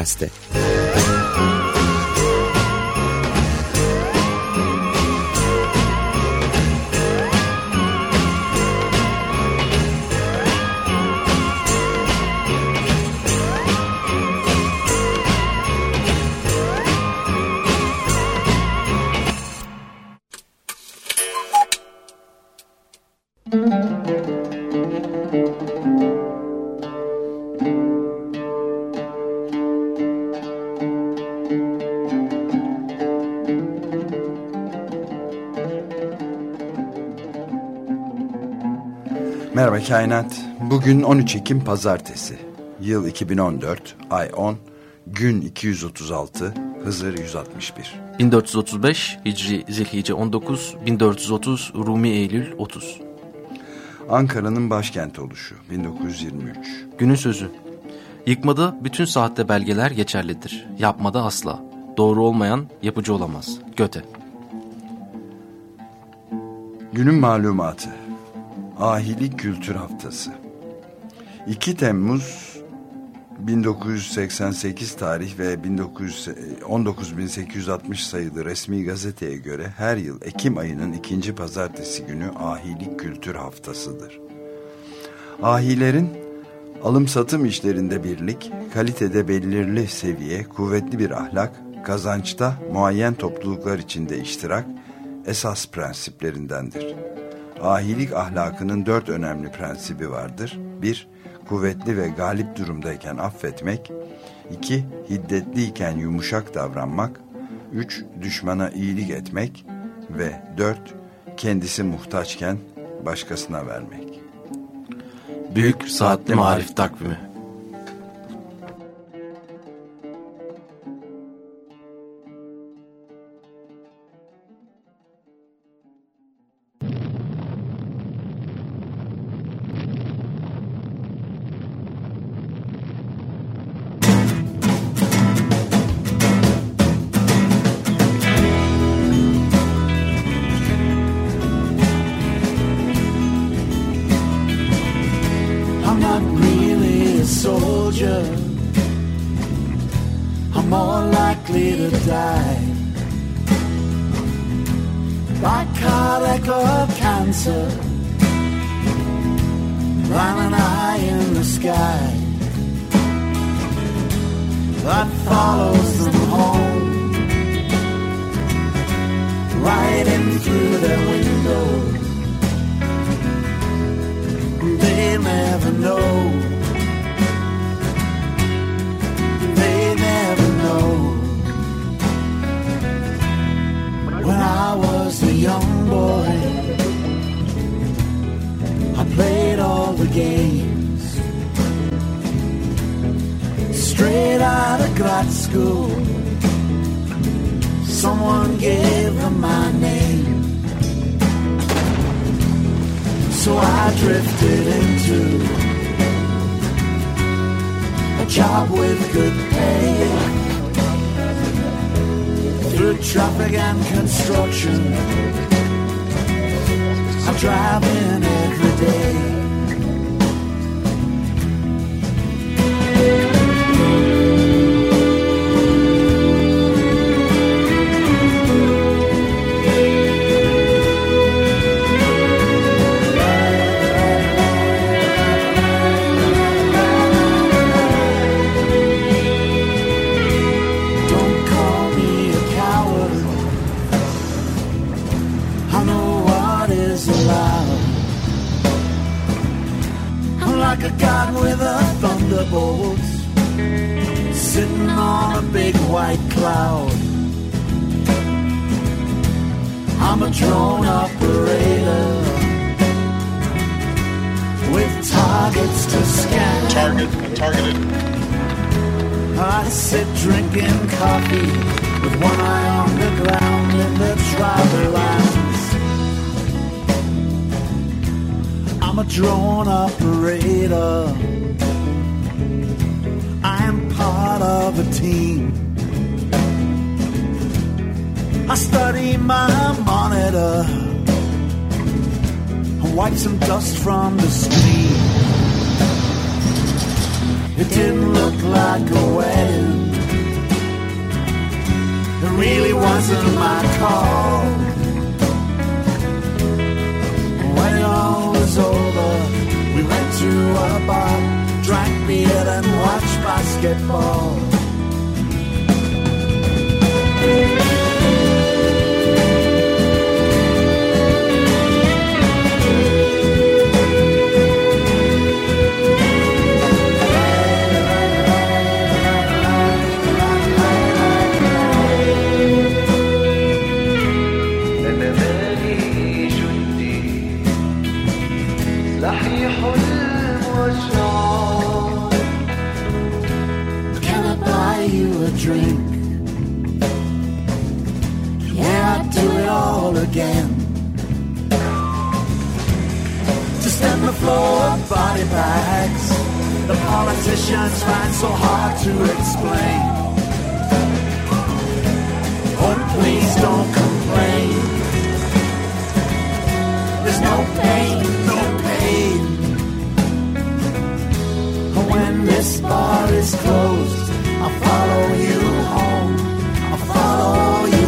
Açık Kainat. Bugün 13 Ekim Pazartesi. Yıl 2014, ay 10, gün 236, Hızır 161. 1435 Hicri Zilhice 19, 1430 Rumi Eylül 30. Ankara'nın başkenti oluşu 1923. Günün sözü. Yıkmada bütün saatte belgeler geçerlidir. Yapmada asla. Doğru olmayan yapıcı olamaz. Göte. Günün malumatı. Ahilik Kültür Haftası 2 Temmuz 1988 tarih ve 19860 sayılı resmi gazeteye göre her yıl Ekim ayının ikinci pazartesi günü Ahilik Kültür Haftasıdır. Ahilerin alım satım işlerinde birlik, kalitede belirli seviye, kuvvetli bir ahlak, kazançta muayyen topluluklar içinde iştirak esas prensiplerindendir. Ahilik ahlakının dört önemli prensibi vardır. Bir, kuvvetli ve galip durumdayken affetmek. iki hiddetliyken yumuşak davranmak. Üç, düşmana iyilik etmek. Ve dört, kendisi muhtaçken başkasına vermek. Büyük Saatli Marif Takvimi traffic and construction. I'm driving every day. garden with a thunderbolt, sitting on a big white cloud. I'm a drone operator with targets to scan. Target, targeted. I sit drinking coffee with one eye on the ground in the driver. land. a drone operator. I'm part of a team. I study my monitor and wipe some dust from the screen. It didn't look like a wedding. It really wasn't my call. Was over, we went to a bar, drank beer and watched basketball. Bags, the politicians find so hard to explain. Oh, please don't complain. There's no pain, no pain. When this bar is closed, I'll follow you home. I'll follow you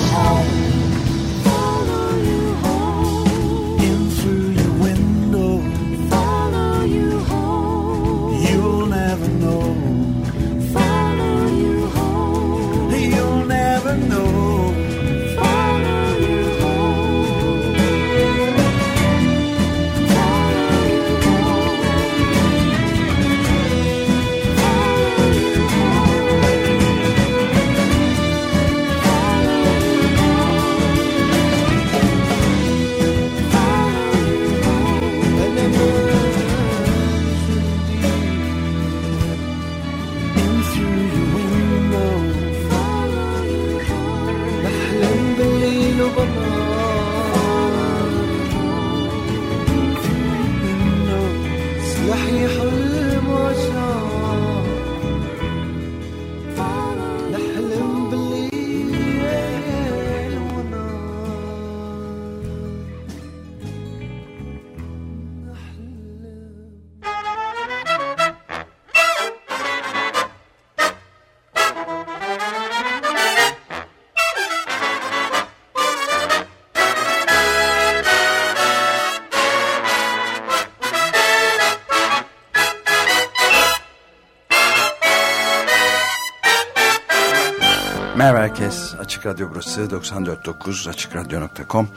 Merhaba herkes. Açık Radyo burası 94.9 AçıkRadyo.com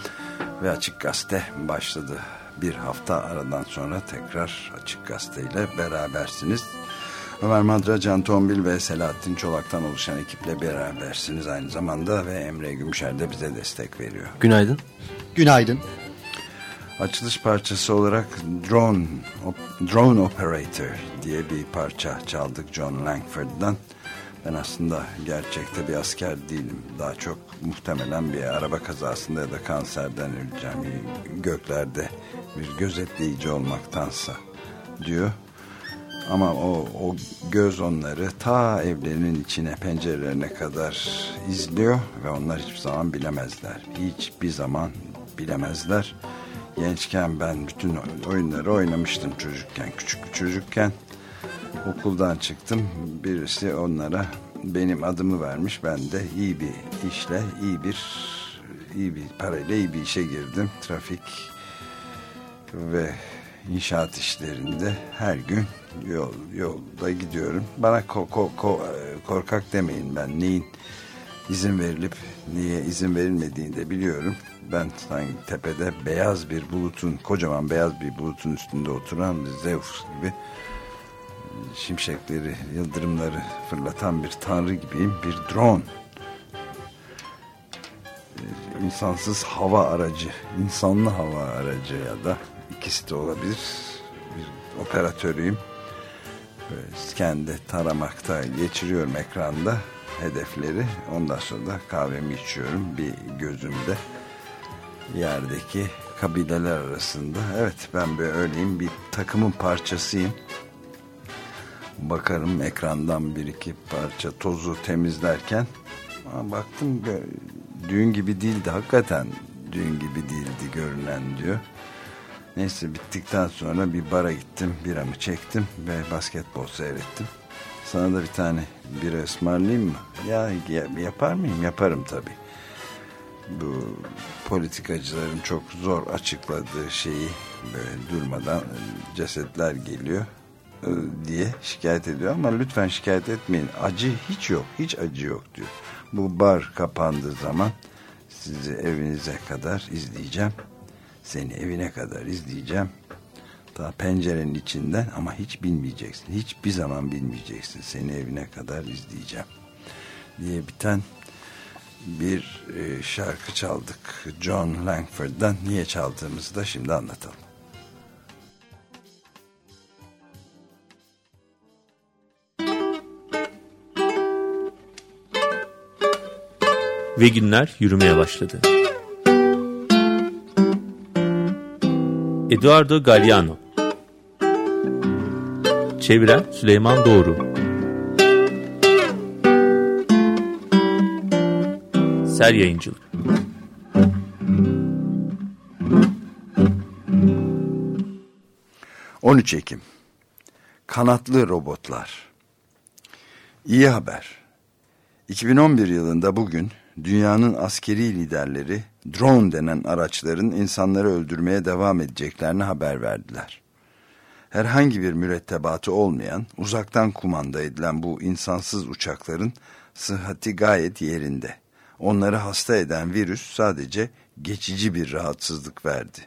ve Açık Gazete başladı. Bir hafta aradan sonra tekrar Açık Gazete ile berabersiniz. Ömer Madra, Can Tombil ve Selahattin Çolak'tan oluşan ekiple berabersiniz aynı zamanda ve Emre Gümüşer de bize destek veriyor. Günaydın. Günaydın. Açılış parçası olarak Drone, Drone Operator diye bir parça çaldık John Langford'dan. Ben aslında gerçekte bir asker değilim. Daha çok muhtemelen bir araba kazasında ya da kanserden öleceğim. Göklerde bir gözetleyici olmaktansa diyor. Ama o, o göz onları ta evlerinin içine pencerelerine kadar izliyor ve onlar hiçbir zaman bilemezler. Hiçbir zaman bilemezler. Gençken ben bütün oyunları oynamıştım çocukken, küçük bir çocukken. Okuldan çıktım. Birisi onlara benim adımı vermiş. Ben de iyi bir işle, iyi bir iyi bir parayla iyi bir işe girdim. Trafik ve inşaat işlerinde her gün yol yolda gidiyorum. Bana ko- ko- ko- korkak demeyin ben neyin izin verilip niye izin verilmediğini de biliyorum. Ben sanki tepede beyaz bir bulutun, kocaman beyaz bir bulutun üstünde oturan Zeus gibi şimşekleri, yıldırımları fırlatan bir tanrı gibiyim. Bir drone. Ee, insansız hava aracı, insanlı hava aracı ya da ikisi de olabilir. Bir operatörüyüm. Böyle kendi taramakta geçiriyorum ekranda hedefleri. Ondan sonra da kahvemi içiyorum bir gözümde. Yerdeki kabileler arasında. Evet ben böyle öyleyim bir takımın parçasıyım bakarım ekrandan bir iki parça tozu temizlerken Ama baktım düğün gibi değildi hakikaten düğün gibi değildi görünen diyor. Neyse bittikten sonra bir bara gittim biramı çektim ve basketbol seyrettim. Sana da bir tane bira ısmarlayayım mı? Ya ya- yapar mıyım? Yaparım tabii. bu politikacıların çok zor açıkladığı şeyi böyle durmadan cesetler geliyor diye şikayet ediyor ama lütfen şikayet etmeyin. Acı hiç yok. Hiç acı yok diyor. Bu bar kapandığı zaman sizi evinize kadar izleyeceğim. Seni evine kadar izleyeceğim. Ta pencerenin içinden ama hiç bilmeyeceksin. Hiçbir zaman bilmeyeceksin. Seni evine kadar izleyeceğim. Diye biten bir e, şarkı çaldık. John Langford'dan. Niye çaldığımızı da şimdi anlatalım. Ve günler yürümeye başladı. Eduardo Galliano. Çeviren Süleyman Doğru. Ser Yayıncılık. 13 Ekim. Kanatlı Robotlar. İyi haber. 2011 yılında bugün dünyanın askeri liderleri drone denen araçların insanları öldürmeye devam edeceklerini haber verdiler. Herhangi bir mürettebatı olmayan, uzaktan kumanda edilen bu insansız uçakların sıhhati gayet yerinde. Onları hasta eden virüs sadece geçici bir rahatsızlık verdi.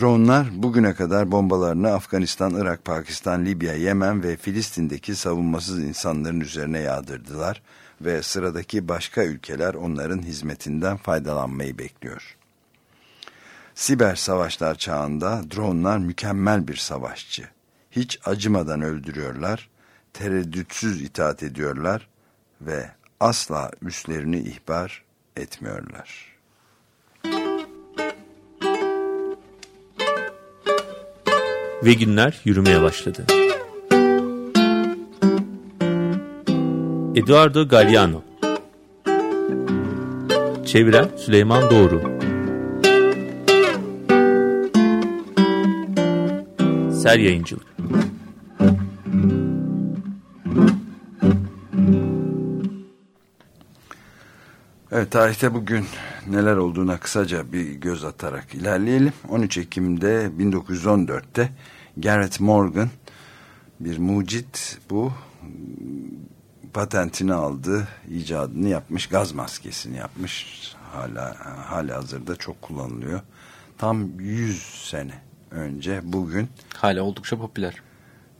Dronlar bugüne kadar bombalarını Afganistan, Irak, Pakistan, Libya, Yemen ve Filistin'deki savunmasız insanların üzerine yağdırdılar sıradaki başka ülkeler onların hizmetinden faydalanmayı bekliyor. Siber savaşlar çağında dronlar mükemmel bir savaşçı. Hiç acımadan öldürüyorlar, tereddütsüz itaat ediyorlar ve asla üstlerini ihbar etmiyorlar. Ve günler yürümeye başladı. Eduardo Galliano. Çeviren Süleyman Doğru. Ser Yayıncılık. Evet tarihte bugün neler olduğuna kısaca bir göz atarak ilerleyelim. 13 Ekim'de 1914'te Garrett Morgan bir mucit. Bu patentini aldı, icadını yapmış, gaz maskesini yapmış. Hala hala hazırda çok kullanılıyor. Tam 100 sene önce bugün Hala oldukça popüler.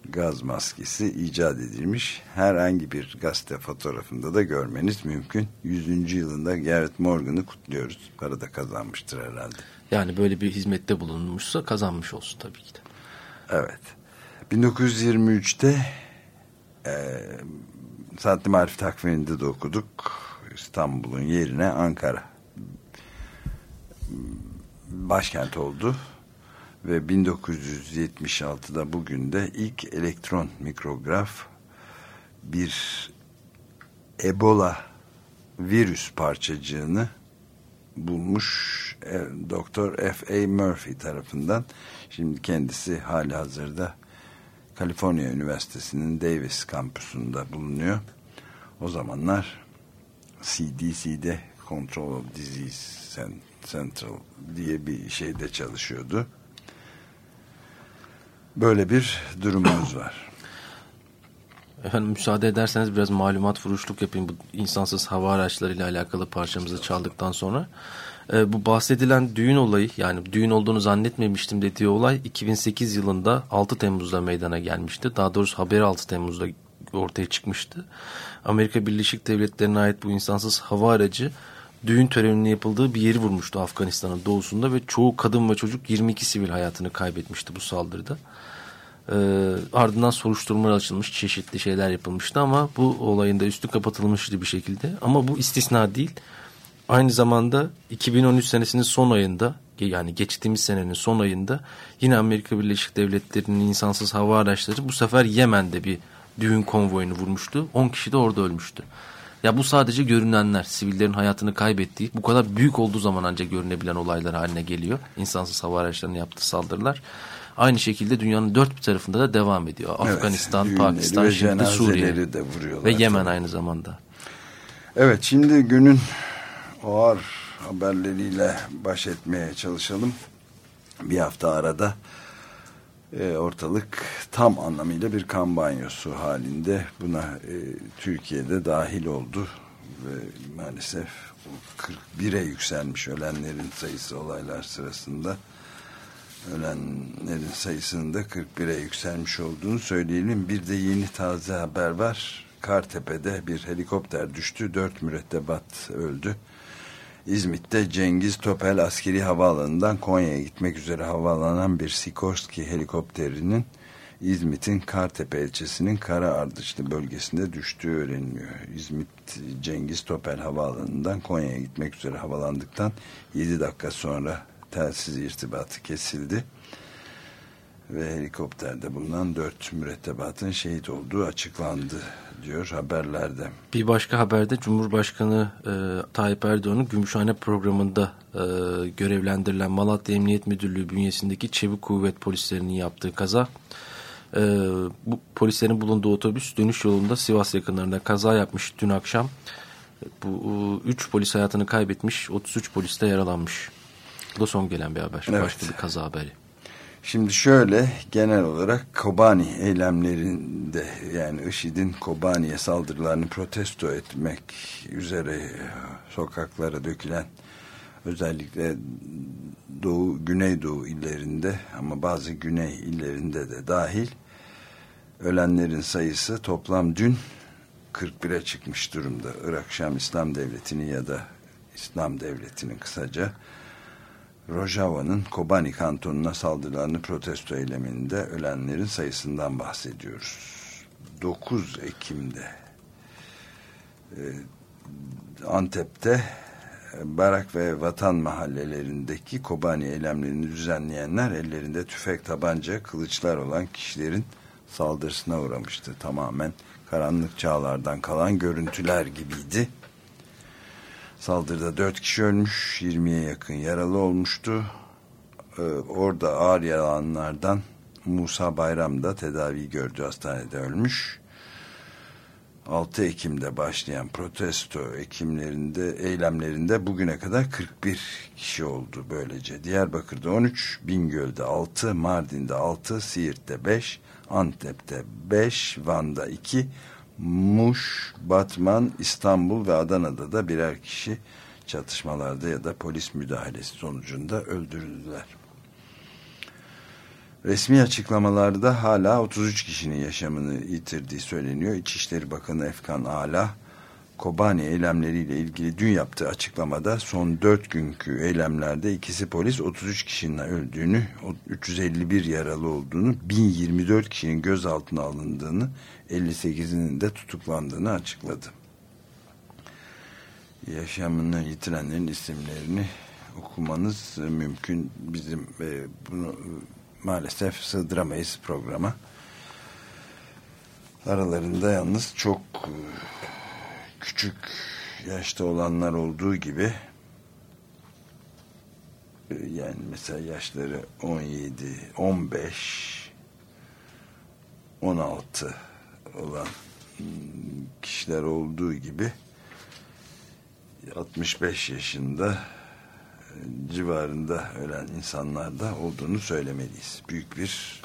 gaz maskesi icat edilmiş. Herhangi bir gazete fotoğrafında da görmeniz mümkün. 100. yılında Garrett Morgan'ı kutluyoruz. Para da kazanmıştır herhalde. Yani böyle bir hizmette bulunmuşsa kazanmış olsun tabii ki de. Evet. 1923'te e, Saatli Marif takviminde de okuduk. İstanbul'un yerine Ankara başkent oldu. Ve 1976'da bugün de ilk elektron mikrograf bir Ebola virüs parçacığını bulmuş e, Doktor F.A. Murphy tarafından. Şimdi kendisi hali hazırda Kaliforniya Üniversitesi'nin Davis kampüsünde bulunuyor. O zamanlar CDC'de Control of Disease Central diye bir şeyde çalışıyordu. Böyle bir durumumuz var. Efendim müsaade ederseniz biraz malumat furuşluk yapayım bu insansız hava araçlarıyla alakalı parçamızı çaldıktan sonra. Ee, bu bahsedilen düğün olayı yani düğün olduğunu zannetmemiştim dediği olay 2008 yılında 6 Temmuz'da meydana gelmişti. Daha doğrusu haberi 6 Temmuz'da ortaya çıkmıştı. Amerika Birleşik Devletleri'ne ait bu insansız hava aracı düğün töreninin yapıldığı bir yeri vurmuştu Afganistan'ın doğusunda ve çoğu kadın ve çocuk 22 sivil hayatını kaybetmişti bu saldırıda. E, ardından soruşturmalar açılmış, çeşitli şeyler yapılmıştı ama bu olayın da üstü kapatılmıştı bir şekilde. Ama bu istisna değil. Aynı zamanda 2013 senesinin son ayında yani geçtiğimiz senenin son ayında yine Amerika Birleşik Devletleri'nin insansız hava araçları bu sefer Yemen'de bir düğün konvoyunu vurmuştu. 10 kişi de orada ölmüştü. Ya bu sadece görünenler, sivillerin hayatını kaybettiği, bu kadar büyük olduğu zaman ancak görünebilen olaylar haline geliyor. İnsansız hava araçlarının yaptığı saldırılar. Aynı şekilde dünyanın dört bir tarafında da devam ediyor. Evet, Afganistan, Pakistan, şimdi Suriye de vuruyorlar ve Yemen tabii. aynı zamanda. Evet şimdi günün ağır haberleriyle baş etmeye çalışalım. Bir hafta arada e, ortalık tam anlamıyla bir kan banyosu halinde. Buna e, Türkiye'de dahil oldu ve maalesef 41'e yükselmiş ölenlerin sayısı olaylar sırasında. Ölenlerin sayısının da 41'e yükselmiş olduğunu söyleyelim. Bir de yeni taze haber var. Kartepe'de bir helikopter düştü. Dört mürettebat öldü. İzmit'te Cengiz Topel askeri havaalanından Konya'ya gitmek üzere havalanan bir Sikorsky helikopterinin İzmit'in Kartepe ilçesinin Kara Ardıçlı bölgesinde düştüğü öğreniliyor. İzmit Cengiz Topel havaalanından Konya'ya gitmek üzere havalandıktan 7 dakika sonra telsiz irtibatı kesildi. Ve helikopterde bulunan 4 mürettebatın şehit olduğu açıklandı diyor haberlerde. Bir başka haberde Cumhurbaşkanı e, Tayyip Erdoğan'ın Gümüşhane programında e, görevlendirilen Malatya Emniyet Müdürlüğü bünyesindeki Çevik Kuvvet polislerinin yaptığı kaza. E, bu polislerin bulunduğu otobüs dönüş yolunda Sivas yakınlarında kaza yapmış dün akşam. Bu 3 polis hayatını kaybetmiş, 33 polis de yaralanmış. Bu da son gelen bir haber. Evet. Başka bir kaza haberi. Şimdi şöyle genel olarak Kobani eylemlerinde yani IŞİD'in Kobani'ye saldırılarını protesto etmek üzere sokaklara dökülen özellikle Doğu, Güneydoğu illerinde ama bazı Güney illerinde de dahil ölenlerin sayısı toplam dün 41'e çıkmış durumda. Irak Şam İslam Devleti'ni ya da İslam Devleti'nin kısaca Rojava'nın Kobani kantonuna saldırılarını protesto eyleminde ölenlerin sayısından bahsediyoruz. 9 Ekim'de e, Antep'te Barak ve Vatan mahallelerindeki Kobani eylemlerini düzenleyenler ellerinde tüfek, tabanca, kılıçlar olan kişilerin saldırısına uğramıştı. Tamamen karanlık çağlardan kalan görüntüler gibiydi. Saldırıda 4 kişi ölmüş, 20'ye yakın yaralı olmuştu. Ee, orada ağır yaralananlardan Musa Bayram da tedavi gördü hastanede ölmüş. 6 Ekim'de başlayan protesto ekimlerinde, eylemlerinde bugüne kadar 41 kişi oldu böylece. Diyarbakır'da 13, Bingöl'de 6, Mardin'de 6, Siirt'te 5, Antep'te 5, Van'da 2, Muş, Batman, İstanbul ve Adana'da da birer kişi çatışmalarda ya da polis müdahalesi sonucunda öldürüldüler. Resmi açıklamalarda hala 33 kişinin yaşamını yitirdiği söyleniyor. İçişleri Bakanı Efkan Ala, Kobani eylemleriyle ilgili dün yaptığı açıklamada son 4 günkü eylemlerde ikisi polis 33 kişinin öldüğünü, 351 yaralı olduğunu, 1024 kişinin gözaltına alındığını, 58'inin de tutuklandığını açıkladı. Yaşamını yitirenlerin isimlerini okumanız mümkün. Bizim e, bunu maalesef sığdıramayız programa. Aralarında yalnız çok e, küçük yaşta olanlar olduğu gibi e, yani mesela yaşları 17, 15, 16 olan kişiler olduğu gibi 65 yaşında civarında ölen insanlar da olduğunu söylemeliyiz. Büyük bir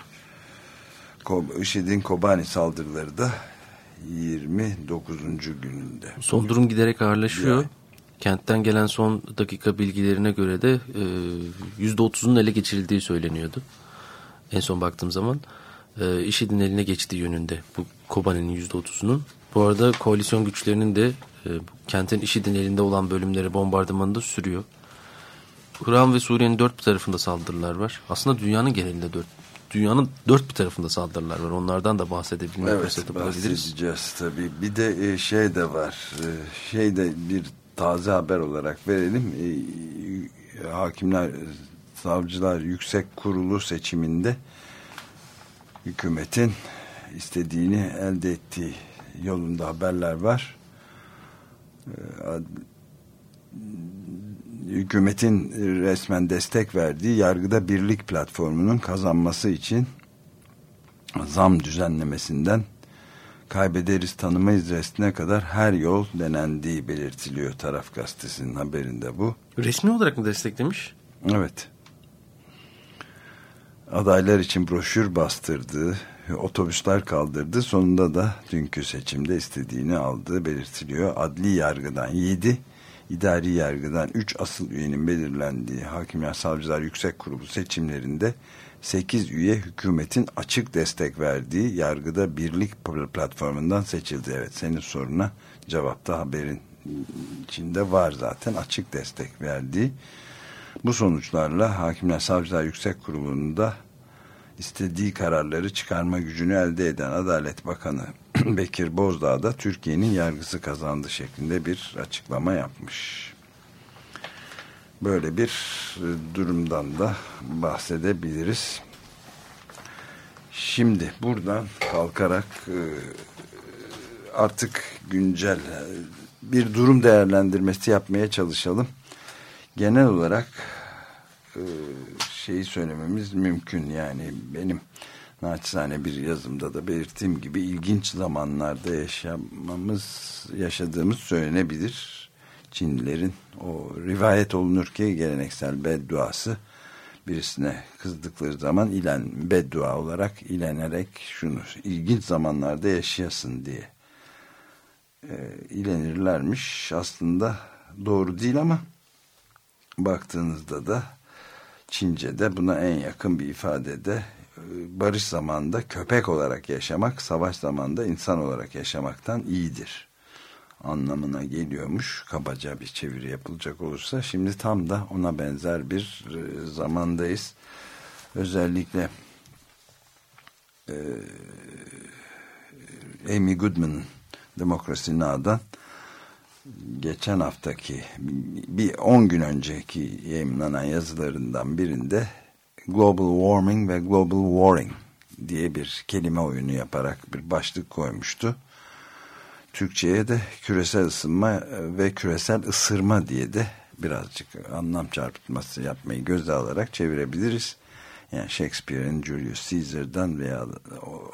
IŞİD'in Kobani saldırıları da 29. gününde. Son durum giderek ağırlaşıyor. Kentten gelen son dakika bilgilerine göre de e, %30'unun ele geçirildiği söyleniyordu. En son baktığım zaman e, IŞİD'in eline geçtiği yönünde bu Kobani'nin %30'unun. Bu arada koalisyon güçlerinin de e, kentin IŞİD'in elinde olan bölümleri bombardımanı da sürüyor. İran ve Suriye'nin dört bir tarafında saldırılar var. Aslında dünyanın genelinde dört dünyanın dört bir tarafında saldırılar var. Onlardan da bahsedebilme evet, fırsatı bahsedeceğiz tabii. Bir de e, şey de var. E, şey de bir taze haber olarak verelim. E, hakimler, savcılar yüksek kurulu seçiminde hükümetin istediğini elde ettiği yolunda haberler var. Hükümetin resmen destek verdiği yargıda birlik platformunun kazanması için zam düzenlemesinden kaybederiz tanımayız restine kadar her yol denendiği belirtiliyor taraf gazetesinin haberinde bu. Resmi olarak mı desteklemiş? Evet. Adaylar için broşür bastırdığı, otobüsler kaldırdı. Sonunda da dünkü seçimde istediğini aldığı belirtiliyor. Adli yargıdan 7, idari yargıdan 3 asıl üyenin belirlendiği Hakimler Savcılar Yüksek Kurulu seçimlerinde 8 üye hükümetin açık destek verdiği yargıda birlik platformundan seçildi. Evet senin soruna cevapta haberin içinde var zaten açık destek verdiği. Bu sonuçlarla Hakimler Savcılar Yüksek Kurulu'nda istediği kararları çıkarma gücünü elde eden Adalet Bakanı Bekir Bozdağ da Türkiye'nin yargısı kazandı şeklinde bir açıklama yapmış. Böyle bir e, durumdan da bahsedebiliriz. Şimdi buradan kalkarak e, artık güncel e, bir durum değerlendirmesi yapmaya çalışalım. Genel olarak şeyi söylememiz mümkün yani benim naçizane bir yazımda da belirttiğim gibi ilginç zamanlarda yaşamamız yaşadığımız söylenebilir. Çinlilerin o rivayet olunur ki geleneksel bedduası birisine kızdıkları zaman ilen beddua olarak ilenerek şunu ilginç zamanlarda yaşayasın diye e, ilenirlermiş. Aslında doğru değil ama baktığınızda da Çince'de buna en yakın bir ifadede e, barış zamanında köpek olarak yaşamak, savaş zamanında insan olarak yaşamaktan iyidir anlamına geliyormuş. Kabaca bir çeviri yapılacak olursa. Şimdi tam da ona benzer bir e, zamandayız. Özellikle e, Amy Goodman Demokrasi Now'dan geçen haftaki bir 10 gün önceki yayınlanan yazılarından birinde Global Warming ve Global Warring diye bir kelime oyunu yaparak bir başlık koymuştu. Türkçe'ye de küresel ısınma ve küresel ısırma diye de birazcık anlam çarpıtması yapmayı göze alarak çevirebiliriz. Yani Shakespeare'in Julius Caesar'dan veya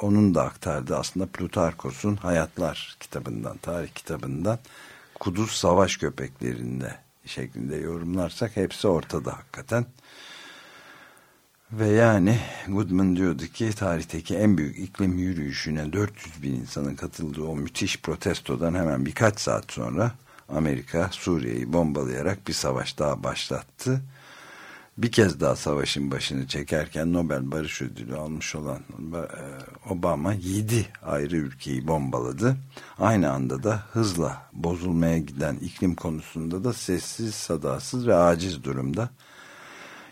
onun da aktardığı aslında Plutarkos'un Hayatlar kitabından, tarih kitabından kuduz savaş köpeklerinde şeklinde yorumlarsak hepsi ortada hakikaten. Ve yani Goodman diyordu ki tarihteki en büyük iklim yürüyüşüne 400 bin insanın katıldığı o müthiş protestodan hemen birkaç saat sonra Amerika Suriye'yi bombalayarak bir savaş daha başlattı. Bir kez daha savaşın başını çekerken Nobel Barış Ödülü almış olan e, Obama 7 ayrı ülkeyi bombaladı. Aynı anda da hızla bozulmaya giden iklim konusunda da sessiz, sadasız ve aciz durumda.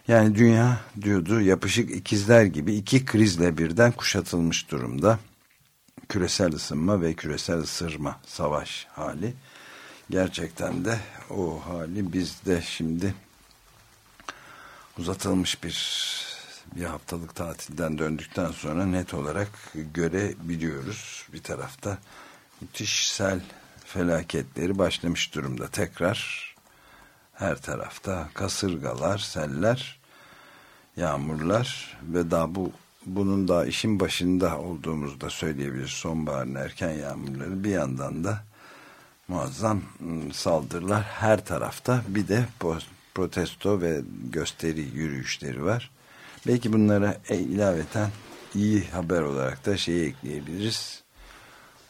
Yani dünya diyordu yapışık ikizler gibi iki krizle birden kuşatılmış durumda. Küresel ısınma ve küresel ısırma savaş hali. Gerçekten de o hali bizde şimdi uzatılmış bir bir haftalık tatilden döndükten sonra net olarak görebiliyoruz. Bir tarafta müthiş sel felaketleri başlamış durumda tekrar her tarafta kasırgalar, seller, yağmurlar ve daha bu bunun da işin başında olduğumuzda söyleyebiliriz. Sonbaharın erken yağmurları bir yandan da muazzam ıı, saldırılar her tarafta. Bir de protesto ve gösteri yürüyüşleri var. Belki bunlara e, ilaveten iyi haber olarak da şeyi ekleyebiliriz.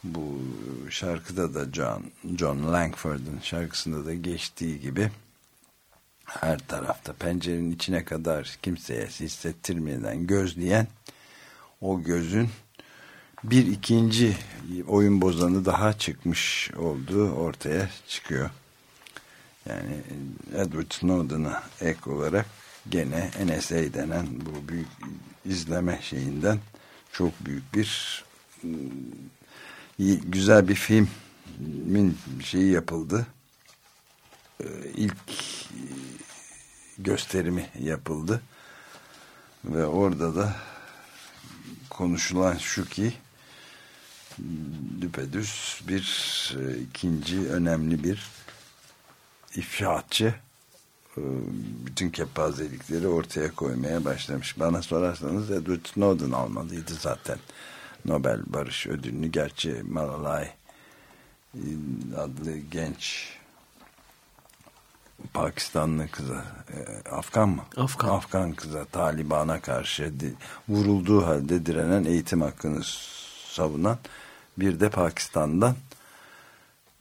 Bu şarkıda da John, John Langford'un şarkısında da geçtiği gibi her tarafta pencerenin içine kadar kimseye hissettirmeden gözleyen o gözün bir ikinci oyun bozanı daha çıkmış olduğu ortaya çıkıyor. Yani Edward Snowden'a ek olarak gene NSA denen bu büyük izleme şeyinden çok büyük bir güzel bir filmin şeyi yapıldı. Ee, ilk gösterimi yapıldı. Ve orada da konuşulan şu ki düpedüz bir e, ikinci önemli bir ifşaatçı e, bütün kepazelikleri ortaya koymaya başlamış. Bana sorarsanız Edward Snowden almalıydı zaten Nobel Barış Ödülünü. Gerçi Malalai e, adlı genç Pakistanlı kıza, e, Afgan mı? Afgan. Afgan kıza Taliban'a karşı di- vurulduğu halde direnen eğitim hakkını savunan bir de Pakistan'dan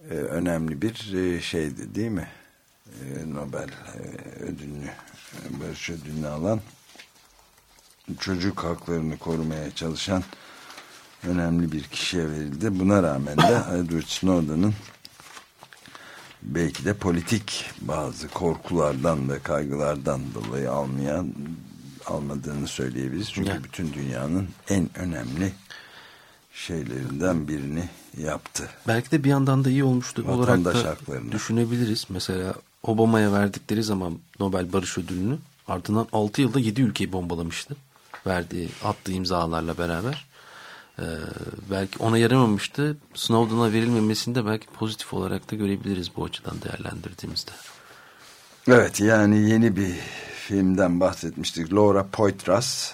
e, önemli bir e, şeydi değil mi? E, Nobel e, ödülünü, barış ödülünü alan çocuk haklarını korumaya çalışan önemli bir kişiye verildi. Buna rağmen de Edward Snowden'ın belki de politik bazı korkulardan ve kaygılardan dolayı almayan almadığını söyleyebiliriz. Çünkü Yani. bütün dünyanın en önemli şeylerinden birini yaptı. Belki de bir yandan da iyi olmuştu olarak da haklarını. düşünebiliriz. Mesela Obama'ya verdikleri zaman Nobel Barış Ödülünü ardından 6 yılda 7 ülkeyi bombalamıştı. Verdiği, attığı imzalarla beraber. Ee, belki ona yaramamıştı. Snowden'a verilmemesini de belki pozitif olarak da görebiliriz bu açıdan değerlendirdiğimizde. Evet yani yeni bir filmden bahsetmiştik. Laura Poitras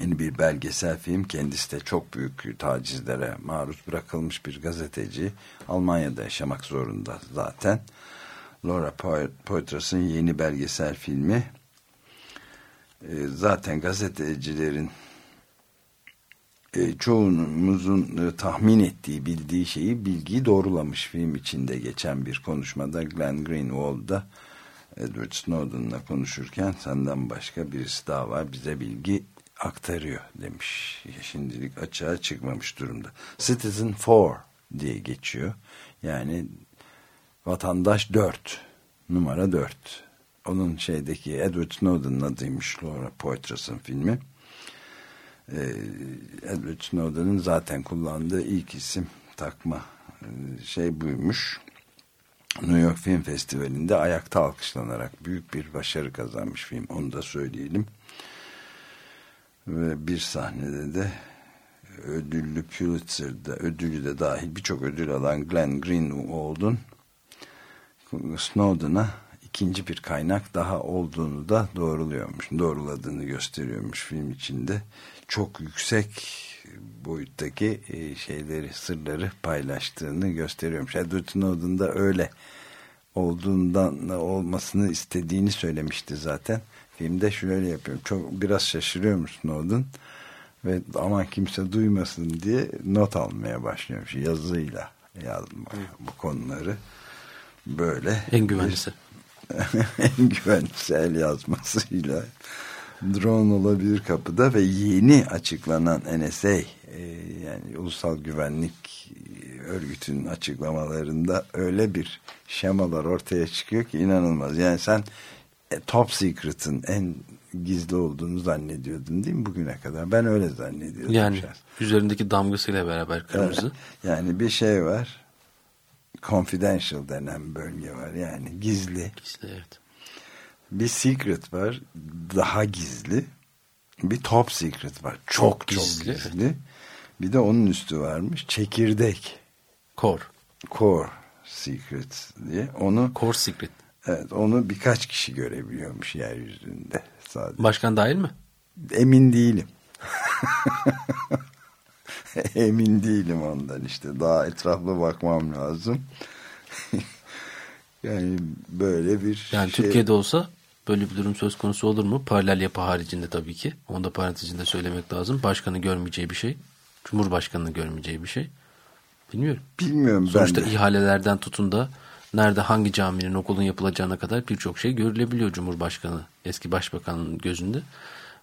yeni bir belgesel film. Kendisi de çok büyük tacizlere maruz bırakılmış bir gazeteci. Almanya'da yaşamak zorunda zaten. Laura Po- Poitras'ın yeni belgesel filmi. Ee, Zaten gazetecilerin e, e, tahmin ettiği, bildiği şeyi, bilgiyi doğrulamış film içinde geçen bir konuşmada Glenn Greenwald'da Edward Snowden'la konuşurken senden başka birisi daha var bize bilgi aktarıyor demiş. Şimdilik açığa çıkmamış durumda. Citizen 4 diye geçiyor. Yani vatandaş 4 numara 4 onun şeydeki Edward Snowden'ın adıymış Laura Poitras'ın filmi. Ee, Edward Snowden'ın zaten kullandığı ilk isim takma e, şey buymuş. New York Film Festivali'nde ayakta alkışlanarak büyük bir başarı kazanmış film. Onu da söyleyelim. Ve bir sahnede de ödüllü Pulitzer'da ödülü de dahil birçok ödül alan Glenn Greenwald'un Snowden'a ikinci bir kaynak daha olduğunu da doğruluyormuş. Doğruladığını gösteriyormuş film içinde. Çok yüksek boyuttaki e, şeyleri, sırları paylaştığını gösteriyormuş. Edward Snowden da öyle olduğundan olmasını istediğini söylemişti zaten. Filmde şöyle yapıyorum. Çok biraz şaşırıyormuş Snowden ve aman kimse duymasın diye not almaya başlıyormuş yazıyla yazmaya bu konuları böyle En güvenlisi. en güvenlisi el yazmasıyla drone olabilir kapıda ve yeni açıklanan NSA e, yani Ulusal Güvenlik Örgütü'nün açıklamalarında öyle bir şemalar ortaya çıkıyor ki inanılmaz. Yani sen e, Top Secret'ın en gizli olduğunu zannediyordun değil mi bugüne kadar? Ben öyle zannediyordum. Yani şahsen. üzerindeki damgasıyla beraber kırmızı. Evet. Yani bir şey var. Confidential denen bölge var. Yani gizli. Gizli, evet. Bir secret var. Daha gizli. Bir top secret var. Çok çok gizli, gizli. Bir de onun üstü varmış. Çekirdek. Core. Core secret diye. Onu Core Secret. evet onu birkaç kişi görebiliyormuş yeryüzünde sadece. Başkan dahil mi? Emin değilim. Emin değilim ondan işte. Daha etraflı bakmam lazım. yani böyle bir Yani şey. Türkiye'de olsa böyle bir durum söz konusu olur mu? Paralel yapı haricinde tabii ki. Onu da parantezinde söylemek lazım. Başkanı görmeyeceği bir şey. Cumhurbaşkanının görmeyeceği bir şey. Bilmiyorum. Bilmiyorum ben Sonuçta de. ihalelerden tutun da nerede hangi caminin okulun yapılacağına kadar birçok şey görülebiliyor Cumhurbaşkanı eski başbakanın gözünde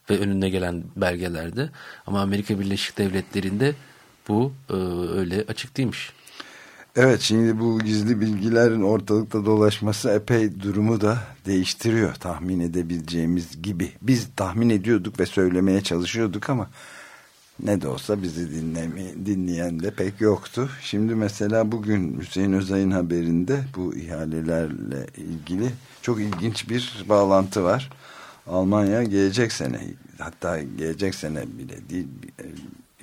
ve önüne gelen belgelerde ama Amerika Birleşik Devletleri'nde bu e, öyle açık değilmiş. Evet şimdi bu gizli bilgilerin ortalıkta dolaşması epey durumu da değiştiriyor tahmin edebileceğimiz gibi. Biz tahmin ediyorduk ve söylemeye çalışıyorduk ama ne de olsa bizi dinleme, dinleyen de pek yoktu. Şimdi mesela bugün Hüseyin Özay'ın haberinde bu ihalelerle ilgili çok ilginç bir bağlantı var. Almanya gelecek sene hatta gelecek sene bile değil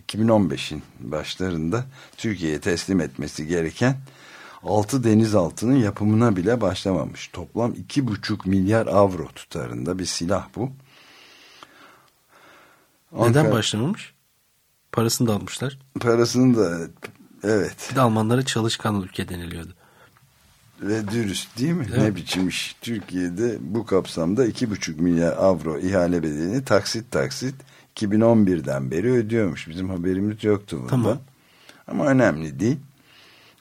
2015'in başlarında Türkiye'ye teslim etmesi gereken 6 denizaltının yapımına bile başlamamış. Toplam 2,5 milyar avro tutarında bir silah bu. Neden Ankara- başlamamış? Parasını da almışlar. Parasını da evet Bir de Almanlara çalışkan ülke deniliyordu. Ve dürüst değil mi? Ne biçim iş. Türkiye'de bu kapsamda 2,5 milyar avro ihale bedelini taksit taksit 2011'den beri ödüyormuş. Bizim haberimiz yoktu bunda. Tamam. Ama önemli değil.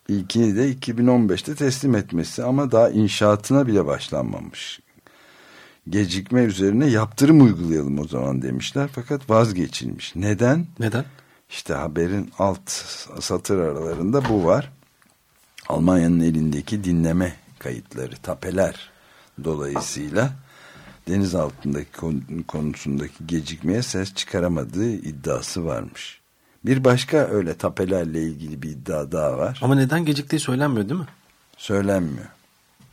İlkini de 2015'te teslim etmesi ama daha inşaatına bile başlanmamış. Gecikme üzerine yaptırım uygulayalım o zaman demişler fakat vazgeçilmiş. Neden? Neden? İşte haberin alt satır aralarında bu var. Almanya'nın elindeki dinleme kayıtları, tapeler dolayısıyla deniz altındaki kon- konusundaki gecikmeye ses çıkaramadığı iddiası varmış. Bir başka öyle tapelerle ilgili bir iddia daha var. Ama neden geciktiği söylenmiyor değil mi? Söylenmiyor.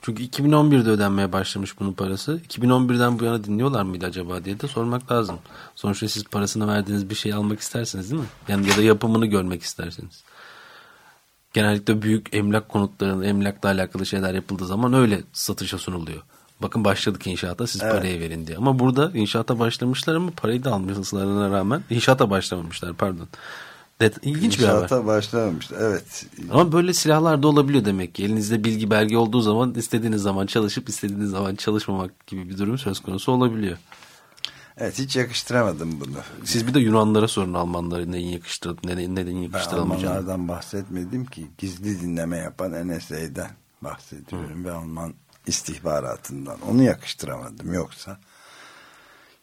Çünkü 2011'de ödenmeye başlamış bunun parası. 2011'den bu yana dinliyorlar mıydı acaba diye de sormak lazım. Sonuçta siz parasını verdiğiniz bir şey almak istersiniz değil mi? Yani ya da yapımını görmek istersiniz. Genellikle büyük emlak konutlarının emlakla alakalı şeyler yapıldığı zaman öyle satışa sunuluyor. Bakın başladık inşaata siz parayı verin diye. Ama burada inşaata başlamışlar ama parayı da almışlarına rağmen inşaata başlamamışlar pardon. Det ilginç bir haber. İnşaata başlamamıştı. Evet. Ama böyle silahlar da olabiliyor demek ki. Elinizde bilgi belge olduğu zaman istediğiniz zaman çalışıp istediğiniz zaman çalışmamak gibi bir durum söz konusu olabiliyor. Evet hiç yakıştıramadım bunu. Siz bir de Yunanlara sorun Almanları neyin yakıştırıp neden, neden Ben yakıştırılmayacağını. Almanlardan bahsetmedim ki gizli dinleme yapan NSA'den bahsediyorum ve Alman istihbaratından. Onu yakıştıramadım yoksa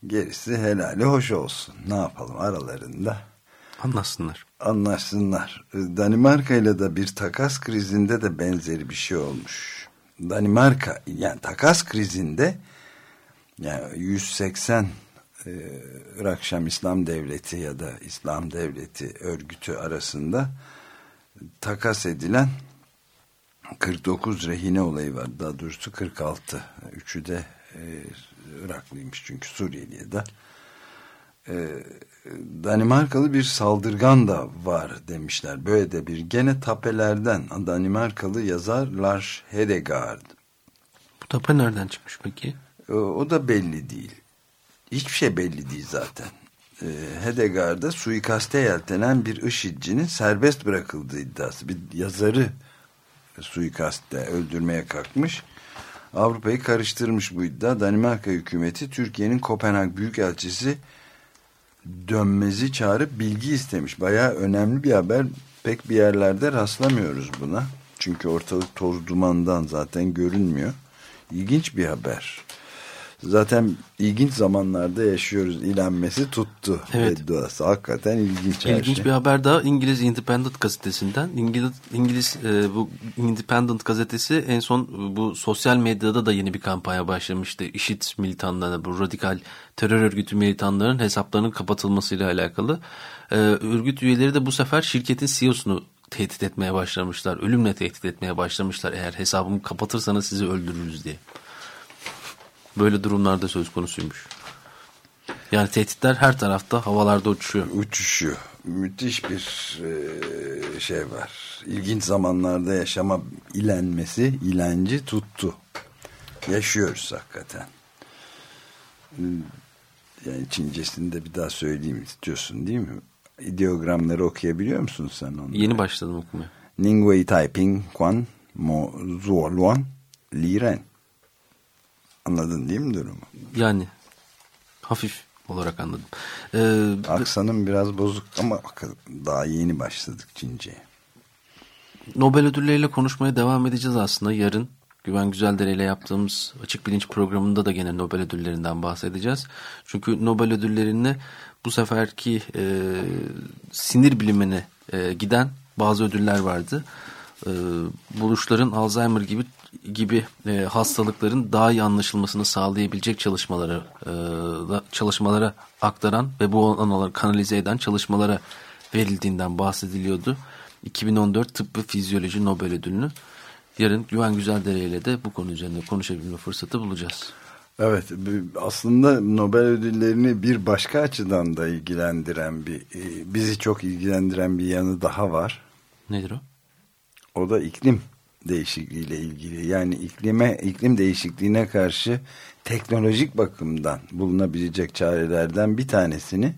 gerisi helali hoş olsun. Ne yapalım aralarında Anlasınlar. anlaşsınlar. Danimarka ile de bir takas krizinde de benzeri bir şey olmuş. Danimarka yani takas krizinde yani 180 e, Irak Şam İslam Devleti ya da İslam Devleti örgütü arasında takas edilen 49 rehine olayı var. Daha doğrusu 46. Üçü de e, Iraklıymış çünkü Suriyeli'ye de. E, Danimarkalı bir saldırgan da var demişler. Böyle de bir gene tapelerden Danimarkalı yazar Lars Hedegaard. Bu tapa nereden çıkmış peki? O, o da belli değil. Hiçbir şey belli değil zaten. E, Hedegaard'a suikaste yeltenen bir IŞİD'cinin serbest bırakıldığı iddiası. Bir yazarı suikastte öldürmeye kalkmış. Avrupa'yı karıştırmış bu iddia. Danimarka hükümeti Türkiye'nin Kopenhag Büyükelçisi dönmezi çağırıp bilgi istemiş. Bayağı önemli bir haber. Pek bir yerlerde rastlamıyoruz buna. Çünkü ortalık toz dumandan zaten görünmüyor. İlginç bir haber. Zaten ilginç zamanlarda yaşıyoruz. İlenmesi tuttu. Evet. Bedduası. Hakikaten ilginç İlginç şey. bir haber daha İngiliz Independent gazetesinden. İngiliz, İngiliz e, bu Independent gazetesi en son e, bu sosyal medyada da yeni bir kampanya başlamıştı. IŞİD militanlarına, bu radikal terör örgütü militanların hesaplarının kapatılmasıyla alakalı. E, örgüt üyeleri de bu sefer şirketin CEO'sunu tehdit etmeye başlamışlar. Ölümle tehdit etmeye başlamışlar. Eğer hesabımı kapatırsanız sizi öldürürüz diye. Böyle durumlarda söz konusuymuş. Yani tehditler her tarafta havalarda uçuşuyor. uçuşuyor. Müthiş bir e, şey var. İlginç zamanlarda yaşama ilenmesi, ilenci tuttu. Yaşıyoruz hakikaten. Yani Çincesini de bir daha söyleyeyim istiyorsun değil mi? İdeogramları okuyabiliyor musun sen onu? Yeni başladım okumaya. Ningwei Taiping Quan Mo Zuoluan Liren. Anladın değil mi durumu? Yani hafif olarak anladım. Ee, Aksanım biraz bozuk ama daha yeni başladık Çince'ye. Nobel ödülleriyle konuşmaya devam edeceğiz aslında yarın. Güven Güzeldere ile yaptığımız Açık Bilinç programında da gene Nobel ödüllerinden bahsedeceğiz. Çünkü Nobel ödüllerine bu seferki e, sinir bilimine e, giden bazı ödüller vardı. E, buluşların Alzheimer gibi gibi e, hastalıkların daha iyi anlaşılmasını sağlayabilecek çalışmaları e, da- çalışmalara aktaran ve bu alanları kanalize eden çalışmalara verildiğinden bahsediliyordu. 2014 Tıp ve Fizyoloji Nobel Ödülünü yarın Güven Güzeldere ile de bu konu üzerinde konuşabilme fırsatı bulacağız. Evet aslında Nobel ödüllerini bir başka açıdan da ilgilendiren bir e, bizi çok ilgilendiren bir yanı daha var. Nedir o? O da iklim değişikliğiyle ilgili. Yani iklime iklim değişikliğine karşı teknolojik bakımdan bulunabilecek çarelerden bir tanesini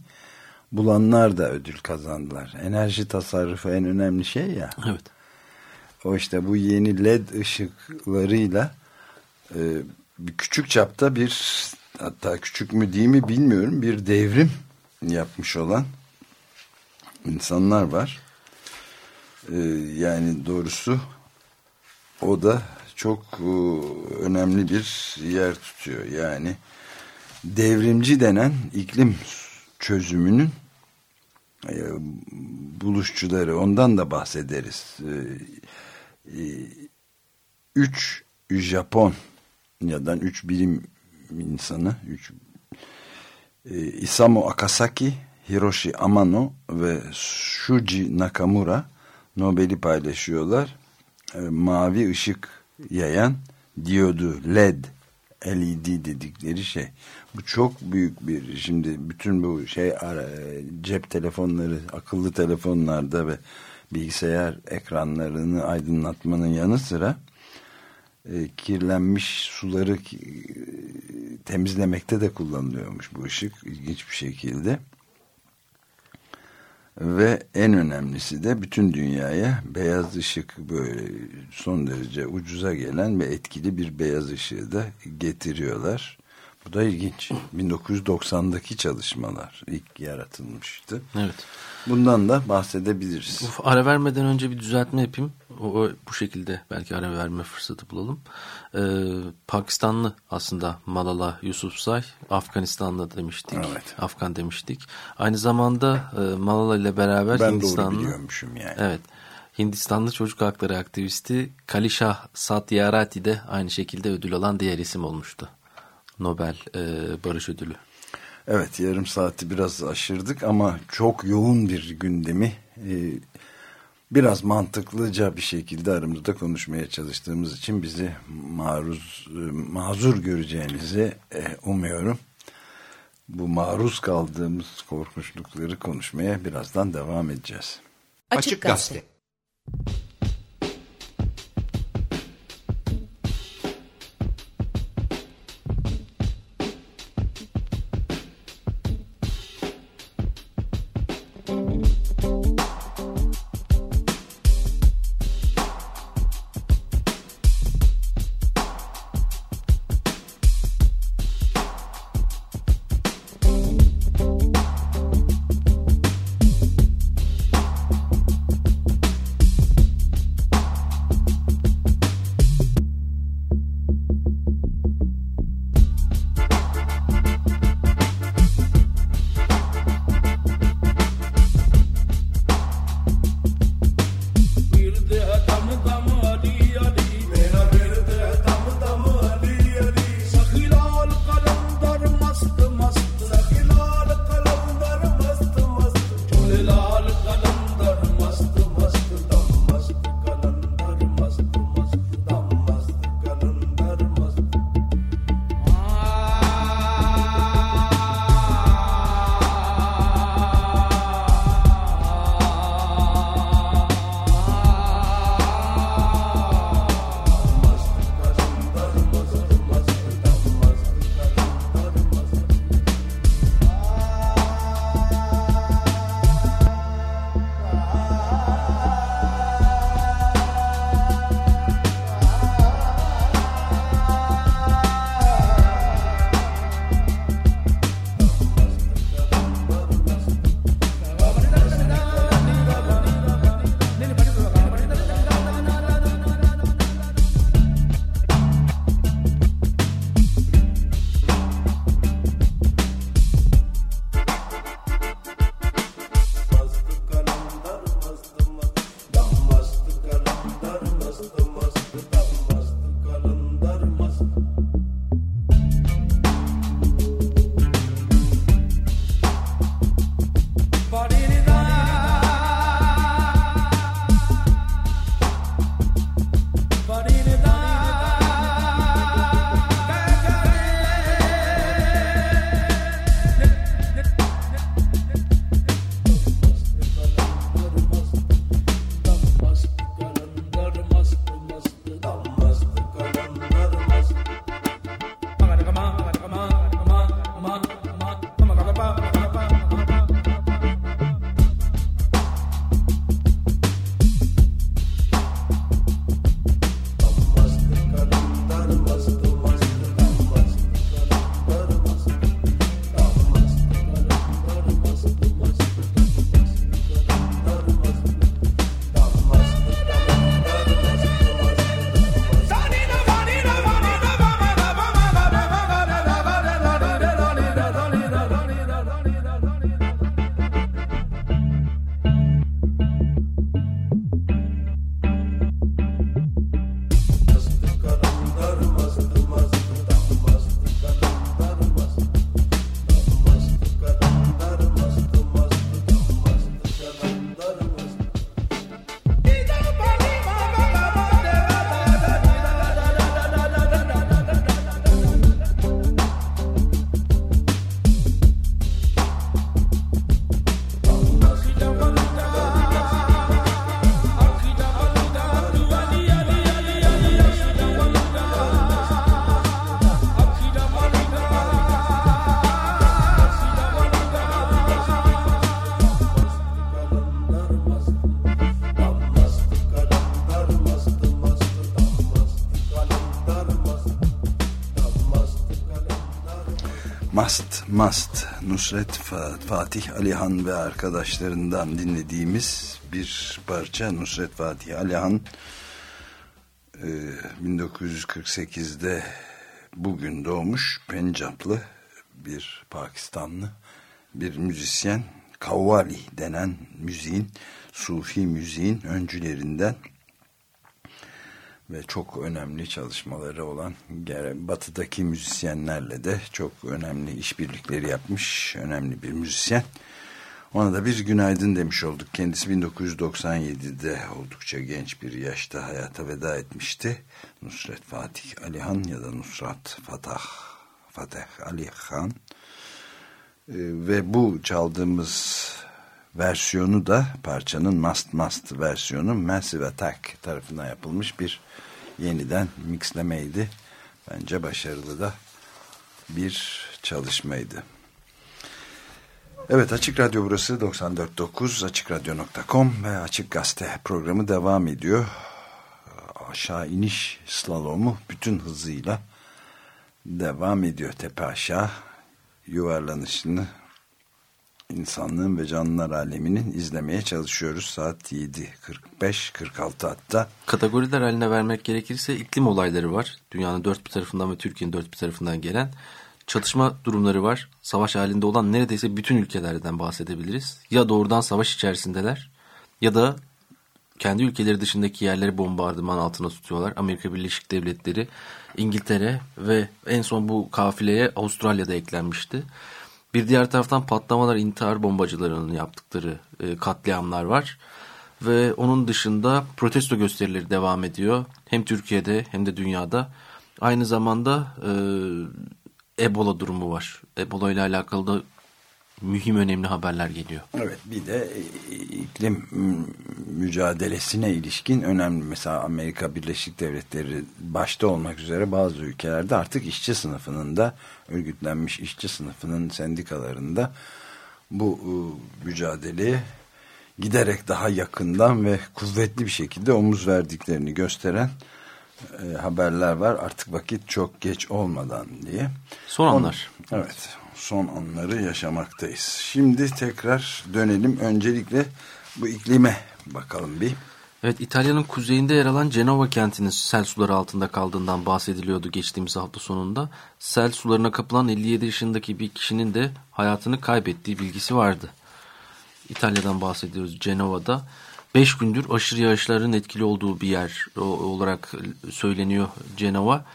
bulanlar da ödül kazandılar. Enerji tasarrufu en önemli şey ya. Evet. O işte bu yeni led ışıklarıyla e, küçük çapta bir hatta küçük mü değil mi bilmiyorum bir devrim yapmış olan insanlar var. E, yani doğrusu o da çok e, önemli bir yer tutuyor. Yani devrimci denen iklim çözümünün e, buluşçuları ondan da bahsederiz. E, üç Japon ya da üç bilim insanı üç, Isamu Akasaki, Hiroshi Amano ve Shuji Nakamura Nobel'i paylaşıyorlar. E, mavi ışık yayan diyodu LED LED dedikleri şey. Bu çok büyük bir şimdi bütün bu şey cep telefonları, akıllı telefonlarda ve bilgisayar ekranlarını aydınlatmanın yanı sıra e, kirlenmiş suları e, temizlemekte de kullanılıyormuş bu ışık ilginç bir şekilde. Ve en önemlisi de bütün dünyaya beyaz ışık böyle son derece ucuza gelen ve etkili bir beyaz ışığı da getiriyorlar. Bu da ilginç. 1990'daki çalışmalar ilk yaratılmıştı. Evet. Bundan da bahsedebiliriz. Uf, ara vermeden önce bir düzeltme yapayım. O, o, bu şekilde belki ara verme fırsatı bulalım. Ee, Pakistanlı aslında Malala Yousafzai, Afganistanlı demiştik. Evet. Afgan demiştik. Aynı zamanda e, Malala ile beraber ben Hindistanlı. doğru biliyormuşum yani. Evet. Hindistanlı çocuk hakları aktivisti Kalishah Satyarthi de aynı şekilde ödül alan diğer isim olmuştu. Nobel e, Barış Ödülü. Evet yarım saati biraz aşırdık ama çok yoğun bir gündemi e, biraz mantıklıca bir şekilde aramızda konuşmaya çalıştığımız için bizi maruz e, mazur göreceğinizi e, umuyorum. Bu maruz kaldığımız korkunçlukları konuşmaya birazdan devam edeceğiz. Açık Gazete. Must Must Nusret Fatih Alihan ve arkadaşlarından dinlediğimiz bir parça Nusret Fatih Alihan. 1948'de e, bugün doğmuş Pencaplı bir Pakistanlı bir müzisyen. Kavvali denen müziğin Sufi müziğin öncülerinden ve çok önemli çalışmaları olan batıdaki müzisyenlerle de çok önemli işbirlikleri yapmış önemli bir müzisyen. Ona da bir günaydın demiş olduk. Kendisi 1997'de oldukça genç bir yaşta hayata veda etmişti. Nusret Fatih Alihan ya da Nusrat Fatah Fatih Ali Han. Ee, ve bu çaldığımız versiyonu da parçanın Must Must versiyonu Massive Attack tarafından yapılmış bir yeniden mixlemeydi. Bence başarılı da bir çalışmaydı. Evet Açık Radyo burası 94.9 AçıkRadyo.com ve Açık Gazete programı devam ediyor. Aşağı iniş slalomu bütün hızıyla devam ediyor tepe aşağı yuvarlanışını insanlığın ve canlılar aleminin izlemeye çalışıyoruz. Saat 7.45-46 hatta. Kategoriler haline vermek gerekirse iklim olayları var. Dünyanın dört bir tarafından ve Türkiye'nin dört bir tarafından gelen çatışma durumları var. Savaş halinde olan neredeyse bütün ülkelerden bahsedebiliriz. Ya doğrudan savaş içerisindeler ya da kendi ülkeleri dışındaki yerleri bombardıman altına tutuyorlar. Amerika Birleşik Devletleri, İngiltere ve en son bu kafileye Avustralya'da eklenmişti. Bir diğer taraftan patlamalar intihar bombacılarının yaptıkları e, katliamlar var. Ve onun dışında protesto gösterileri devam ediyor. Hem Türkiye'de hem de dünyada. Aynı zamanda e, Ebola durumu var. Ebola ile alakalı da mühim önemli haberler geliyor. Evet bir de e, iklim mücadelesine ilişkin önemli mesela Amerika Birleşik Devletleri başta olmak üzere bazı ülkelerde artık işçi sınıfının da örgütlenmiş işçi sınıfının sendikalarında bu e, mücadeleye giderek daha yakından ve kuvvetli bir şekilde omuz verdiklerini gösteren e, haberler var. Artık vakit çok geç olmadan diye. Son anlar. On, evet son anları yaşamaktayız. Şimdi tekrar dönelim. Öncelikle bu iklime bakalım bir. Evet İtalya'nın kuzeyinde yer alan Cenova kentinin sel suları altında kaldığından bahsediliyordu geçtiğimiz hafta sonunda. Sel sularına kapılan 57 yaşındaki bir kişinin de hayatını kaybettiği bilgisi vardı. İtalya'dan bahsediyoruz Cenova'da. 5 gündür aşırı yağışların etkili olduğu bir yer olarak söyleniyor Cenova.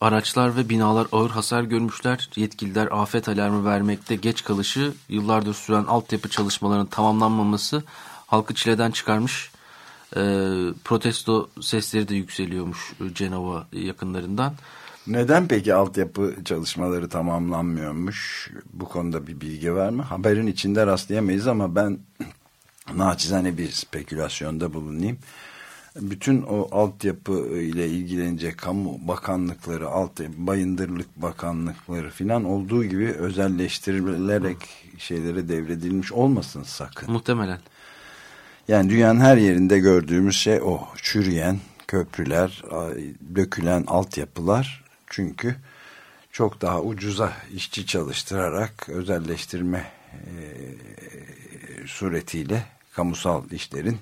Araçlar ve binalar ağır hasar görmüşler. Yetkililer afet alarmı vermekte geç kalışı, yıllardır süren altyapı çalışmalarının tamamlanmaması halkı çileden çıkarmış. E, protesto sesleri de yükseliyormuş Cenova yakınlarından. Neden peki altyapı çalışmaları tamamlanmıyormuş? Bu konuda bir bilgi var mı? Haberin içinde rastlayamayız ama ben naçizane bir spekülasyonda bulunayım bütün o altyapı ile ilgilenecek kamu bakanlıkları, alt bayındırlık bakanlıkları filan olduğu gibi özelleştirilerek şeylere devredilmiş olmasın sakın. Muhtemelen. Yani dünyanın her yerinde gördüğümüz şey o. Çürüyen köprüler, dökülen altyapılar. Çünkü çok daha ucuza işçi çalıştırarak özelleştirme e, suretiyle kamusal işlerin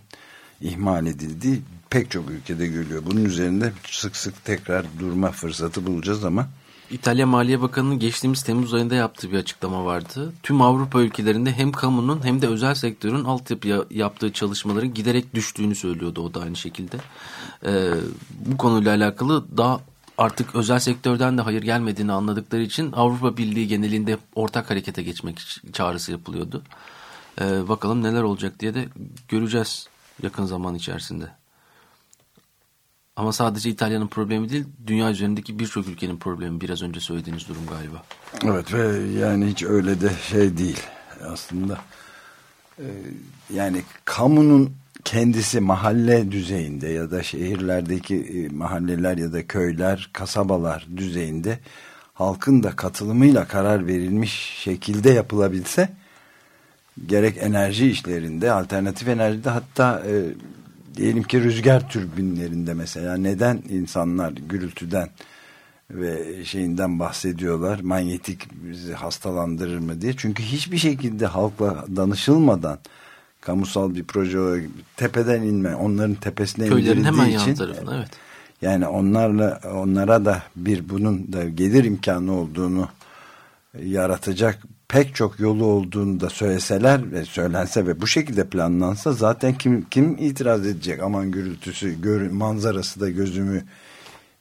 ihmal edildiği pek çok ülkede görülüyor. Bunun üzerinde sık sık tekrar durma fırsatı bulacağız ama İtalya Maliye Bakanı'nın geçtiğimiz Temmuz ayında yaptığı bir açıklama vardı. Tüm Avrupa ülkelerinde hem kamunun hem de özel sektörün altyapı yaptığı çalışmaların giderek düştüğünü söylüyordu o da aynı şekilde. Ee, bu konuyla alakalı daha artık özel sektörden de hayır gelmediğini anladıkları için Avrupa Birliği genelinde ortak harekete geçmek çağrısı yapılıyordu. Ee, bakalım neler olacak diye de göreceğiz yakın zaman içerisinde. Ama sadece İtalya'nın problemi değil, dünya üzerindeki birçok ülkenin problemi biraz önce söylediğiniz durum galiba. Evet ve yani hiç öyle de şey değil aslında. Ee, yani kamunun kendisi mahalle düzeyinde ya da şehirlerdeki e, mahalleler ya da köyler, kasabalar düzeyinde halkın da katılımıyla karar verilmiş şekilde yapılabilse gerek enerji işlerinde, alternatif enerjide hatta e, diyelim ki rüzgar türbinlerinde mesela neden insanlar gürültüden ve şeyinden bahsediyorlar. Manyetik bizi hastalandırır mı diye. Çünkü hiçbir şekilde halkla danışılmadan kamusal bir proje olarak tepeden inme, onların tepesine Köylerin hemen için yan tarafına evet. yani onlarla onlara da bir bunun da gelir imkanı olduğunu yaratacak pek çok yolu olduğunu da söyleseler ve söylense ve bu şekilde planlansa zaten kim kim itiraz edecek aman gürültüsü gör, manzarası da gözümü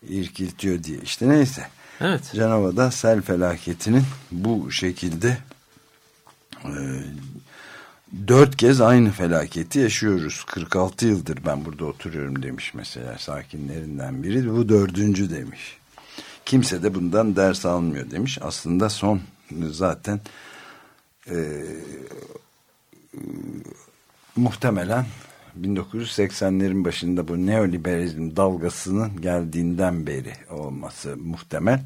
irkiltiyor diye işte neyse. Evet. Cenova'da sel felaketinin bu şekilde e, dört kez aynı felaketi yaşıyoruz. 46 yıldır ben burada oturuyorum demiş mesela sakinlerinden biri. Bu dördüncü demiş. Kimse de bundan ders almıyor demiş. Aslında son zaten e, muhtemelen 1980'lerin başında bu neoliberalizm dalgasının geldiğinden beri olması muhtemel.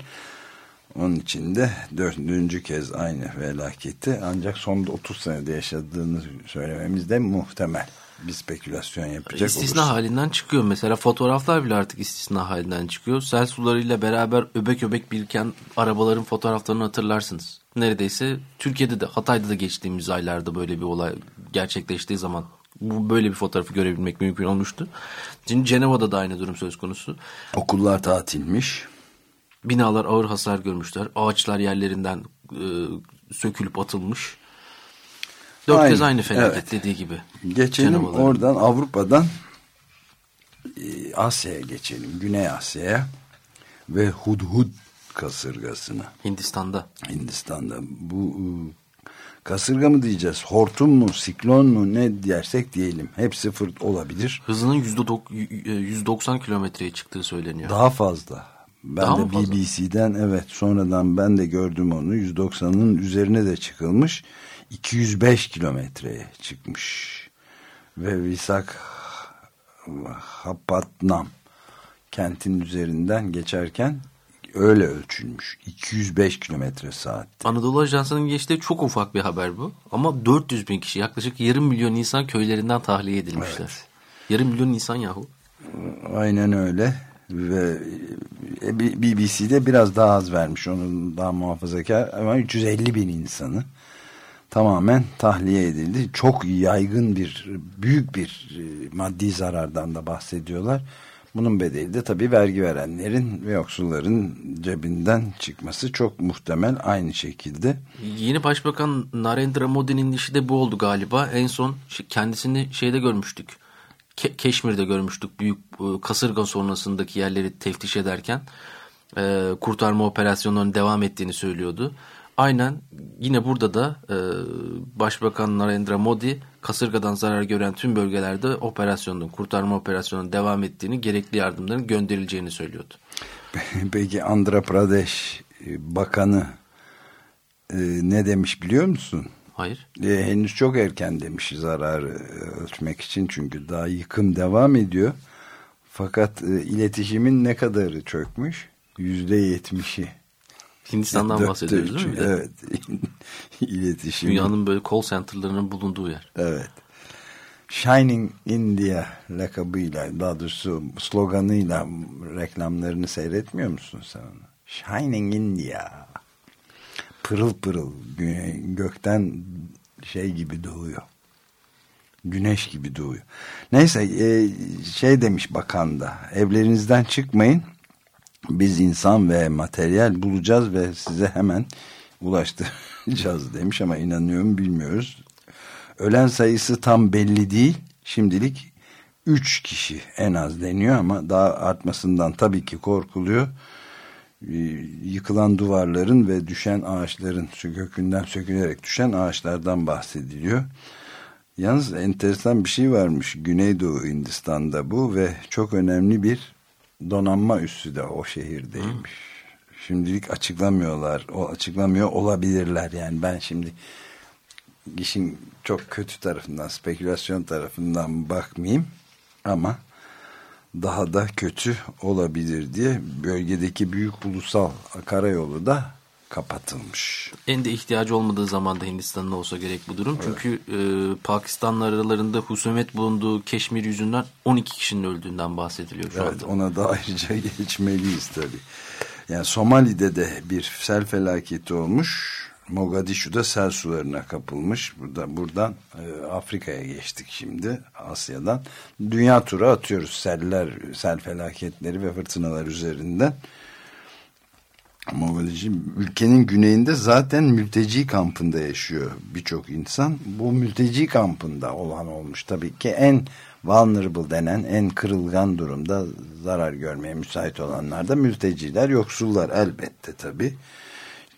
Onun için de dördüncü kez aynı felaketi ancak son 30 senede yaşadığını söylememiz de muhtemel. Bir spekülasyon yapacak İstisna olursa. halinden çıkıyor. Mesela fotoğraflar bile artık istisna halinden çıkıyor. Sel sularıyla beraber öbek öbek biriken arabaların fotoğraflarını hatırlarsınız. Neredeyse Türkiye'de de Hatay'da da geçtiğimiz aylarda böyle bir olay gerçekleştiği zaman bu böyle bir fotoğrafı görebilmek mümkün olmuştu. Şimdi Cenova'da da aynı durum söz konusu. Okullar tatilmiş. Binalar ağır hasar görmüşler. Ağaçlar yerlerinden e, sökülüp atılmış. Dört Aynı, kez aynı felaket evet. dediği gibi. Geçelim oradan Avrupa'dan e, Asya'ya geçelim. Güney Asya'ya ve Hudhud kasırgasına. Hindistan'da. Hindistan'da bu e, kasırga mı diyeceğiz? Hortum mu? Siklon mu? Ne dersek diyelim. Hepsi fırt olabilir. Hızının yüzde dok- y- y- 190 kilometreye çıktığı söyleniyor. Daha fazla. Ben Daha de? BBC'den evet sonradan ben de gördüm onu. 190'ın üzerine de çıkılmış. 205 kilometreye çıkmış. Ve Visak Hapatnam kentin üzerinden geçerken öyle ölçülmüş. 205 kilometre saat. Anadolu Ajansı'nın geçtiği çok ufak bir haber bu. Ama 400 bin kişi yaklaşık yarım milyon insan köylerinden tahliye edilmişler. Evet. Yarım milyon insan yahu. Aynen öyle. Ve e, BBC'de biraz daha az vermiş. Onun daha muhafazakar ama 350 bin insanı tamamen tahliye edildi. Çok yaygın bir, büyük bir e, maddi zarardan da bahsediyorlar. Bunun bedeli de tabii vergi verenlerin ve yoksulların cebinden çıkması çok muhtemel aynı şekilde. Yeni Başbakan Narendra Modi'nin işi de bu oldu galiba. En son kendisini şeyde görmüştük. Ke- Keşmir'de görmüştük. Büyük e, kasırga sonrasındaki yerleri teftiş ederken e, kurtarma operasyonlarının devam ettiğini söylüyordu. Aynen yine burada da e, Başbakan Narendra Modi kasırgadan zarar gören tüm bölgelerde operasyonun, kurtarma operasyonunun devam ettiğini, gerekli yardımların gönderileceğini söylüyordu. Peki Andhra Pradesh e, Bakanı e, ne demiş biliyor musun? Hayır. E, henüz çok erken demiş zararı e, ölçmek için çünkü daha yıkım devam ediyor. Fakat e, iletişimin ne kadarı çökmüş? Yüzde yetmişi. Hindistan'dan bahsediyoruz değil mi? Evet. İletişim. Dünyanın böyle call center'larının bulunduğu yer. Evet. Shining India lakabıyla daha doğrusu sloganıyla reklamlarını seyretmiyor musun sen onu? Shining India. Pırıl pırıl gö- gökten şey gibi doğuyor. Güneş gibi doğuyor. Neyse e, şey demiş bakan da evlerinizden çıkmayın. Biz insan ve materyal bulacağız ve size hemen ulaştıracağız demiş ama inanıyorum bilmiyoruz. Ölen sayısı tam belli değil. Şimdilik 3 kişi en az deniyor ama daha artmasından tabii ki korkuluyor. Ee, Yıkılan duvarların ve düşen ağaçların kökünden sökülerek düşen ağaçlardan bahsediliyor. Yalnız enteresan bir şey varmış Güneydoğu Hindistan'da bu ve çok önemli bir donanma üssü de o şehirdeymiş. Şimdilik açıklamıyorlar. O açıklamıyor olabilirler yani ben şimdi işin çok kötü tarafından, spekülasyon tarafından bakmayayım ama daha da kötü olabilir diye bölgedeki büyük ulusal karayolu da kapatılmış. En de ihtiyacı olmadığı zamanda Hindistan'da olsa gerek bu durum. Çünkü e, Pakistan'la aralarında husumet bulunduğu Keşmir yüzünden 12 kişinin öldüğünden bahsediliyor şu Evet anda. ona da ayrıca geçmeliyiz tabii. Yani Somali'de de bir sel felaketi olmuş. Mogadishu'da sel sularına kapılmış. Burada buradan e, Afrika'ya geçtik şimdi Asya'dan. Dünya turu atıyoruz seller, sel felaketleri ve fırtınalar üzerinden. Mogadishu ülkenin güneyinde zaten mülteci kampında yaşıyor birçok insan. Bu mülteci kampında olan olmuş tabii ki en vulnerable denen en kırılgan durumda zarar görmeye müsait olanlar da mülteciler, yoksullar elbette tabii.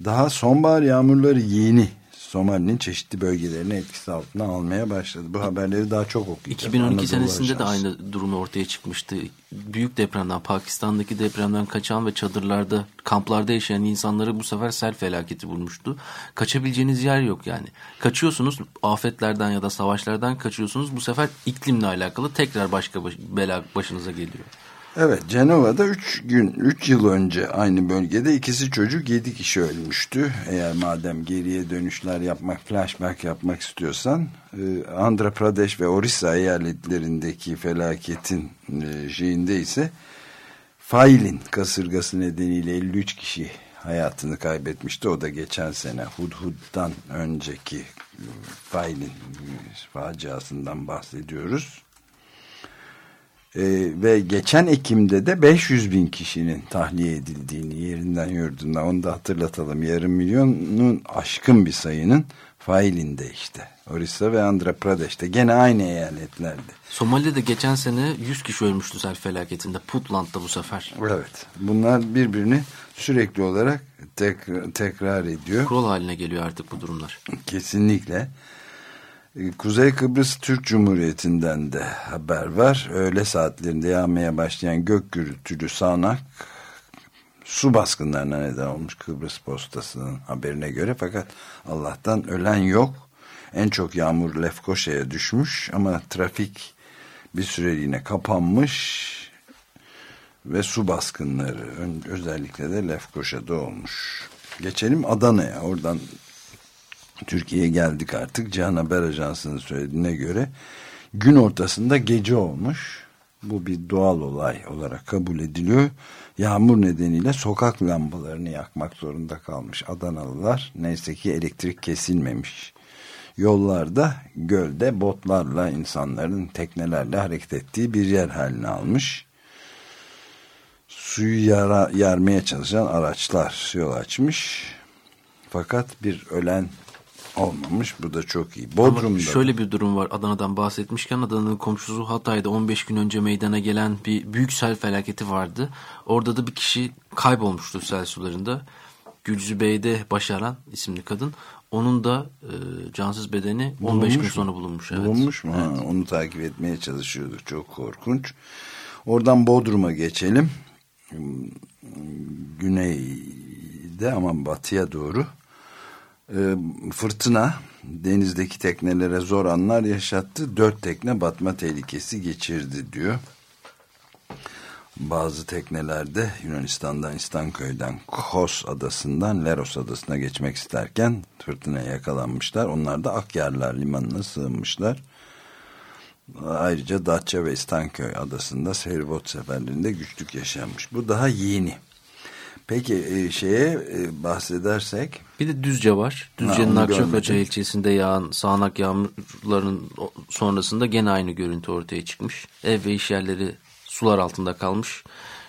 Daha sonbahar yağmurları yeni Somali'nin çeşitli bölgelerini etkisi altına almaya başladı. Bu haberleri daha çok okuyacağız. 2012 Anadolu senesinde de aynı durum ortaya çıkmıştı. Büyük depremden, Pakistan'daki depremden kaçan ve çadırlarda, kamplarda yaşayan insanları bu sefer sel felaketi bulmuştu. Kaçabileceğiniz yer yok yani. Kaçıyorsunuz, afetlerden ya da savaşlardan kaçıyorsunuz. Bu sefer iklimle alakalı tekrar başka baş- bela başınıza geliyor. Evet Cenova'da 3 gün 3 yıl önce aynı bölgede ikisi çocuk 7 kişi ölmüştü. Eğer madem geriye dönüşler yapmak flashback yapmak istiyorsan e, Andhra Pradesh ve Orissa eyaletlerindeki felaketin e, şeyinde ise Failin kasırgası nedeniyle 53 kişi hayatını kaybetmişti. O da geçen sene Hudhud'dan önceki Failin e, faciasından bahsediyoruz. Ee, ve geçen Ekim'de de 500 bin kişinin tahliye edildiğini yerinden yurdundan onu da hatırlatalım. Yarım milyonun aşkın bir sayının failinde işte. Orissa ve Andhra Pradesh'te gene aynı eyaletlerde. Somali'de de geçen sene 100 kişi ölmüştü sel felaketinde. Puntland'da bu sefer. Evet bunlar birbirini sürekli olarak tek- tekrar ediyor. Kural haline geliyor artık bu durumlar. Kesinlikle. Ee, Kuzey Kıbrıs Türk Cumhuriyeti'nden de haber var. Öğle saatlerinde yağmaya başlayan gök gürültülü sağanak su baskınlarına neden olmuş Kıbrıs postasının haberine göre. Fakat Allah'tan ölen yok. En çok yağmur Lefkoşa'ya düşmüş ama trafik bir süreliğine kapanmış ve su baskınları özellikle de Lefkoşa'da olmuş. Geçelim Adana'ya. Oradan Türkiye'ye geldik artık. Cihan Haber Ajansı'nın söylediğine göre gün ortasında gece olmuş. Bu bir doğal olay olarak kabul ediliyor. Yağmur nedeniyle sokak lambalarını yakmak zorunda kalmış Adanalılar. Neyse ki elektrik kesilmemiş. Yollarda gölde botlarla insanların teknelerle hareket ettiği bir yer haline almış. Suyu yara, yarmaya çalışan araçlar yol açmış. Fakat bir ölen olmamış. Bu da çok iyi. Bodrum'da Ama şöyle bir durum var Adana'dan bahsetmişken Adana'nın komşusu Hatay'da 15 gün önce meydana gelen bir büyük sel felaketi vardı. Orada da bir kişi kaybolmuştu sel sularında. Gülcübey'de Başaran isimli kadın. Onun da e, cansız bedeni 15 Bulunmuş gün sonra bulunmuş. Evet. Bulunmuş mu? Ha, onu takip etmeye çalışıyorduk. Çok korkunç. Oradan Bodrum'a geçelim. Güneyde ama batıya doğru. Ee, fırtına denizdeki teknelere zor anlar yaşattı. Dört tekne batma tehlikesi geçirdi diyor. Bazı teknelerde Yunanistan'dan İstanköy'den Kos adasından Leros adasına geçmek isterken fırtınaya yakalanmışlar. Onlar da Akyarlar limanına sığınmışlar. Ayrıca Datça ve İstanköy adasında feribot seferlerinde güçlük yaşanmış. Bu daha yeni. Peki e, şeye e, bahsedersek Bir de Düzce var. Düzce'nin Akçakoca ilçesinde yağan sağanak yağmurların sonrasında gene aynı görüntü ortaya çıkmış. Ev ve iş yerleri sular altında kalmış.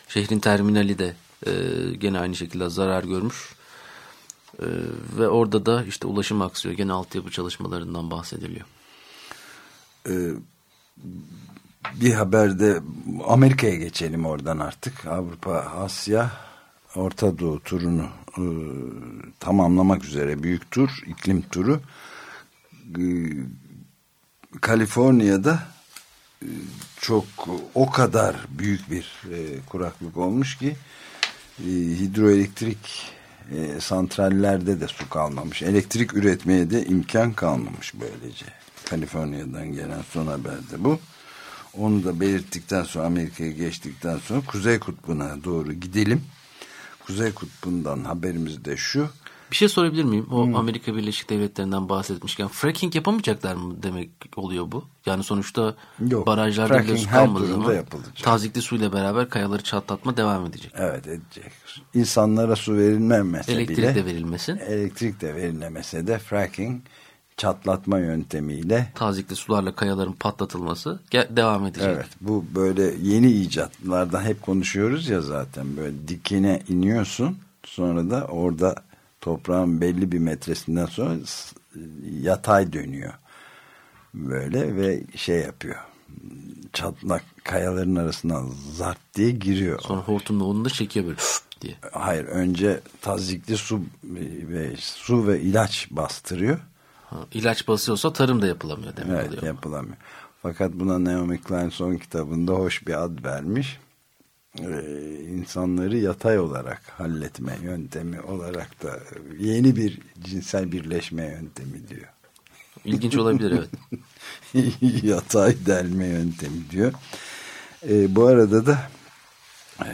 Şehrin terminali de e, gene aynı şekilde zarar görmüş. E, ve orada da işte ulaşım aksıyor. Gene altyapı çalışmalarından bahsediliyor. e, bir haberde Amerika'ya geçelim oradan artık. Avrupa, Asya, Orta Doğu turunu e, tamamlamak üzere büyük tur, iklim turu. E, Kaliforniya'da e, çok o kadar büyük bir e, kuraklık olmuş ki e, hidroelektrik e, santrallerde de su kalmamış. Elektrik üretmeye de imkan kalmamış böylece. Kaliforniya'dan gelen son haberde bu. Onu da belirttikten sonra Amerika'ya geçtikten sonra Kuzey Kutbu'na doğru gidelim. Kuzey Kutbu'ndan haberimiz de şu. Bir şey sorabilir miyim? O Amerika Birleşik Devletleri'nden bahsetmişken fracking yapamayacaklar mı demek oluyor bu? Yani sonuçta Yok, barajlarda bile su kalmadığı zaman yapılacak. tazikli suyla beraber kayaları çatlatma devam edecek. Evet edecek. İnsanlara su verilmemese Elektrik bile de verilmesin. elektrik de verilmemese de fracking çatlatma yöntemiyle Tazikli sularla kayaların patlatılması devam edecek. Evet bu böyle yeni icatlardan hep konuşuyoruz ya zaten böyle dikine iniyorsun sonra da orada toprağın belli bir metresinden sonra yatay dönüyor böyle ve şey yapıyor çatlak kayaların arasına zart diye giriyor. Sonra hortumla onu da çekiyor böyle diye. Hayır önce tazikli su ve su ve ilaç bastırıyor. İlaç basıyorsa tarım da yapılamıyor demek Evet oluyor. yapılamıyor. Fakat buna Naomi Klein son kitabında hoş bir ad vermiş. Ee, insanları yatay olarak halletme yöntemi olarak da yeni bir cinsel birleşme yöntemi diyor. İlginç olabilir evet. yatay delme yöntemi diyor. Ee, bu arada da e,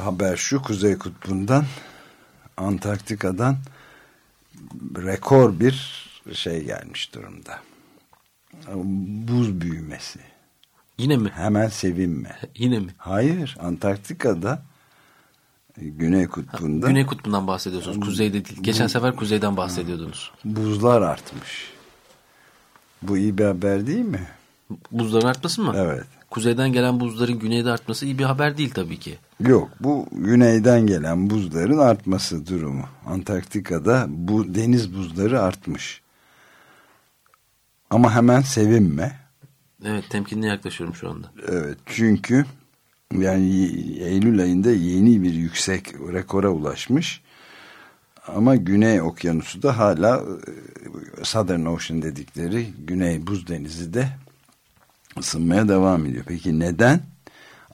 haber şu Kuzey Kutbu'ndan Antarktika'dan rekor bir şey gelmiş durumda. Buz büyümesi. Yine mi? Hemen sevinme. Yine mi? Hayır Antarktika'da e, Güney Kutbu'nda Güney kutbundan bahsediyorsunuz. Kuzeyde değil. Geçen sefer kuzeyden bahsediyordunuz. buzlar artmış. Bu iyi bir haber değil mi? Buzların artması mı? Evet. Kuzeyden gelen buzların güneyde artması iyi bir haber değil tabii ki. Yok bu güneyden gelen buzların artması durumu. Antarktika'da bu deniz buzları artmış. Ama hemen sevinme. Evet temkinli yaklaşıyorum şu anda. Evet çünkü yani Eylül ayında yeni bir yüksek rekora ulaşmış. Ama Güney Okyanusu da hala e, Southern Ocean dedikleri Güney Buz Denizi de ısınmaya devam ediyor. Peki neden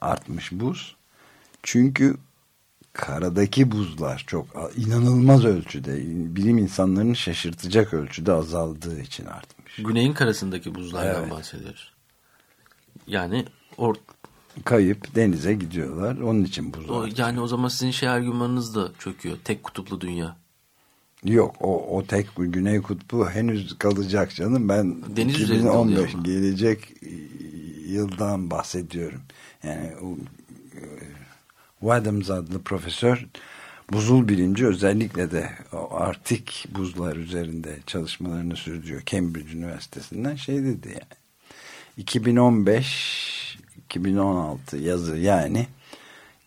artmış buz? Çünkü karadaki buzlar çok inanılmaz ölçüde bilim insanlarını şaşırtacak ölçüde azaldığı için artmış. Güneyin karasındaki buzlardan Evet. bahsediyoruz. Yani or, Kayıp denize gidiyorlar. Onun için buz o, yani o zaman sizin şey argümanınız da çöküyor. Tek kutuplu dünya. Yok o, o tek Güney Kutbu henüz kalacak canım. Ben Deniz üzerinde oluyor 2015 ama. gelecek e, yıldan bahsediyorum. Yani o, e, Wadhams adlı profesör buzul bilimci özellikle de o Arktik buzlar üzerinde çalışmalarını sürdürüyor. Cambridge Üniversitesi'nden şey dedi yani. 2015 2016 yazı yani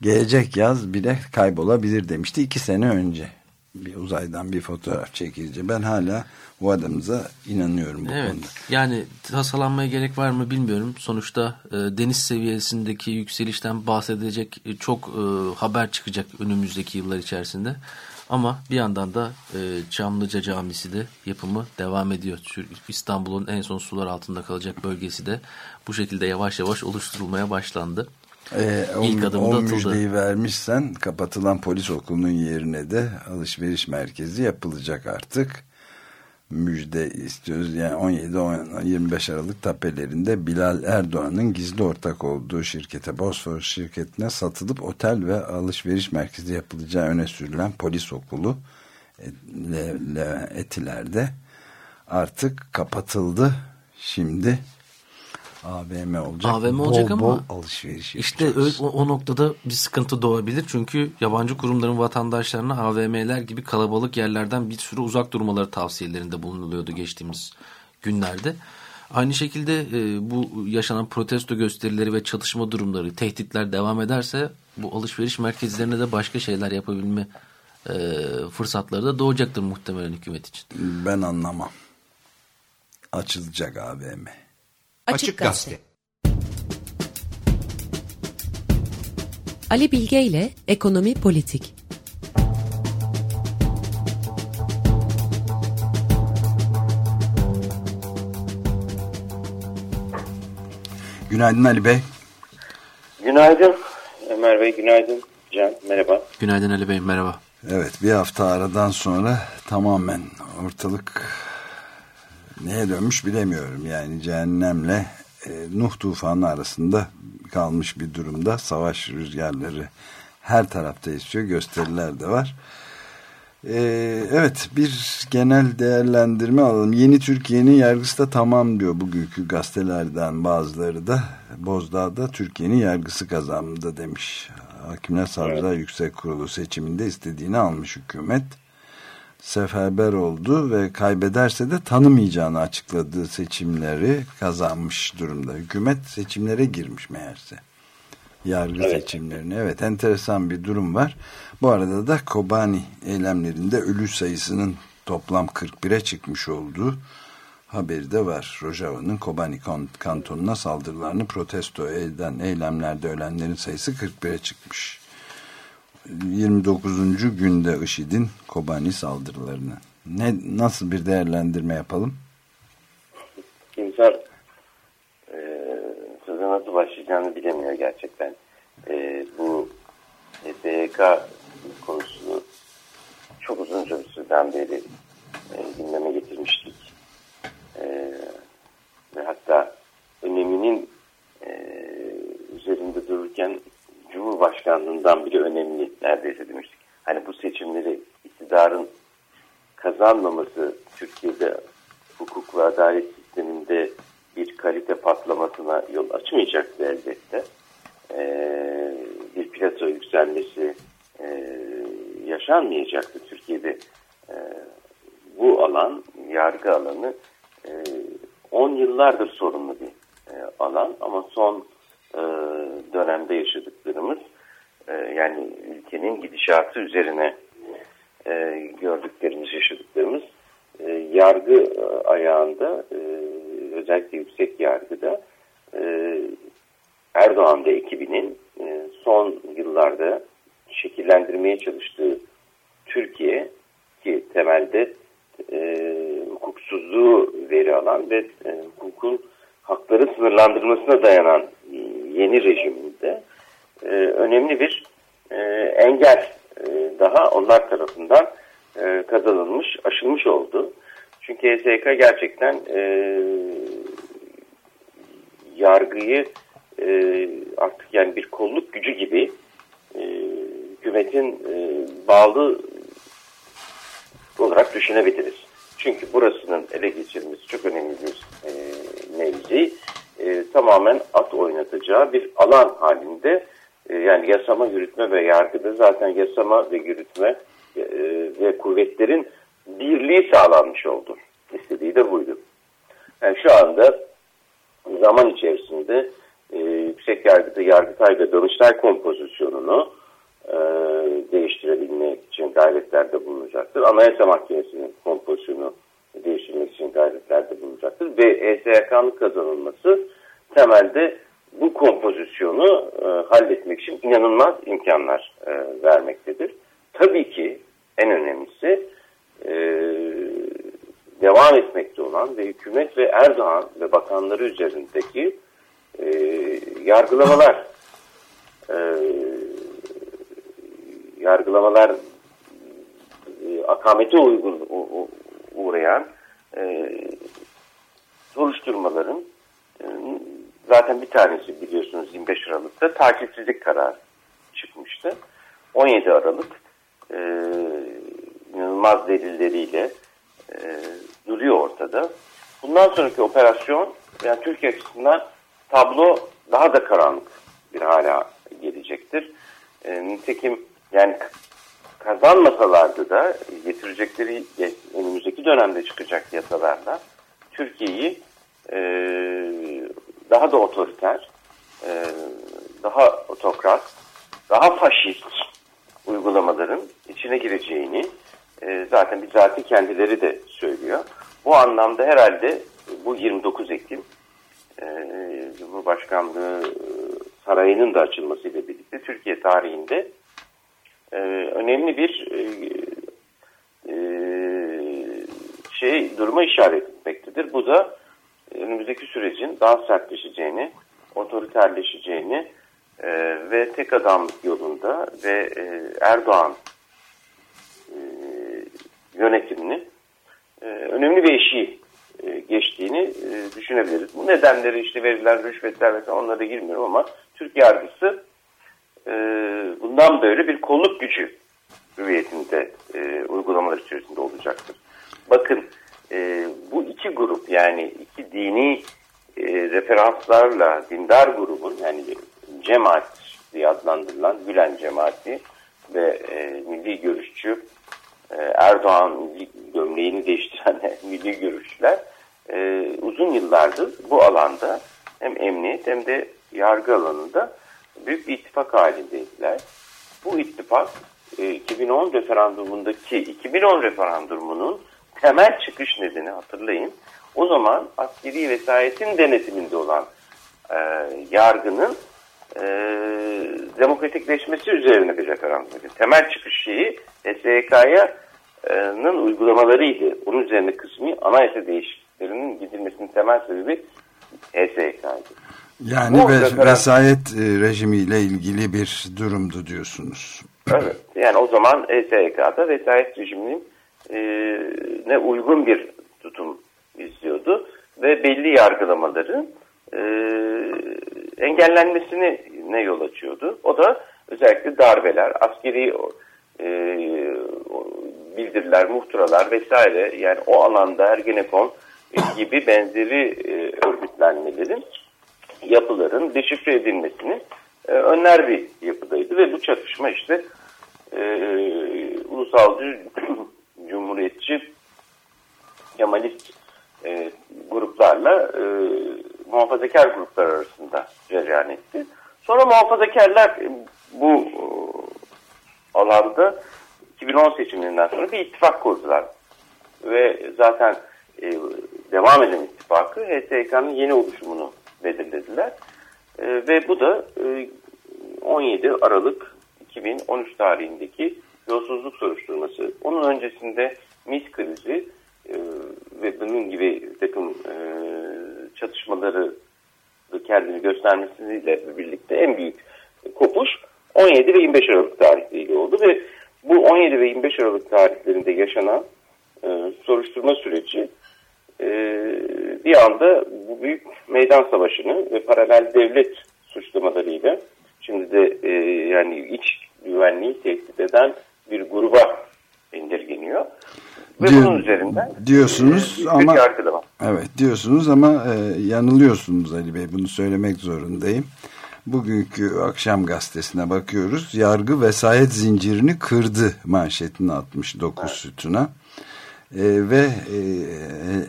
gelecek yaz bile kaybolabilir demişti iki sene önce. Bir uzaydan bir fotoğraf çekilince ben hala bu adamıza inanıyorum bu Evet. konuda. Yani tasalanmaya gerek var mı bilmiyorum. Sonuçta e, deniz seviyesindeki yükselişten bahsedecek e, çok e, haber çıkacak önümüzdeki yıllar içerisinde. Ama bir yandan da e, Çamlıca Camisi de yapımı devam ediyor. İstanbul'un en son sular altında kalacak bölgesi de bu şekilde yavaş yavaş oluşturulmaya başlandı. Ee, İlk o, adımı o da atıldı. müjdeyi vermişsen kapatılan polis okulunun yerine de alışveriş merkezi yapılacak artık. Müjde istiyoruz. Yani 17-25 Aralık tapelerinde Bilal Erdoğan'ın gizli ortak olduğu şirkete Bosfor şirketine satılıp otel ve alışveriş merkezi yapılacağı öne sürülen polis okulu e, Le, Le, Etiler'de artık kapatıldı. Şimdi AVM olacak. AVM bol olacak ama bol alışveriş İşte o, o noktada bir sıkıntı doğabilir. Çünkü yabancı kurumların vatandaşlarına AVM'ler gibi kalabalık yerlerden bir süre uzak durmaları tavsiyelerinde bulunuluyordu geçtiğimiz günlerde. Aynı şekilde e, bu yaşanan protesto gösterileri ve çatışma durumları, tehditler devam ederse bu alışveriş merkezlerine de başka şeyler yapabilme e, fırsatları da doğacaktır muhtemelen hükümet için. Ben anlamam. Açılacak AVM. Açık Gazete. Ali Bilge ile Ekonomi Politik. Günaydın Ali Bey. Günaydın Ömer Bey, günaydın Can, merhaba. Günaydın Ali Bey, merhaba. Evet bir hafta aradan sonra tamamen ortalık neye dönmüş bilemiyorum. Yani cehennemle e, Nuh tufanı arasında kalmış bir durumda. Savaş rüzgarları her tarafta esiyor. Gösteriler de var. Ee, evet bir genel değerlendirme alalım. Yeni Türkiye'nin yargısı da tamam diyor bugünkü gazetelerden bazıları da. Bozdağ'da Türkiye'nin yargısı kazandı demiş. Hakimler Savcılar evet. Yüksek Kurulu seçiminde istediğini almış hükümet. Seferber oldu ve kaybederse de tanımayacağını açıkladığı seçimleri kazanmış durumda. Hükümet seçimlere girmiş meğerse yargı evet. seçimlerine. Evet enteresan bir durum var. Bu arada da Kobani eylemlerinde ölü sayısının toplam 41'e çıkmış olduğu haberi de var. Rojava'nın Kobani kantonuna saldırılarını protesto eden eylemlerde ölenlerin sayısı 41'e çıkmış. 29. günde IŞİD'in Kobani saldırılarını. Ne, nasıl bir değerlendirme yapalım? İnsan sözü nasıl başlayacağını bilemiyor gerçekten. E, bu SYK konusunu çok bir süreden beri e, gündeme getirmiştik. E, ve hatta öneminin e, üzerinde dururken Cumhurbaşkanlığından bile önemli neredeyse demiştik. Hani bu seçimleri iktidarın kazanmaması Türkiye'de hukuk ve adalet sisteminde bir kalite patlamasına yol açmayacaktı elbette. Ee, bir plato yükselmesi e, yaşanmayacaktı Türkiye'de. E, bu alan, yargı alanı e, 10 yıllardır sorunlu bir e, alan ama son e, dönemde yaşadıklarımız e, yani ülkenin gidişatı üzerine e, gördüklerimiz, yaşadıklarımız yargı ayağında özellikle yüksek yargıda e, Erdoğan ve ekibinin son yıllarda şekillendirmeye çalıştığı Türkiye ki temelde e, hukuksuzluğu veri alan ve e, hukukun hakları sınırlandırmasına dayanan yeni rejiminde e, önemli bir e, engel e, daha onlar tarafından e, kazanılmış, aşılmış oldu. Çünkü HSK gerçekten e, yargıyı e, artık yani bir kolluk gücü gibi e, hükümetin e, bağlı olarak düşünebiliriz. Çünkü burasının ele geçirilmesi çok önemli bir e, mevzi. E, tamamen at oynatacağı bir alan halinde e, yani yasama, yürütme ve yargıda zaten yasama ve yürütme e, ve kuvvetlerin birliği sağlanmış oldu. İstediği de buydu. Yani şu anda zaman içerisinde e, yüksek yargıda Yargıtay ve Danıştay kompozisyonunu e, değiştirebilmek için gayretlerde bulunacaktır. Anayasa Mahkemesi'nin kompozisyonu değiştirmek için gayretlerde bulunacaktır. Ve ESYK'nın kazanılması temelde bu kompozisyonu e, halletmek için inanılmaz imkanlar e, vermektedir. Tabii ki en önemlisi e, devam etmekte olan ve hükümet ve Erdoğan ve bakanları üzerindeki e, yargılamalar e, yargılamalar e, akamete uygun u, uğrayan e, soruşturmaların e, zaten bir tanesi biliyorsunuz 25 Aralık'ta takipsizlik kararı çıkmıştı. 17 Aralık e, inanılmaz delilleriyle e, duruyor ortada. Bundan sonraki operasyon yani Türkiye açısından tablo daha da karanlık bir hale gelecektir. E, nitekim yani kazanmasalardı da getirecekleri önümüzdeki dönemde çıkacak yasalarla Türkiye'yi e, daha da otoriter, e, daha otokrat, daha faşist uygulamaların içine gireceğini e, zaten bizatihi kendileri de söylüyor. Bu anlamda herhalde bu 29 Ekim e, Cumhurbaşkanlığı sarayının da açılmasıyla birlikte Türkiye tarihinde e, önemli bir e, e, şey duruma işaret etmektedir. Bu da önümüzdeki sürecin daha sertleşeceğini, otoriterleşeceğini e, ve tek adamlık yolunda ve Erdoğan e, yönetiminin önemli bir eşiği e, geçtiğini düşünebiliriz. Bu nedenleri işte verilen rüşvetler vesaire onlara girmiyorum ama Türk yargısı e, bundan böyle bir kolluk gücü hüviyetinde e, uygulamalar içerisinde olacaktır. Bakın e, bu iki grup yani iki dini e, referanslarla dindar grubun yani cemaat diye adlandırılan Gülen cemaati ve e, milli görüşçü e, Erdoğan milli gömleğini değiştiren milli görüşçüler e, uzun yıllardır bu alanda hem emniyet hem de yargı alanında büyük bir ittifak halindeydiler. Bu ittifak e, 2010 referandumundaki 2010 referandumunun temel çıkış nedeni hatırlayın. O zaman askeri vesayetin denetiminde olan e, yargının e, demokratikleşmesi üzerine bir referandum. Temel çıkış şeyi SYK'nın uygulamalarıydı. Bunun üzerine kısmi anayasa değişikliklerinin gidilmesinin temel sebebi HSYK'ydı. Yani ve, referans- vesayet e, rejimiyle ilgili bir durumdu diyorsunuz. Evet. Yani o zaman ESYK'da vesayet rejiminin e, ne uygun bir tutum izliyordu ve belli yargılamaların e, engellenmesini ne yol açıyordu. O da özellikle darbeler, askeri e, bildiriler, muhtıralar vesaire yani o alanda Ergenekon gibi benzeri e, örgütlenmelerin yapıların deşifre edilmesini e, önler bir yapıdaydı ve bu çatışma işte e, ulusalcı, cumhuriyetçi, kemalist e, gruplarla e, muhafazakar gruplar arasında cereyan etti. Sonra muhafazakarlar e, bu e, alanda 2010 seçimlerinden sonra bir ittifak kurdular. Ve zaten e, devam eden ittifakı HSYK'nın yeni oluşumunu belirlediler. E, ve bu da e, 17 Aralık 2013 tarihindeki yolsuzluk soruşturması. Onun öncesinde MİT krizi e, ve bunun gibi takım e, çatışmaları kendini göstermesiyle birlikte en büyük kopuş 17 ve 25 Aralık tarihleriyle oldu ve bu 17 ve 25 Aralık tarihlerinde yaşanan e, soruşturma süreci e, bir anda bu büyük meydan savaşını ve paralel devlet suçlamalarıyla şimdi de e, yani iç güvenliği tehdit eden bir gruba indirgeniyor. Ve Diyor- bunun üzerinden diyorsunuz e, bir ama-. Evet diyorsunuz ama e, yanılıyorsunuz Ali Bey bunu söylemek zorundayım. Bugünkü akşam gazetesine bakıyoruz. Yargı vesayet zincirini kırdı manşetini atmış 9 sütuna. E, ve e,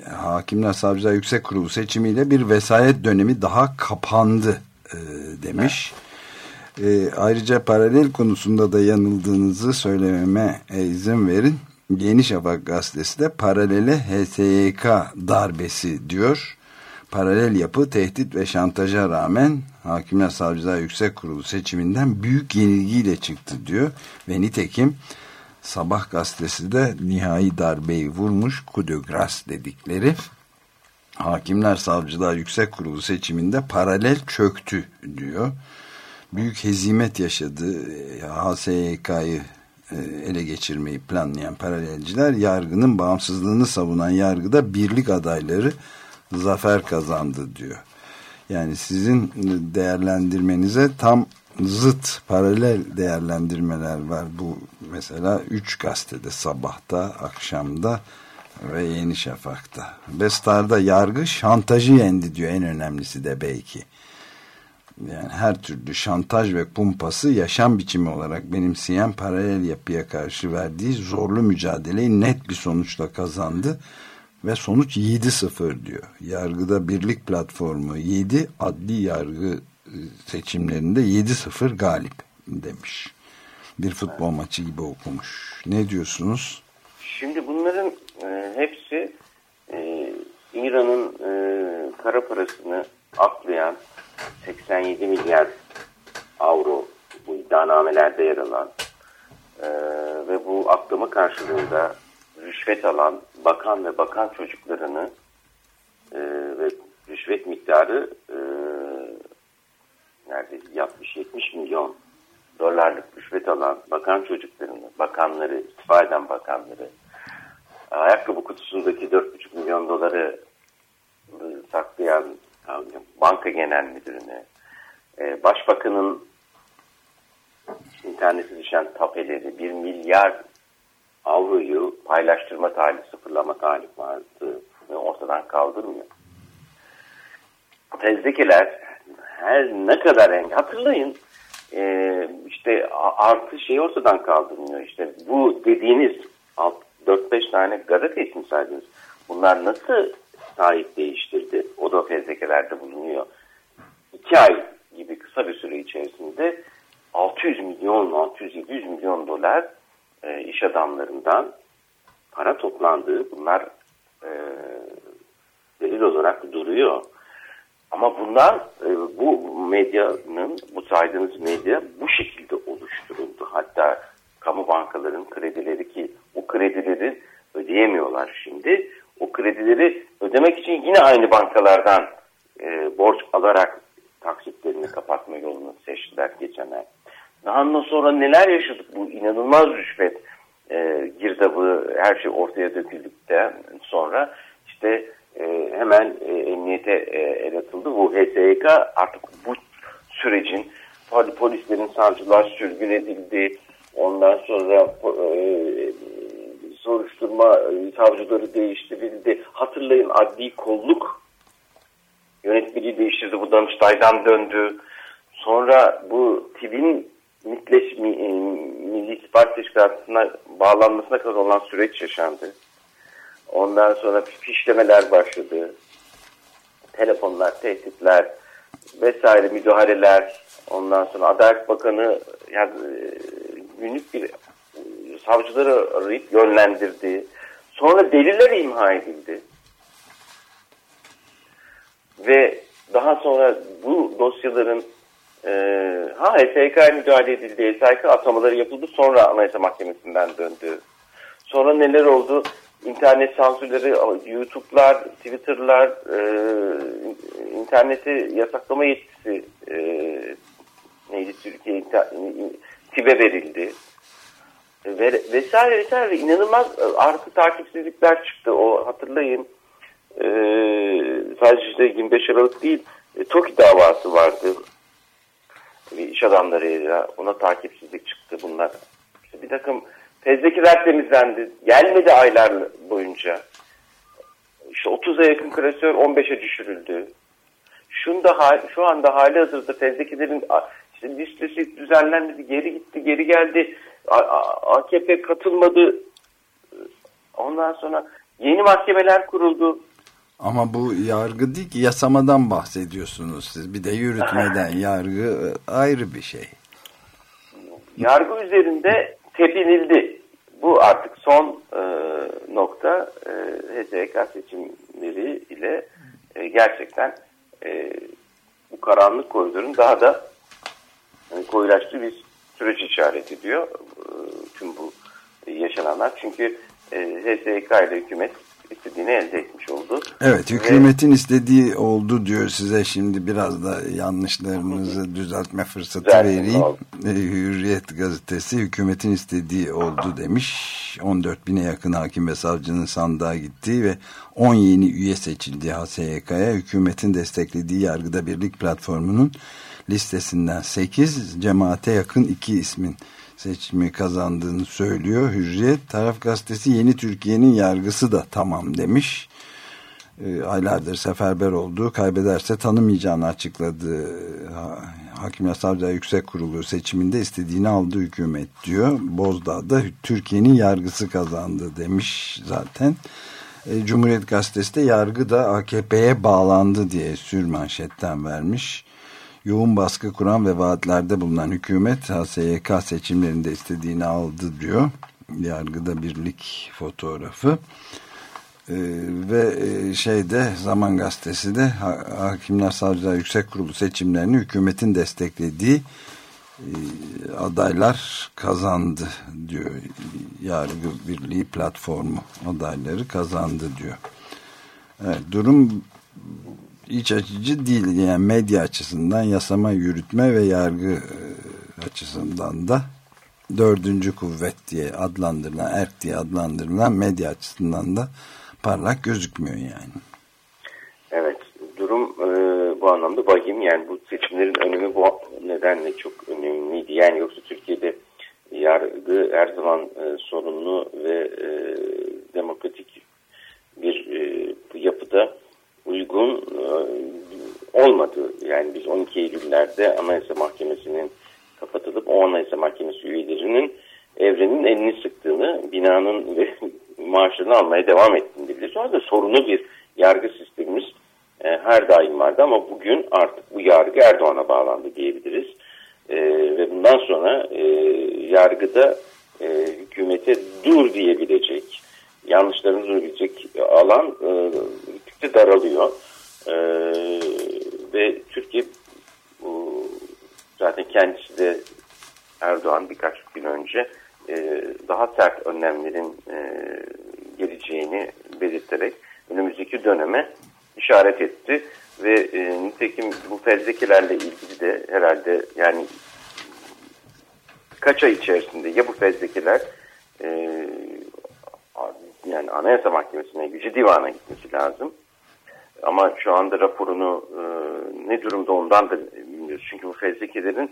Hakimler Savcılar Yüksek Kurulu seçimiyle bir vesayet dönemi daha kapandı e, demiş. E, ayrıca paralel konusunda da yanıldığınızı söylememe izin verin. Yeni Şafak gazetesi de paralele HSYK darbesi diyor. Paralel yapı tehdit ve şantaja rağmen Hakimler Savcılar Yüksek Kurulu seçiminden büyük yenilgiyle çıktı diyor. Ve nitekim Sabah gazetesi de nihai darbeyi vurmuş Kudügras dedikleri Hakimler Savcılar Yüksek Kurulu seçiminde paralel çöktü diyor. Büyük hezimet yaşadı. HSYK'yı e, ele geçirmeyi planlayan paralelciler yargının bağımsızlığını savunan yargıda birlik adayları zafer kazandı diyor. Yani sizin değerlendirmenize tam zıt paralel değerlendirmeler var. Bu mesela 3 gazetede sabahta, akşamda ve Yeni Şafak'ta. Ve Star'da yargı şantajı yendi diyor en önemlisi de belki. Yani her türlü şantaj ve kumpası yaşam biçimi olarak benimseyen paralel yapıya karşı verdiği zorlu mücadeleyi net bir sonuçla kazandı. Ve sonuç 7-0 diyor. Yargıda birlik platformu 7, adli yargı e, seçimlerinde 7-0 galip demiş. Bir futbol maçı gibi okumuş. Ne diyorsunuz? Şimdi bunların e, hepsi e, İran'ın e, kara parasını aklayan 87 milyar avro bu iddianamelerde yer alan e, ve bu aklama karşılığında rüşvet alan bakan ve bakan çocuklarını e, ve rüşvet miktarı e, neredeyse 60-70 milyon dolarlık rüşvet alan bakan çocuklarını, bakanları, istifa eden bakanları, ayakkabı kutusundaki 4,5 milyon doları e, saklayan banka genel müdürüne, e, başbakanın internete düşen tapeleri 1 milyar avroyu paylaştırma talibi, sıfırlama. Ve ortadan kaldırmıyor. Fezlekeler her ne kadar en hatırlayın e, işte artı şey ortadan kaldırmıyor. İşte bu dediğiniz alt- 4-5 tane gazete isim saydınız. Bunlar nasıl sahip değiştirdi? O da fezlekelerde bulunuyor. 2 ay gibi kısa bir süre içerisinde 600 milyon, 600-700 milyon dolar e, iş adamlarından para toplandığı bunlar e, delil olarak duruyor. Ama bunlar e, bu medyanın, bu saydığınız medya bu şekilde oluşturuldu. Hatta kamu bankaların kredileri ki o kredileri ödeyemiyorlar şimdi. O kredileri ödemek için yine aynı bankalardan e, borç alarak taksitlerini kapatma yolunu seçtiler geçen ay. Daha sonra neler yaşadık bu inanılmaz rüşvet e, girdabı her şey ortaya döküldükten sonra işte e, hemen e, emniyete e, el atıldı. Bu HSYK artık bu sürecin pol- polislerin savcılar sürgün edildi. Ondan sonra soruşturma e, savcıları değiştirildi. Hatırlayın adli kolluk yönetmeliği değiştirdi. Bu Danıştay'dan döndü. Sonra bu TİB'in mitleş, mi, Milli İstihbarat Teşkilatı'na bağlanmasına kadar olan süreç yaşandı. Ondan sonra fişlemeler başladı. Telefonlar, tehditler vesaire müdahaleler. Ondan sonra Adalet Bakanı yani, e, günlük bir e, savcıları arayıp yönlendirdi. Sonra deliller imha edildi. Ve daha sonra bu dosyaların e, ha HSYK'ya müdahale edildi. HSYK atamaları yapıldı. Sonra Anayasa Mahkemesi'nden döndü. Sonra neler oldu? İnternet sansürleri, YouTube'lar, Twitter'lar, e, interneti yasaklama yetkisi e, neydi Türkiye TİB'e verildi. Ve, vesaire vesaire inanılmaz artı takipsizlikler çıktı. O hatırlayın e, sadece işte 25 Aralık değil e, TOKİ davası vardı. Bir iş adamlarıyla ona takipsizlik çıktı bunlar. İşte bir takım fezlekiler temizlendi. Gelmedi aylar boyunca. İşte 30'a yakın klasör 15'e düşürüldü. Şunda, şu anda hali hazırda fezlekilerin işte listesi düzenlendi, geri gitti, geri geldi. AKP katılmadı. Ondan sonra yeni mahkemeler kuruldu. Ama bu yargı değil ki yasamadan bahsediyorsunuz siz. Bir de yürütmeden yargı e, ayrı bir şey. Yargı üzerinde tepinildi. Bu artık son e, nokta e, HSYK seçimleri ile e, gerçekten e, bu karanlık koridorun daha da e, koyulaştığı bir süreç işaret ediyor. E, tüm bu yaşananlar. Çünkü e, HSYK ile hükümet istediğini elde etmiş oldu. Evet hükümetin Ve, istediği oldu diyor size şimdi biraz da yanlışlarınızı düzeltme fırsatı vereyim. E, Hürriyet gazetesi hükümetin istediği oldu demiş. 14 bine yakın hakim ve savcının sandığa gittiği ve 10 yeni üye seçildiği HSYK'ya hükümetin desteklediği Yargıda Birlik platformunun listesinden 8 cemaate yakın 2 ismin seçimi kazandığını söylüyor. Hürriyet taraf gazetesi Yeni Türkiye'nin yargısı da tamam demiş. E, aylardır seferber olduğu kaybederse tanımayacağını açıkladı. Ha, Hakimiyet Savcılar Yüksek Kurulu seçiminde istediğini aldı hükümet diyor. Bozdağ'da Türkiye'nin yargısı kazandı demiş zaten. E, Cumhuriyet Gazetesi de yargı da AKP'ye bağlandı diye sür manşetten vermiş yoğun baskı kuran ve vaatlerde bulunan hükümet HSYK seçimlerinde istediğini aldı diyor. Yargıda birlik fotoğrafı. Ee, ve şeyde Zaman Gazetesi de Hakimler Savcılar Yüksek Kurulu seçimlerini hükümetin desteklediği e, adaylar kazandı diyor. Yargı Birliği platformu adayları kazandı diyor. Evet, durum iç açıcı değil. Yani medya açısından, yasama, yürütme ve yargı e, açısından da dördüncü kuvvet diye adlandırılan, erk diye adlandırılan medya açısından da parlak gözükmüyor yani. Evet, durum e, bu anlamda vahim. Yani bu seçimlerin önemi bu nedenle çok önemliydi. Yani yoksa Türkiye'de yargı her zaman e, sorunlu ve e, demokratik bir e, yapıda uygun e, olmadı. Yani biz 12 Eylül'lerde Anayasa Mahkemesi'nin kapatılıp o Anayasa Mahkemesi üyelerinin evrenin elini sıktığını, binanın ve maaşlarını almaya devam ettiğini biliyoruz. Sonra da sorunlu bir yargı sistemimiz e, her daim vardı ama bugün artık bu yargı Erdoğan'a bağlandı diyebiliriz. E, ve bundan sonra e, yargıda e, hükümete dur diyebilecek, yanlışlarını durabilecek alan e, gittikçe daralıyor. E, ve Türkiye bu, zaten kendisi de Erdoğan birkaç gün önce e, daha sert önlemlerin e, geleceğini belirterek önümüzdeki döneme işaret etti ve e, nitekim bu fezlekelerle ilgili de herhalde yani kaç ay içerisinde ya bu fezlekeler e, yani Anayasa Mahkemesi'ne gücü divana gitmesi lazım. Ama şu anda raporunu e, ne durumda ondan da bilmiyoruz. Çünkü bu fezlekelerin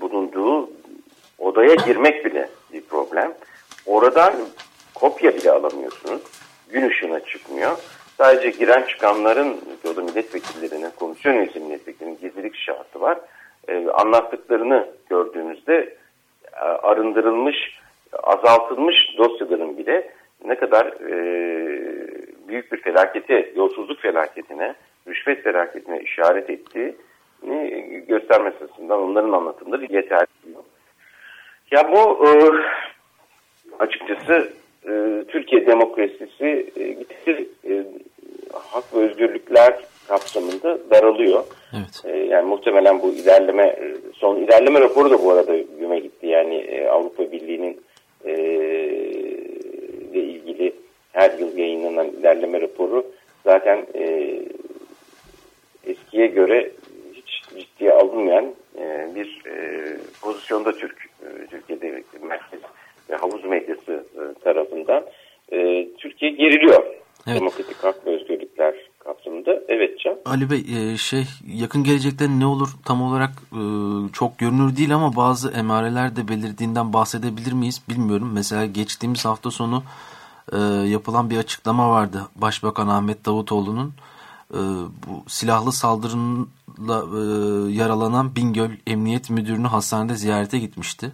bulunduğu odaya girmek bile bir problem. Oradan kopya bile alamıyorsunuz. Gün ışığına çıkmıyor. Sadece giren çıkanların, o da milletvekillerinin, komisyon üyesi milletvekillerinin gizlilik şartı var. Ee, anlattıklarını gördüğünüzde e, arındırılmış, azaltılmış dosyaların bile ne kadar e, büyük bir felakete, yolsuzluk felaketine, rüşvet felaketine işaret ettiğini göstermesi açısından onların anlatımları yeterli. Ya bu e, açıkçası e, Türkiye demokrasisi e, gittikçe e, hak ve özgürlükler kapsamında daralıyor. Evet. E, yani muhtemelen bu ilerleme e, son ilerleme raporu da bu arada güme gitti. Yani e, Avrupa Birliği'nin e, ile ilgili her yıl yayınlanan ilerleme raporu zaten e, eskiye göre hiç ciddiye alınmayan e, bir e, pozisyonda Türk e, Türkiye'de merkez ve havuz medyası e, tarafından e, Türkiye geriliyor. Evet. Demokratik hak ve özgürlükler kapsamında. Evet Can. Ali Bey e, şey yakın gelecekte ne olur tam olarak e, çok görünür değil ama bazı emareler de belirdiğinden bahsedebilir miyiz bilmiyorum. Mesela geçtiğimiz hafta sonu e, yapılan bir açıklama vardı Başbakan Ahmet Davutoğlu'nun e, bu silahlı saldırıyla e, yaralanan Bingöl Emniyet Müdürünü hastanede ziyarete gitmişti.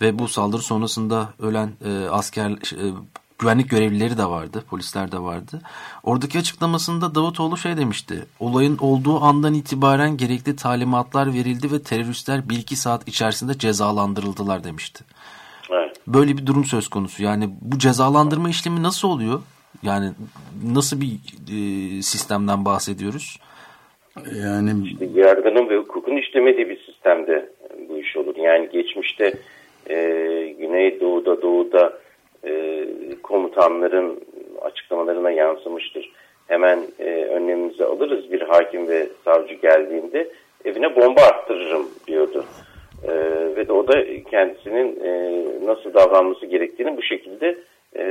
Ve bu saldırı sonrasında ölen e, asker e, güvenlik görevlileri de vardı, polisler de vardı. Oradaki açıklamasında Davutoğlu şey demişti. Olayın olduğu andan itibaren gerekli talimatlar verildi ve teröristler 1-2 saat içerisinde cezalandırıldılar demişti. Böyle bir durum söz konusu. Yani bu cezalandırma işlemi nasıl oluyor? Yani nasıl bir e, sistemden bahsediyoruz? Yani yargının ve hukukun işlemediği bir sistemde bu iş olur. Yani geçmişte e, Güneydoğu'da, Doğu'da e, komutanların açıklamalarına yansımıştır. Hemen e, önlemimizi alırız bir hakim ve savcı geldiğinde evine bomba attırırım diyordu. E, ve de o da kendisinin e, nasıl davranması gerektiğini bu şekilde e,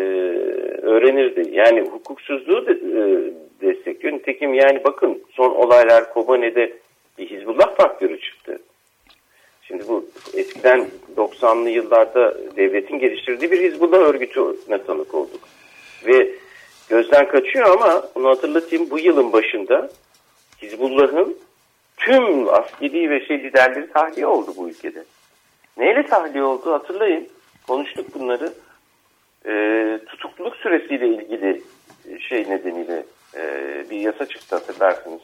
öğrenirdi. Yani hukuksuzluğu da e, destekliyor. Nitekim yani bakın son olaylar Kobane'de bir Hizbullah faktörü çıktı. Şimdi bu eskiden 90'lı yıllarda devletin geliştirdiği bir Hizbullah örgütüne tanık olduk. Ve gözden kaçıyor ama bunu hatırlatayım bu yılın başında Hizbullah'ın tüm askeri ve şey liderleri tahliye oldu bu ülkede. Neyle tahliye oldu hatırlayın. Konuştuk bunları. Ee, tutukluluk süresiyle ilgili şey nedeniyle e, bir yasa çıktı hatırlarsınız.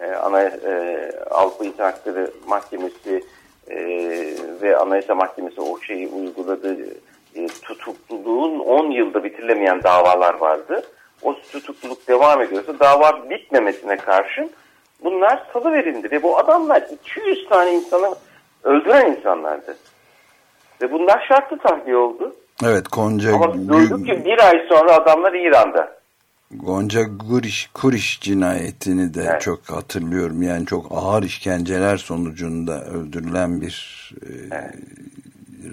E, ana e, Avrupa İnsan Mahkemesi e, ve Anayasa Mahkemesi o şeyi uyguladı. E, tutukluluğun 10 yılda bitirilemeyen davalar vardı. O tutukluluk devam ediyorsa dava bitmemesine karşın bunlar salı verildi ve bu adamlar 200 tane insanı öldüren insanlardı. Ve bunlar şartlı tahliye oldu. evet Gonca, Ama duyduk ki bir ay sonra adamlar İran'da. Gonca Guriş, Kuriş cinayetini de Evet. çok hatırlıyorum. Yani çok ağır işkenceler sonucunda öldürülen bir e,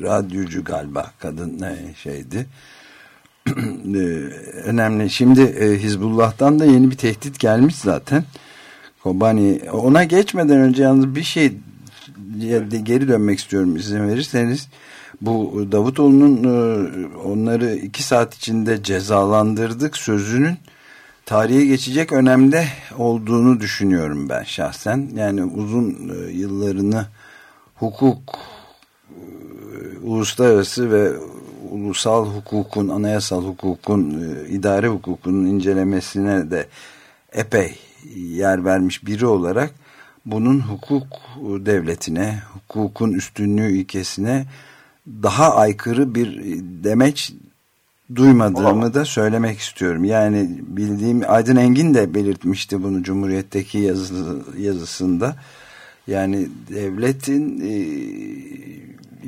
radyocu galiba kadın ne şeydi. E, önemli. Şimdi e, Hizbullah'tan da yeni bir tehdit gelmiş zaten. Kobani ona geçmeden önce yalnız bir şey geri dönmek istiyorum izin verirseniz. Bu Davutoğlu'nun e, onları iki saat içinde cezalandırdık sözünün tarihe geçecek önemde olduğunu düşünüyorum ben şahsen. Yani uzun e, yıllarını hukuk, e, uluslararası ve ulusal hukukun, anayasal hukukun, idare hukukunun incelemesine de epey yer vermiş biri olarak bunun hukuk devletine, hukukun üstünlüğü ilkesine daha aykırı bir demeç duymadığımı da söylemek istiyorum. Yani bildiğim Aydın Engin de belirtmişti bunu Cumhuriyet'teki yazı, yazısında. Yani devletin e,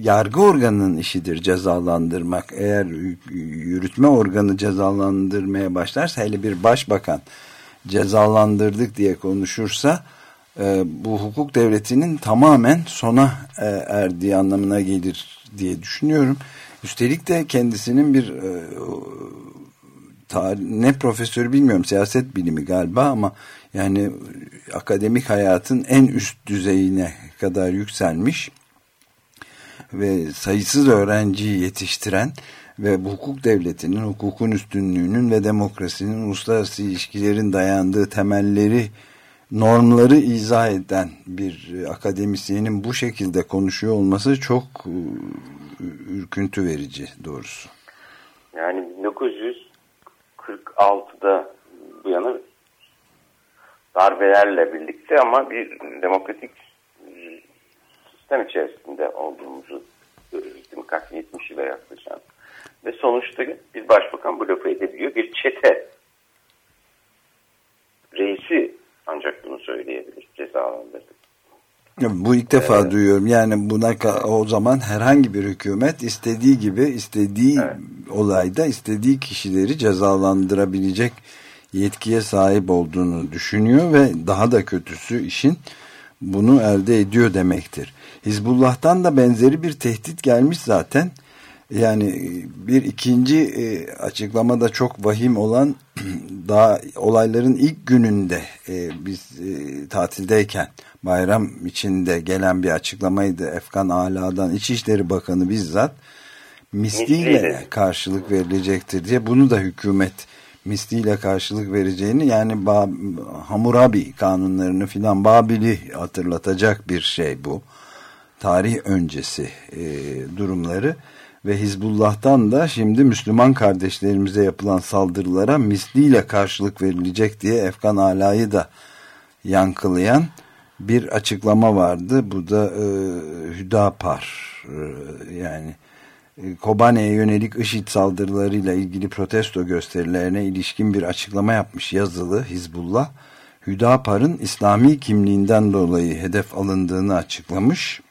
yargı organının işidir cezalandırmak. Eğer yürütme organı cezalandırmaya başlarsa hele bir başbakan cezalandırdık diye konuşursa e, bu hukuk devletinin tamamen sona e, erdiği anlamına gelir diye düşünüyorum. Üstelik de kendisinin bir e, tarih, ne profesörü bilmiyorum siyaset bilimi galiba ama yani akademik hayatın en üst düzeyine kadar yükselmiş ve sayısız öğrenciyi yetiştiren ve bu hukuk devletinin, hukukun üstünlüğünün ve demokrasinin uluslararası ilişkilerin dayandığı temelleri normları izah eden bir akademisyenin bu şekilde konuşuyor olması çok e, ürküntü verici doğrusu. Yani 1946'da bu yana darbelerle birlikte ama bir demokratik sistem içerisinde olduğumuzu görürüz. 70 yıla yaklaşan. Ve sonuçta bir başbakan bloke edebiliyor. Bir çete reisi ancak bunu söyleyebilir. Cezalandırdık. Bu ilk defa evet. duyuyorum. Yani buna o zaman herhangi bir hükümet istediği gibi istediği evet. olayda istediği kişileri cezalandırabilecek yetkiye sahip olduğunu düşünüyor ve daha da kötüsü işin bunu elde ediyor demektir. Hizbullah'tan da benzeri bir tehdit gelmiş zaten. Yani bir ikinci e, açıklamada çok vahim olan daha olayların ilk gününde e, biz e, tatildeyken bayram içinde gelen bir açıklamaydı. Efkan Ala'dan İçişleri Bakanı bizzat misliyle karşılık verilecektir diye bunu da hükümet misliyle karşılık vereceğini yani ba Hamurabi kanunlarını filan Babil'i hatırlatacak bir şey bu. Tarih öncesi e, durumları ve Hizbullah'tan da şimdi Müslüman kardeşlerimize yapılan saldırılara misliyle karşılık verilecek diye Efkan Ala'yı da yankılayan bir açıklama vardı. Bu da e, Hüdapar e, yani e, Kobane'ye yönelik IŞİD saldırılarıyla ilgili protesto gösterilerine ilişkin bir açıklama yapmış yazılı Hizbullah. Hüdapar'ın İslami kimliğinden dolayı hedef alındığını açıklamış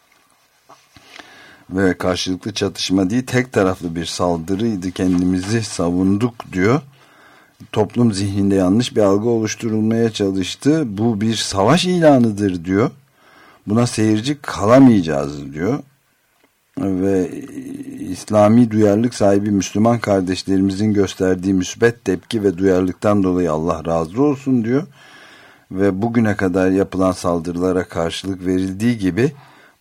ve karşılıklı çatışma değil tek taraflı bir saldırıydı kendimizi savunduk diyor. Toplum zihninde yanlış bir algı oluşturulmaya çalıştı. Bu bir savaş ilanıdır diyor. Buna seyirci kalamayacağız diyor. Ve İslami duyarlılık sahibi Müslüman kardeşlerimizin gösterdiği müsbet tepki ve duyarlılıktan dolayı Allah razı olsun diyor. Ve bugüne kadar yapılan saldırılara karşılık verildiği gibi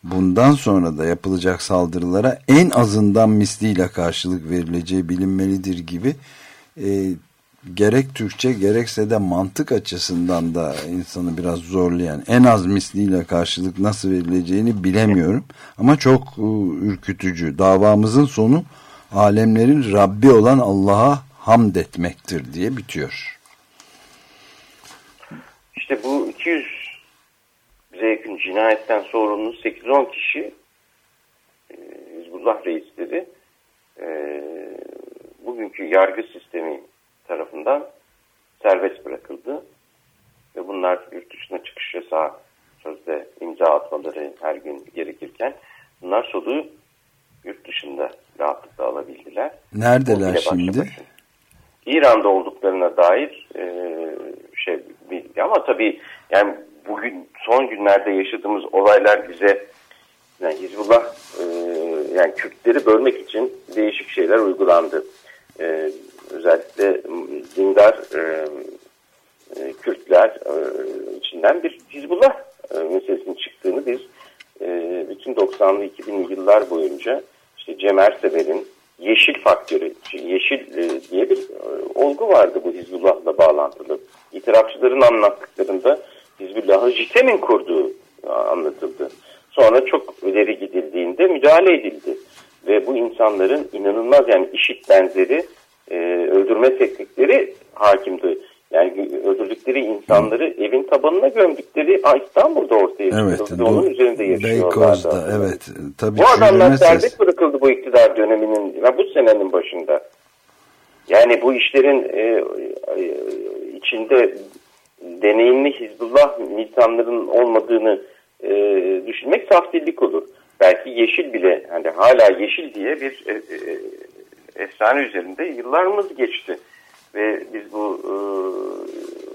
bundan sonra da yapılacak saldırılara en azından misliyle karşılık verileceği bilinmelidir gibi e, gerek Türkçe gerekse de mantık açısından da insanı biraz zorlayan en az misliyle karşılık nasıl verileceğini bilemiyorum ama çok e, ürkütücü davamızın sonu alemlerin Rabbi olan Allah'a hamd etmektir diye bitiyor. İşte bu 200 bize yakın cinayetten sorumlu 8-10 kişi e, Hizbullah reisleri e, bugünkü yargı sistemi tarafından serbest bırakıldı. Ve bunlar yurt dışına çıkış yasağı sözde imza atmaları her gün gerekirken bunlar soluğu yurt dışında rahatlıkla alabildiler. Neredeler şimdi? Başa İran'da olduklarına dair e, şey bilgi ama tabii yani bugün son günlerde yaşadığımız olaylar bize yani Hizbullah e, yani Kürtleri bölmek için değişik şeyler uygulandı. E, özellikle dindar e, e, Kürtler e, içinden bir Hizbullah e, meselesinin çıktığını biz e, bütün 90'lı 2000'li yıllar boyunca işte Cem Ersever'in yeşil faktörü, yeşil e, diye bir e, olgu vardı bu Hizbullah'la bağlantılı. İtirafçıların anlattıklarında Hizbullah'ı JITEM'in kurduğu anlatıldı. Sonra çok ileri gidildiğinde müdahale edildi. Ve bu insanların inanılmaz yani işit benzeri e, öldürme teknikleri hakimdi. Yani öldürdükleri insanları evin tabanına gömdükleri İstanbul'da ortaya Evet. çıkıldı. Onun üzerinde yaşıyorlardı. Beykoz'da evet. Tabii Bu adamlar çürüme ses- serbest bırakıldı bu iktidar döneminin ve bu senenin başında. Yani bu işlerin e, e, içinde deneyimli Hizbullah militanların olmadığını e, düşünmek saftirlik olur. Belki yeşil bile hani hala yeşil diye bir e, e, efsane üzerinde yıllarımız geçti. Ve biz bu e,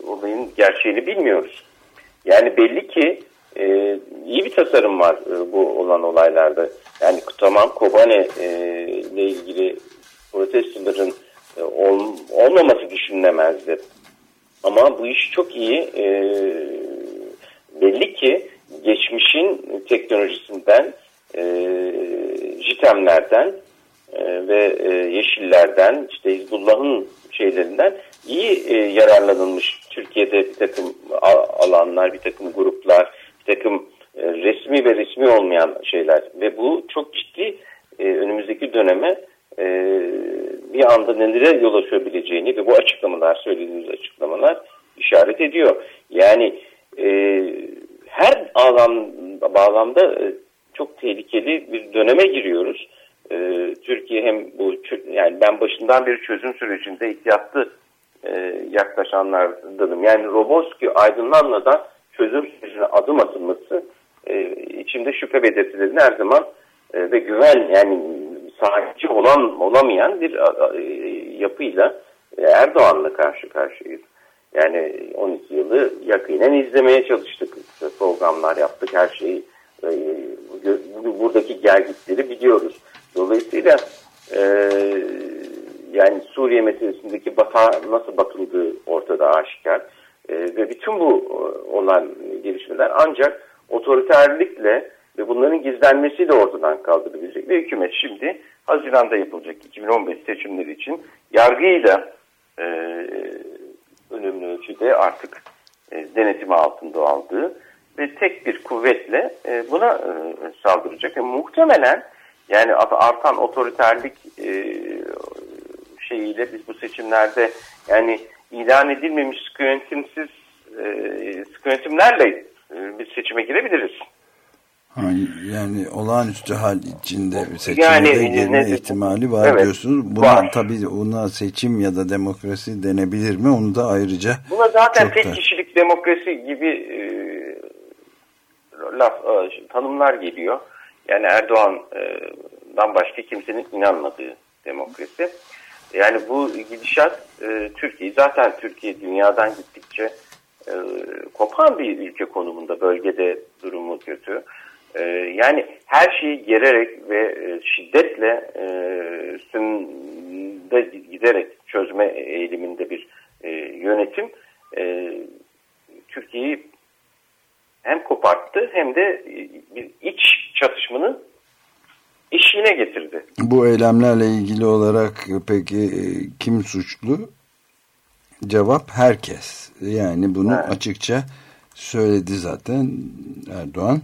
olayın gerçeğini bilmiyoruz. Yani belli ki e, iyi bir tasarım var e, bu olan olaylarda. Yani tamam Kobane e, ile ilgili protestoların e, ol, olmaması düşünülemezdi. Ama bu iş çok iyi. E, belli ki geçmişin teknolojisinden, e, JITEM'lerden e, ve e, Yeşillerden, işte Hizbullah'ın şeylerinden iyi e, yararlanılmış Türkiye'de bir takım alanlar, bir takım gruplar, bir takım e, resmi ve resmi olmayan şeyler ve bu çok ciddi e, önümüzdeki döneme e, bir anda nelere yol açabileceğini ve bu açıklamalar, söylediğimiz açıklamalar işaret ediyor. Yani e, her alan, bağlamda e, çok tehlikeli bir döneme giriyoruz. E, Türkiye hem bu yani ben başından beri çözüm sürecinde ihtiyatlı e, yaklaşanlardanım. Yani Roboski aydınlanmadan çözüm sürecine adım atılması e, içimde şüphe belirtilerini her zaman e, ve güven yani sahici olan olamayan bir e, yapıyla e, Erdoğan'la karşı karşıyayız. Yani 12 yılı yakinen izlemeye çalıştık. İşte programlar yaptık, her şeyi. e, buradaki gelgitleri biliyoruz. Dolayısıyla yani Suriye meselesindeki bata nasıl batıldığı ortada aşikar. Ve bütün bu olan gelişmeler ancak otoriterlikle ve bunların gizlenmesiyle ortadan kaldırılabilecek. Ve hükümet şimdi Haziran'da yapılacak 2015 seçimleri için yargıyla e, önemli ölçüde artık e, denetimi altında aldığı ve tek bir kuvvetle e, buna e, saldıracak. E, muhtemelen yani artan otoriterlik e, şeyiyle biz bu seçimlerde yani ilan edilmemiş sıkı yönetimsiz e, sıkı yönetimlerle e, biz seçime girebiliriz. Ha, Yani olağanüstü hal içinde seçimde Yani, gelme ne- ihtimali var Evet, diyorsunuz. Buna var. tabii ona seçim ya da demokrasi denebilir mi? Onu da ayrıca Buna zaten tek da- kişilik demokrasi gibi e, laf e, tanımlar geliyor. Yani Erdoğan'dan başka kimsenin inanmadığı demokrasi. Yani bu gidişat e, Türkiye zaten Türkiye dünyadan gittikçe e, kopan bir ülke konumunda bölgede durumu kötü. E, yani her şeyi gererek ve e, şiddetle e, üstünde giderek çözme eğiliminde bir e, yönetim e, Türkiye'yi hem koparttı hem de bir iç çatışmanın eşiğine getirdi. Bu eylemlerle ilgili olarak peki kim suçlu? Cevap herkes. Yani bunu Evet. açıkça söyledi zaten Erdoğan.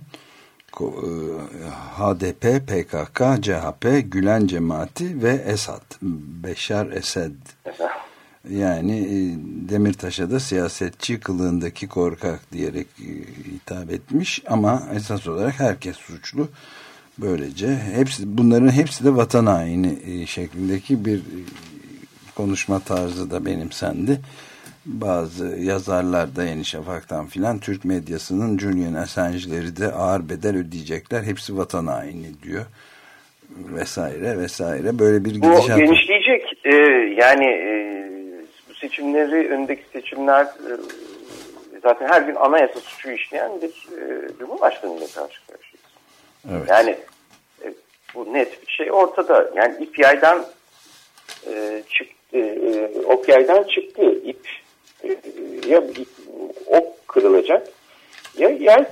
HDP, PKK, CHP, Gülen Cemaati ve Esad. Beşar Esed. Yani e, Demirtaş'a da siyasetçi kılığındaki korkak diyerek e, hitap etmiş ama esas olarak herkes suçlu. Böylece hepsi bunların hepsi de vatan haini e, şeklindeki bir e, konuşma tarzı da benimsendi. Bazı yazarlar da Yeni Şafak'tan filan Türk medyasının Julian Assange'leri de ağır bedel ödeyecekler. Hepsi vatan haini diyor vesaire vesaire böyle bir bu gidişat. genişleyecek. E, yani e, bu seçimleri önündeki seçimler e, zaten her gün anayasa suçu işleyen bir e, Cumhurbaşkanı'yla karşı karşıyayız. Evet. Yani e, bu net bir şey ortada. Yani ip yaydan e, çıktı, e, ok yaydan çıktı. İp ya ok kırılacak ya yay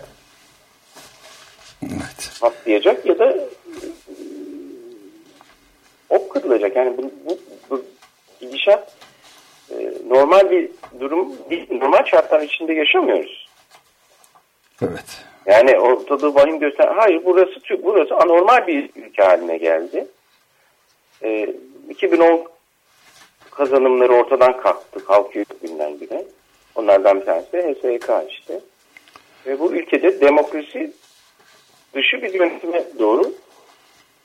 Evet. patlayacak ya da e, ok kırılacak. Yani bu, bu, bu gidişat e, normal bir durum değil. Normal şartlar içinde yaşamıyoruz. Evet. Yani ortada vahim göster. Hayır burası burası anormal bir ülke haline geldi. Ee, 2010 kazanımları ortadan kalktı. Kalkıyor günden güne. Onlardan bir tanesi de HSYK işte. Ve bu ülkede demokrasi dışı bir yönetime doğru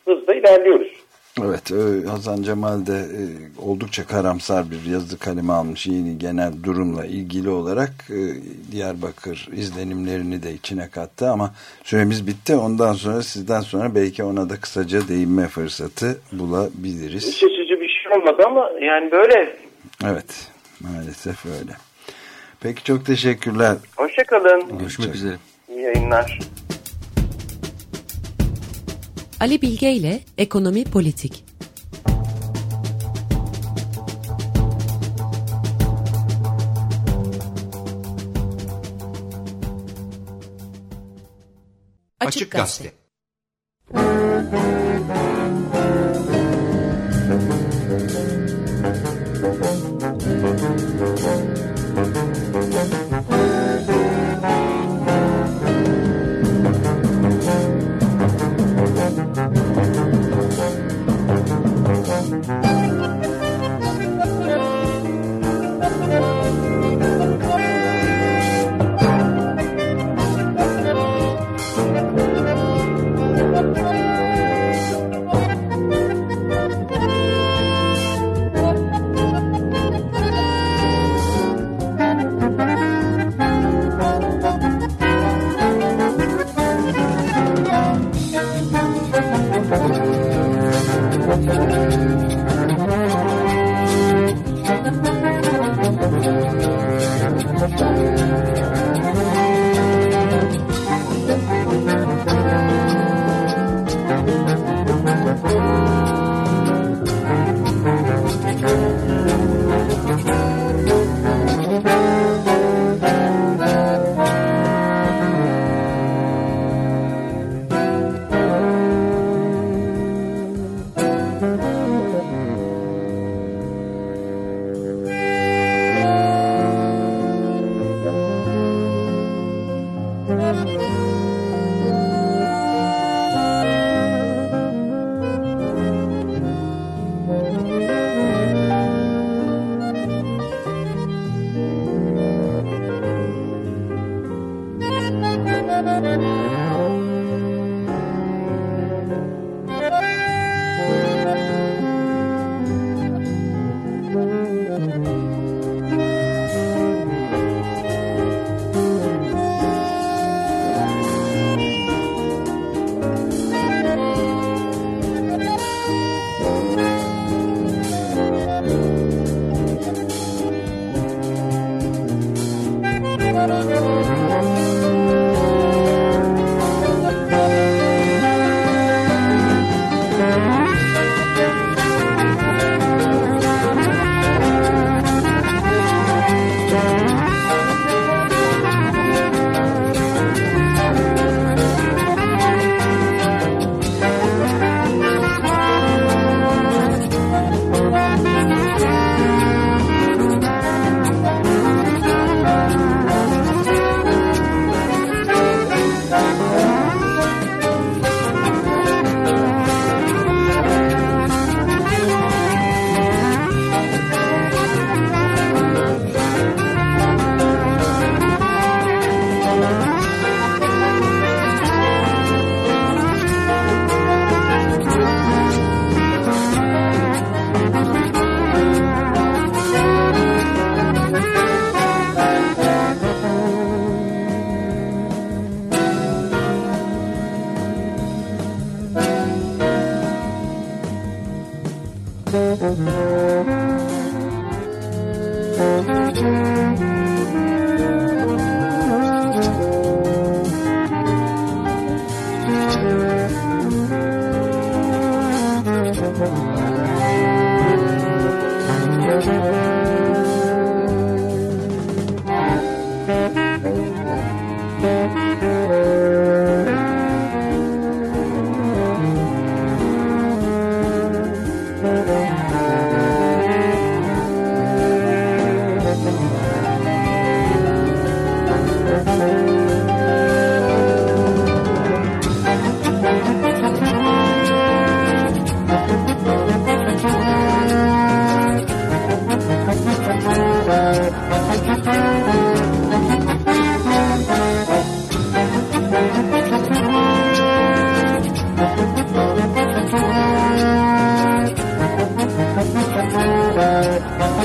hızla ilerliyoruz. Evet, e, Hasan Cemal de e, oldukça karamsar bir yazı kalemi almış yeni genel durumla ilgili olarak e, Diyarbakır izlenimlerini de içine kattı ama süremiz bitti. Ondan sonra sizden sonra belki ona da kısaca değinme fırsatı bulabiliriz. Bir şey olmadı ama yani böyle. Evet, maalesef öyle. Peki çok teşekkürler. Hoşçakalın. Görüşmek üzere. İyi yayınlar. Ali Bilge ile Ekonomi Politik. Açık Gazete.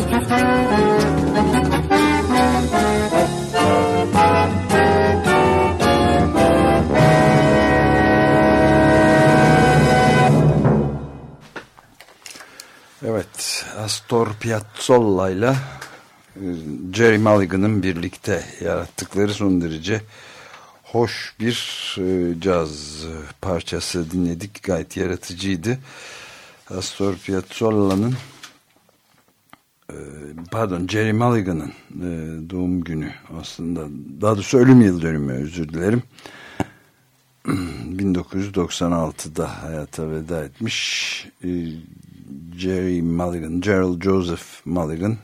Evet, Astor Piazzolla ile e, Jerry Mulligan'ın birlikte yarattıkları son derece hoş bir e, caz parçası dinledik. Gayet yaratıcıydı. Astor Piazzolla'nın pardon Jerry Mulligan'ın e, doğum günü aslında. Daha doğrusu ölüm yıl dönümü özür dilerim. 1996'da hayata veda etmiş e, Jerry Mulligan, Gerald Joseph Mulligan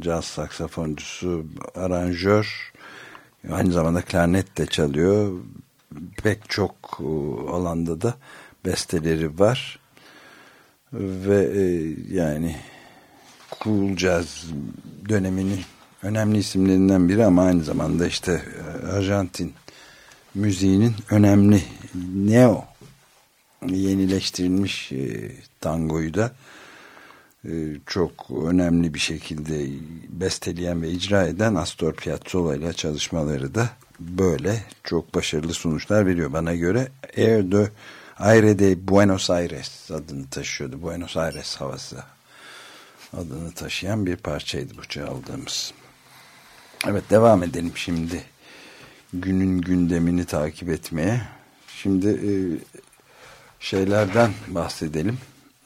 caz saksafoncusu, aranjör aynı zamanda klarnet de çalıyor. Pek çok e, alanda da besteleri var. Ve yani cool jazz döneminin önemli isimlerinden biri ama aynı zamanda işte e, Arjantin müziğinin önemli neo yenileştirilmiş e, tangoyu da e, çok önemli bir şekilde besteleyen ve icra eden Astor Piazzolla ile çalışmaları da böyle çok başarılı sonuçlar veriyor bana göre. Air de Aire de Buenos Aires adını taşıyordu. Buenos Aires havası adını taşıyan bir parçaydı bu çaldığımız. Evet devam edelim şimdi günün gündemini takip etmeye. Şimdi e, şeylerden bahsedelim.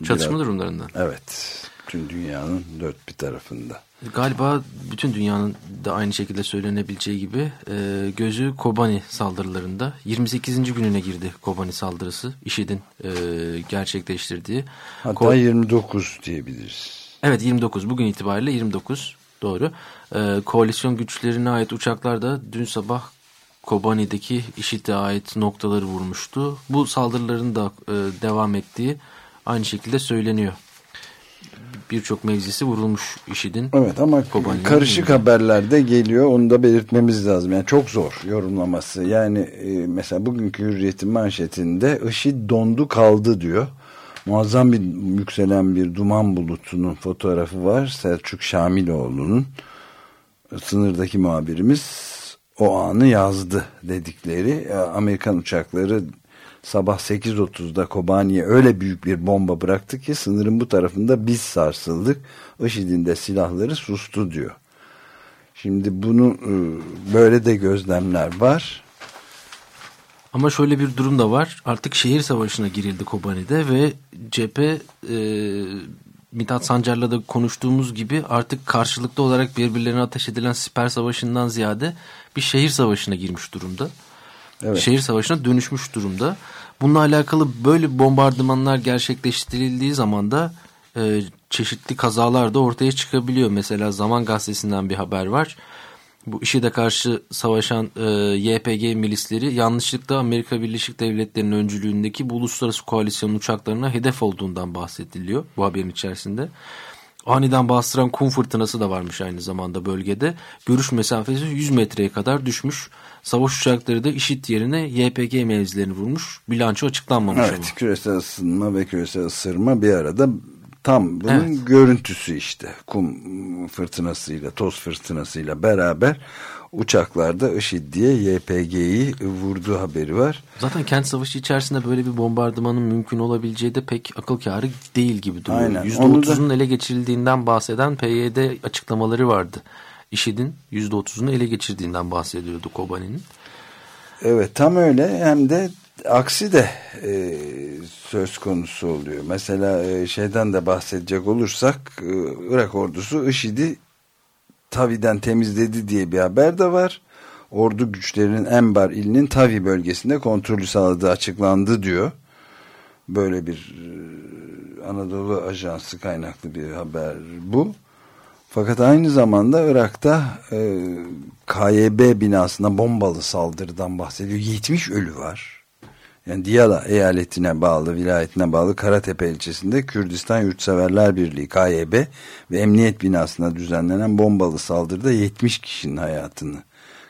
Çatışma Biraz- durumlarından. Evet. Tüm dünyanın dört bir tarafında. Galiba bütün dünyanın da aynı şekilde söylenebileceği gibi e, gözü Kobani saldırılarında 28. gününe girdi Kobani saldırısı. IŞİD'in e, gerçekleştirdiği. Hatta Ko- 29 diyebiliriz. Evet 29 bugün itibariyle 29 doğru. Ee, koalisyon güçlerine ait uçaklar da dün sabah Kobani'deki IŞİD'e ait noktaları vurmuştu. Bu saldırıların da e, devam ettiği aynı şekilde söyleniyor. Birçok mevzisi vurulmuş IŞİD'in. Evet ama karışık haberler de geliyor. Onu da belirtmemiz lazım. Yani çok zor yorumlaması. Yani e, mesela bugünkü Hürriyet'in manşetinde IŞİD dondu kaldı diyor. Muazzam bir yükselen bir duman bulutunun fotoğrafı var. Selçuk Şamiloğlu'nun sınırdaki muhabirimiz o anı yazdı dedikleri. E, Amerikan uçakları sabah 8.30'da Kobani'ye öyle büyük bir bomba bıraktı ki sınırın bu tarafında biz sarsıldık. IŞİD'in de silahları sustu diyor. Şimdi bunu e, böyle de gözlemler var. Ama şöyle bir durum da var. Artık şehir savaşına girildi Kobani'de ve cephe e, Mithat Sancar'la da konuştuğumuz gibi artık karşılıklı olarak birbirlerine ateş edilen siper savaşından ziyade bir şehir savaşına girmiş durumda. Evet. Şehir savaşına dönüşmüş durumda. Bununla alakalı böyle bombardımanlar gerçekleştirildiği zaman da e, çeşitli kazalar da ortaya çıkabiliyor. Mesela Zaman Gazetesi'nden bir haber var. Bu IŞİD'e karşı savaşan e, YPG milisleri yanlışlıkla Amerika Birleşik Devletleri'nin öncülüğündeki bu uluslararası koalisyonun uçaklarına hedef olduğundan bahsediliyor bu haberin içerisinde. Aniden bastıran kum fırtınası da varmış aynı zamanda bölgede. Görüş mesafesi 100 metreye kadar düşmüş. Savaş uçakları da IŞİD yerine YPG mevzilerini vurmuş. Bilanço açıklanmamış ama. Evet küresel ısınma ve küresel ısırma bir arada tam bunun Evet. görüntüsü işte. Kum fırtınasıyla toz fırtınasıyla beraber uçaklarda IŞİD diye YPG'yi vurduğu haberi var. Zaten kent savaşı içerisinde böyle bir bombardımanın mümkün olabileceği de pek akıl kârı değil gibi duruyor. Aynen. Onu da- %30'un ele geçirildiğinden bahseden PYD açıklamaları vardı. IŞİD'in %30'unu ele geçirdiğinden bahsediyordu Kobani'nin. Evet tam öyle hem de aksi de e, söz konusu oluyor. Mesela e, şeyden de bahsedecek olursak e, Irak ordusu IŞİD'i Tavi'den temizledi diye bir haber de var. Ordu güçlerinin Enbar ilinin Tavi bölgesinde kontrolü sağladığı açıklandı diyor. Böyle bir e, Anadolu Ajansı kaynaklı bir haber bu. Fakat aynı zamanda Irak'ta e, KYB binasına bombalı saldırıdan bahsediyor. 70 ölü var. Yani Diyala eyaletine bağlı, vilayetine bağlı Karatepe ilçesinde Kürdistan Yurtseverler Birliği KYB ve emniyet binasına düzenlenen bombalı saldırıda 70 kişinin hayatını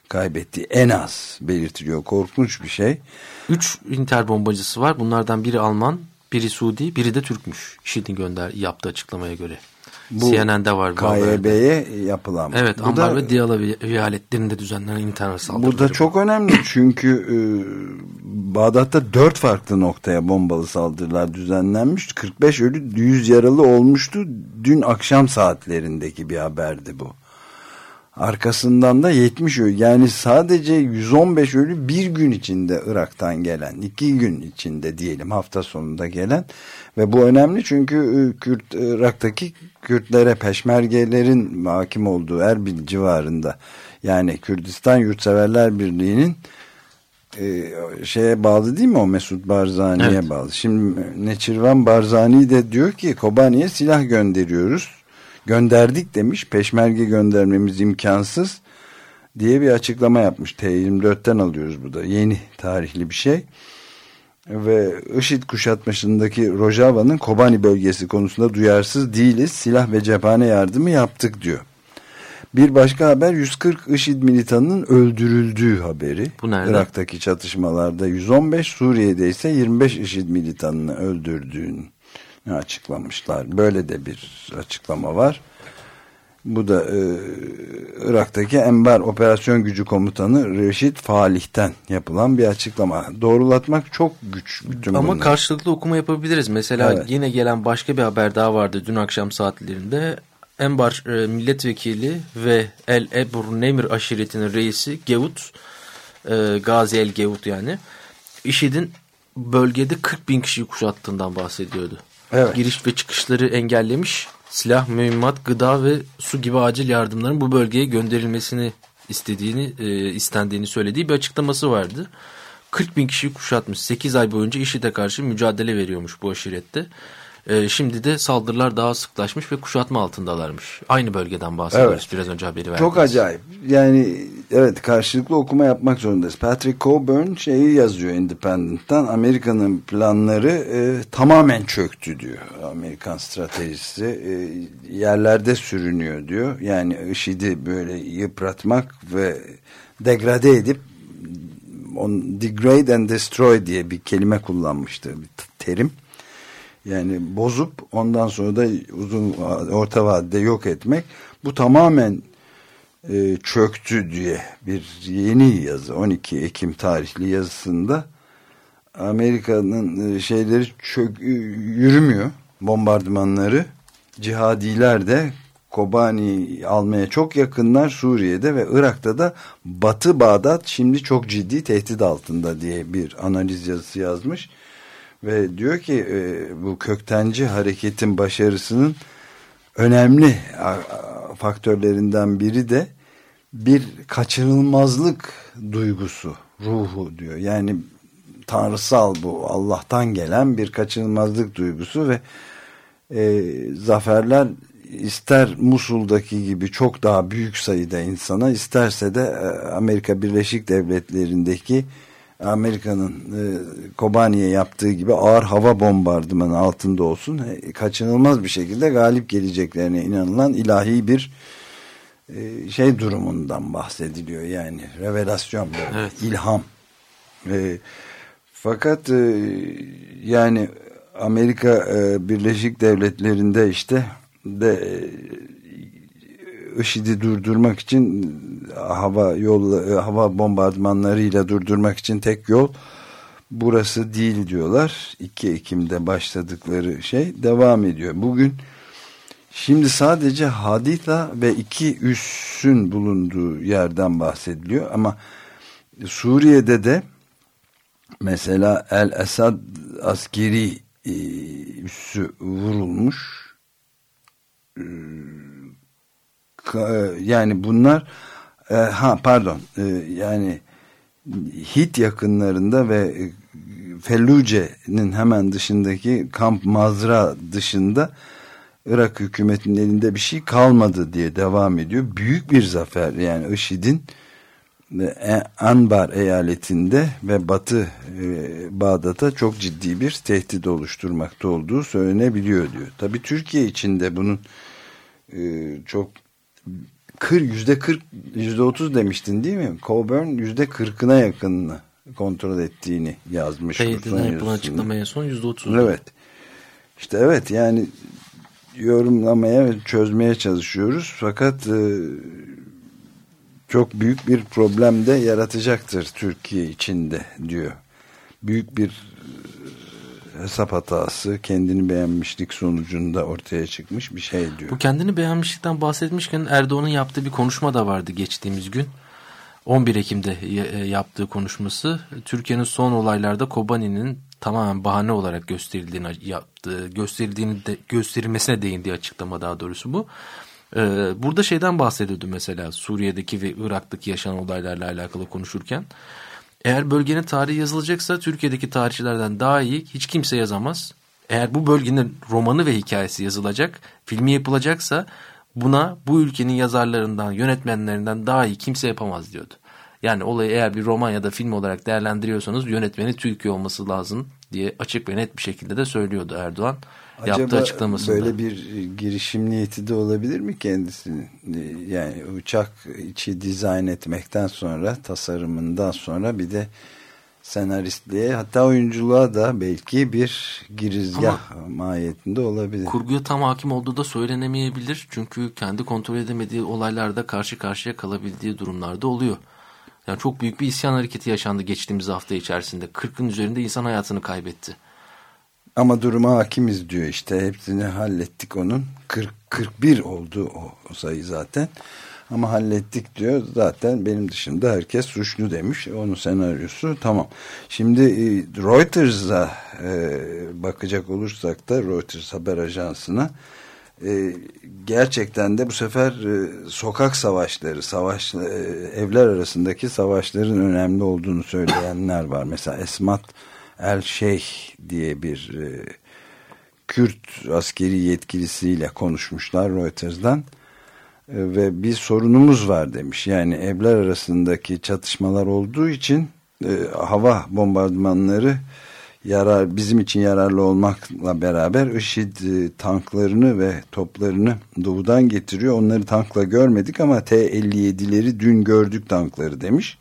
kaybettiği en az belirtiliyor. Korkunç bir şey. Üç inter bombacısı var. Bunlardan biri Alman, biri Suudi, biri de Türkmüş. IŞİD'in gönder yaptığı açıklamaya göre. Bu CNN'de var. KYB'ye yapılan. Evet Bu Ambar da- ve Diyala eyaletlerinde düzenlenen internet saldırıları. Bu da çok önemli çünkü e, Bağdat'ta dört farklı noktaya bombalı saldırılar düzenlenmiş. 45 ölü 100 yaralı olmuştu. Dün akşam saatlerindeki bir haberdi bu. Arkasından da 70 ölü yani sadece 115 ölü bir gün içinde Irak'tan gelen iki gün içinde diyelim hafta sonunda gelen ve bu önemli çünkü e, Kürt Irak'taki Kürtlere peşmergelerin hakim olduğu Erbil civarında yani Kürdistan Yurtseverler Birliği'nin e, şeye bağlı değil mi o Mesut Barzani'ye Evet. bağlı. Şimdi Neçirvan Barzani de diyor ki Kobani'ye silah gönderiyoruz. Gönderdik demiş. Peşmerge göndermemiz imkansız diye bir açıklama yapmış. T24'ten alıyoruz bu da. Yeni tarihli bir şey. Ve IŞİD kuşatmasındaki Rojava'nın Kobani bölgesi konusunda duyarsız değiliz. Silah ve cephane yardımı yaptık diyor. Bir başka haber 140 IŞİD militanının öldürüldüğü haberi. Bu nerede? Irak'taki çatışmalarda 115, Suriye'de ise 25 IŞİD militanını öldürdüğünü açıklamışlar. Böyle de bir açıklama var. Bu da e, Irak'taki Enbar Operasyon Gücü Komutanı Reşit Falih'ten yapılan bir açıklama. Doğrulatmak çok güç. Bütün Ama bunları. karşılıklı okuma yapabiliriz. Mesela Evet. yine gelen başka bir haber daha vardı dün akşam saatlerinde. Enbar e, milletvekili ve El Ebru Nemir aşiretinin reisi Gevut, e, Gazi El Gevut yani, IŞİD'in bölgede 40 bin kişiyi kuşattığından bahsediyordu. Evet. Giriş ve çıkışları engellemiş, silah, mühimmat, gıda ve su gibi acil yardımların bu bölgeye gönderilmesini istediğini, e, istendiğini söylediği bir açıklaması vardı. 40 bin kişiyi kuşatmış. 8 ay boyunca IŞİD'e karşı mücadele veriyormuş bu aşirette. E, şimdi de saldırılar daha sıklaşmış ve kuşatma altındalarmış. Aynı bölgeden bahsediyoruz biraz önce haberi verdiğimiz. Çok acayip. Yani evet karşılıklı okuma yapmak zorundayız. Patrick Coburn şeyi yazıyor Independent'tan. Amerika'nın planları e, tamamen çöktü diyor. Amerikan stratejisi e, yerlerde sürünüyor diyor. Yani IŞİD'i böyle yıpratmak ve degrade edip on, degrade and destroy diye bir kelime kullanmıştı. Bir terim. Yani bozup ondan sonra da uzun orta vadede yok etmek. Bu tamamen e, çöktü diye bir yeni yazı. 12 Ekim tarihli yazısında Amerika'nın e, şeyleri çök, yürümüyor. Bombardımanları. Cihadiler de Kobani almaya çok yakınlar Suriye'de ve Irak'ta da Batı Bağdat şimdi çok ciddi tehdit altında diye bir analiz yazısı yazmış ve diyor ki e, bu köktenci hareketin başarısının önemli faktörlerinden biri de bir kaçınılmazlık duygusu, ruhu diyor. Yani tanrısal bu Allah'tan gelen bir kaçınılmazlık duygusu ve e, zaferler ister Musul'daki gibi çok daha büyük sayıda insana isterse de e, Amerika Birleşik Devletleri'ndeki Amerika'nın e, Kobani'ye yaptığı gibi ağır hava bombardımanı altında olsun e, kaçınılmaz bir şekilde galip geleceklerine inanılan ilahi bir e, şey durumundan bahsediliyor yani revelasyon böyle, Evet. ilham e, fakat e, yani Amerika e, Birleşik Devletleri'nde işte de e, IŞİD'i durdurmak için hava yol hava bombardımanlarıyla durdurmak için tek yol burası değil diyorlar. 2 Ekim'de başladıkları şey devam ediyor. Bugün şimdi sadece Haditha ve iki üssün bulunduğu yerden bahsediliyor ama Suriye'de de mesela El Esad askeri e, üssü vurulmuş. E, yani bunlar e, ha pardon e, yani Hit yakınlarında ve e, Felluce'nin hemen dışındaki Kamp Mazra dışında Irak hükümetinin elinde bir şey kalmadı diye devam ediyor. Büyük bir zafer yani IŞİD'in e, Anbar eyaletinde ve Batı e, Bağdat'a çok ciddi bir tehdit oluşturmakta olduğu söylenebiliyor diyor. Tabi Türkiye içinde bunun çok kır yüzde kırk yüzde otuz demiştin değil mi? Coburn yüzde kırkına yakınını kontrol ettiğini yazmış. Teyit'den yapılan açıklamaya son %30. Evet. İşte evet yani yorumlamaya ve çözmeye çalışıyoruz. Fakat e, çok büyük bir problem de yaratacaktır Türkiye içinde diyor. Büyük bir hesap hatası, kendini beğenmişlik sonucunda ortaya çıkmış bir şey diyor. Bu kendini beğenmişlikten bahsetmişken Erdoğan'ın yaptığı bir konuşma da vardı geçtiğimiz gün. 11 Ekim'de e, yaptığı konuşması Türkiye'nin son olaylarda Kobani'nin tamamen bahane olarak gösterildiğini yaptığı, gösterildiğini de, gösterilmesine değindiği açıklama daha doğrusu bu. Ee, burada şeyden bahsediyordu mesela Suriye'deki ve Irak'taki yaşanan olaylarla alakalı konuşurken. Eğer bölgenin tarihi yazılacaksa Türkiye'deki tarihçilerden daha iyi hiç kimse yazamaz. Eğer bu bölgenin romanı ve hikayesi yazılacak, filmi yapılacaksa buna bu ülkenin yazarlarından, yönetmenlerinden daha iyi kimse yapamaz diyordu. Yani olayı eğer bir roman ya da film olarak değerlendiriyorsanız yönetmeni Türkiye olması lazım diye açık ve net bir şekilde de söylüyordu Erdoğan. Acaba yaptığı açıklamasında. böyle bir girişim niyeti de olabilir mi kendisinin? Yani uçak içi dizayn etmekten sonra, tasarımından sonra bir de senaristliğe hatta oyunculuğa da belki bir girizgah Ama mahiyetinde olabilir. Kurguya tam hakim olduğu da söylenemeyebilir. Çünkü kendi kontrol edemediği olaylarda karşı karşıya kalabildiği durumlarda oluyor. Yani çok büyük bir isyan hareketi yaşandı geçtiğimiz hafta içerisinde. 40'ın üzerinde insan hayatını kaybetti. Ama duruma hakimiz diyor işte hepsini hallettik onun. 40, 41 oldu o, o sayı zaten. Ama hallettik diyor zaten benim dışında herkes suçlu demiş. Onun senaryosu tamam. Şimdi e, Reuters'a e, bakacak olursak da Reuters haber ajansına e, gerçekten de bu sefer e, sokak savaşları, savaş e, evler arasındaki savaşların önemli olduğunu söyleyenler var. Mesela Esmat El Şeyh diye bir e, Kürt askeri yetkilisiyle konuşmuşlar Reuters'dan e, ve bir sorunumuz var demiş. Yani evler arasındaki çatışmalar olduğu için e, hava bombardımanları yarar bizim için yararlı olmakla beraber IŞİD e, tanklarını ve toplarını doğudan getiriyor. Onları tankla görmedik ama T-57'leri dün gördük tankları demiş.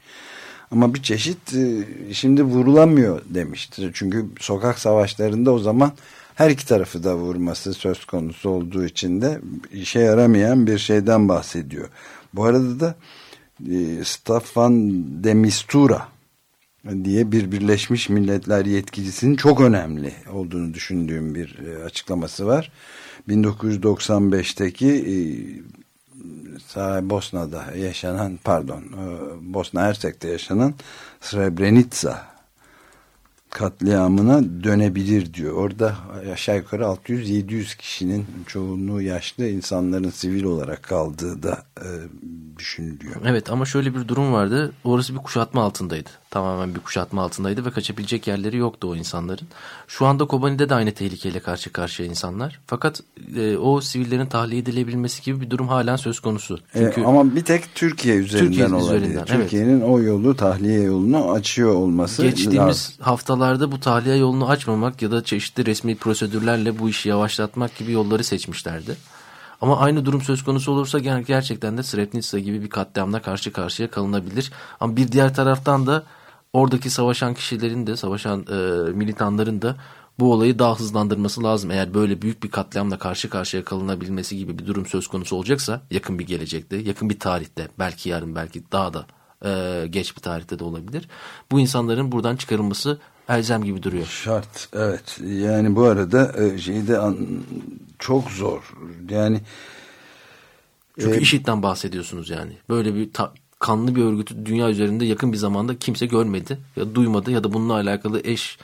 Ama bir çeşit e, şimdi vurulamıyor demiştir. Çünkü sokak savaşlarında o zaman her iki tarafı da vurması söz konusu olduğu için de işe yaramayan bir şeyden bahsediyor. Bu arada da e, Staffan de Mistura diye bir Birleşmiş Milletler yetkicisinin çok önemli olduğunu düşündüğüm bir e, açıklaması var. 1995'teki Bosna'da yaşanan pardon Bosna Hersek'te yaşanan Srebrenica katliamına dönebilir diyor. Orada aşağı yukarı 600-700 kişinin çoğunluğu yaşlı insanların sivil olarak kaldığı da e, düşünülüyor. Evet ama şöyle bir durum vardı. Orası bir kuşatma altındaydı. Tamamen bir kuşatma altındaydı ve kaçabilecek yerleri yoktu o insanların. Şu anda Kobani'de de aynı tehlikeyle karşı karşıya insanlar. Fakat e, o sivillerin tahliye edilebilmesi gibi bir durum halen söz konusu. E, Çünkü, e, ama bir tek Türkiye üzerinden Türkiye olabilir. Türkiye'nin evet. o yolu tahliye yolunu açıyor olması Geçtiğimiz lazım. haftalarda bu tahliye yolunu açmamak ya da çeşitli resmi prosedürlerle bu işi yavaşlatmak gibi yolları seçmişlerdi. Ama aynı durum söz konusu olursa gerçekten de Srebrenica gibi bir katliamla karşı karşıya kalınabilir. Ama bir diğer taraftan da oradaki savaşan kişilerin de savaşan e, militanların da bu olayı daha hızlandırması lazım. Eğer böyle büyük bir katliamla karşı karşıya kalınabilmesi gibi bir durum söz konusu olacaksa yakın bir gelecekte, yakın bir tarihte, belki yarın, belki daha da e, geç bir tarihte de olabilir. Bu insanların buradan çıkarılması elzem gibi duruyor. Şart evet yani bu arada e, şeyde çok zor yani çünkü e, IŞİD'den bahsediyorsunuz yani böyle bir kanlı bir örgütü dünya üzerinde yakın bir zamanda kimse görmedi ya duymadı ya da bununla alakalı eş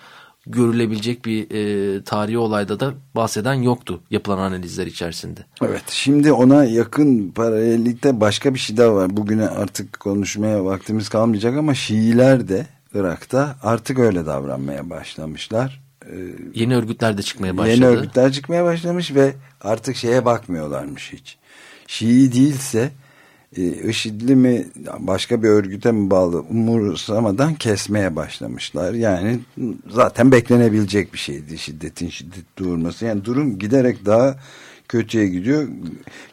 görülebilecek bir e, tarihi olayda da bahseden yoktu yapılan analizler içerisinde. Evet şimdi ona yakın paralellikte başka bir şey daha var. Bugüne artık konuşmaya vaktimiz kalmayacak ama Şiiler de Irak'ta artık öyle davranmaya başlamışlar. Ee, yeni örgütler de çıkmaya başladı. Yeni örgütler çıkmaya başlamış ve artık şeye bakmıyorlarmış hiç. Şii değilse IŞİD'li mi başka bir örgüte mi bağlı umursamadan kesmeye başlamışlar. Yani zaten beklenebilecek bir şeydi şiddetin şiddet durması. Yani durum giderek daha kötüye gidiyor.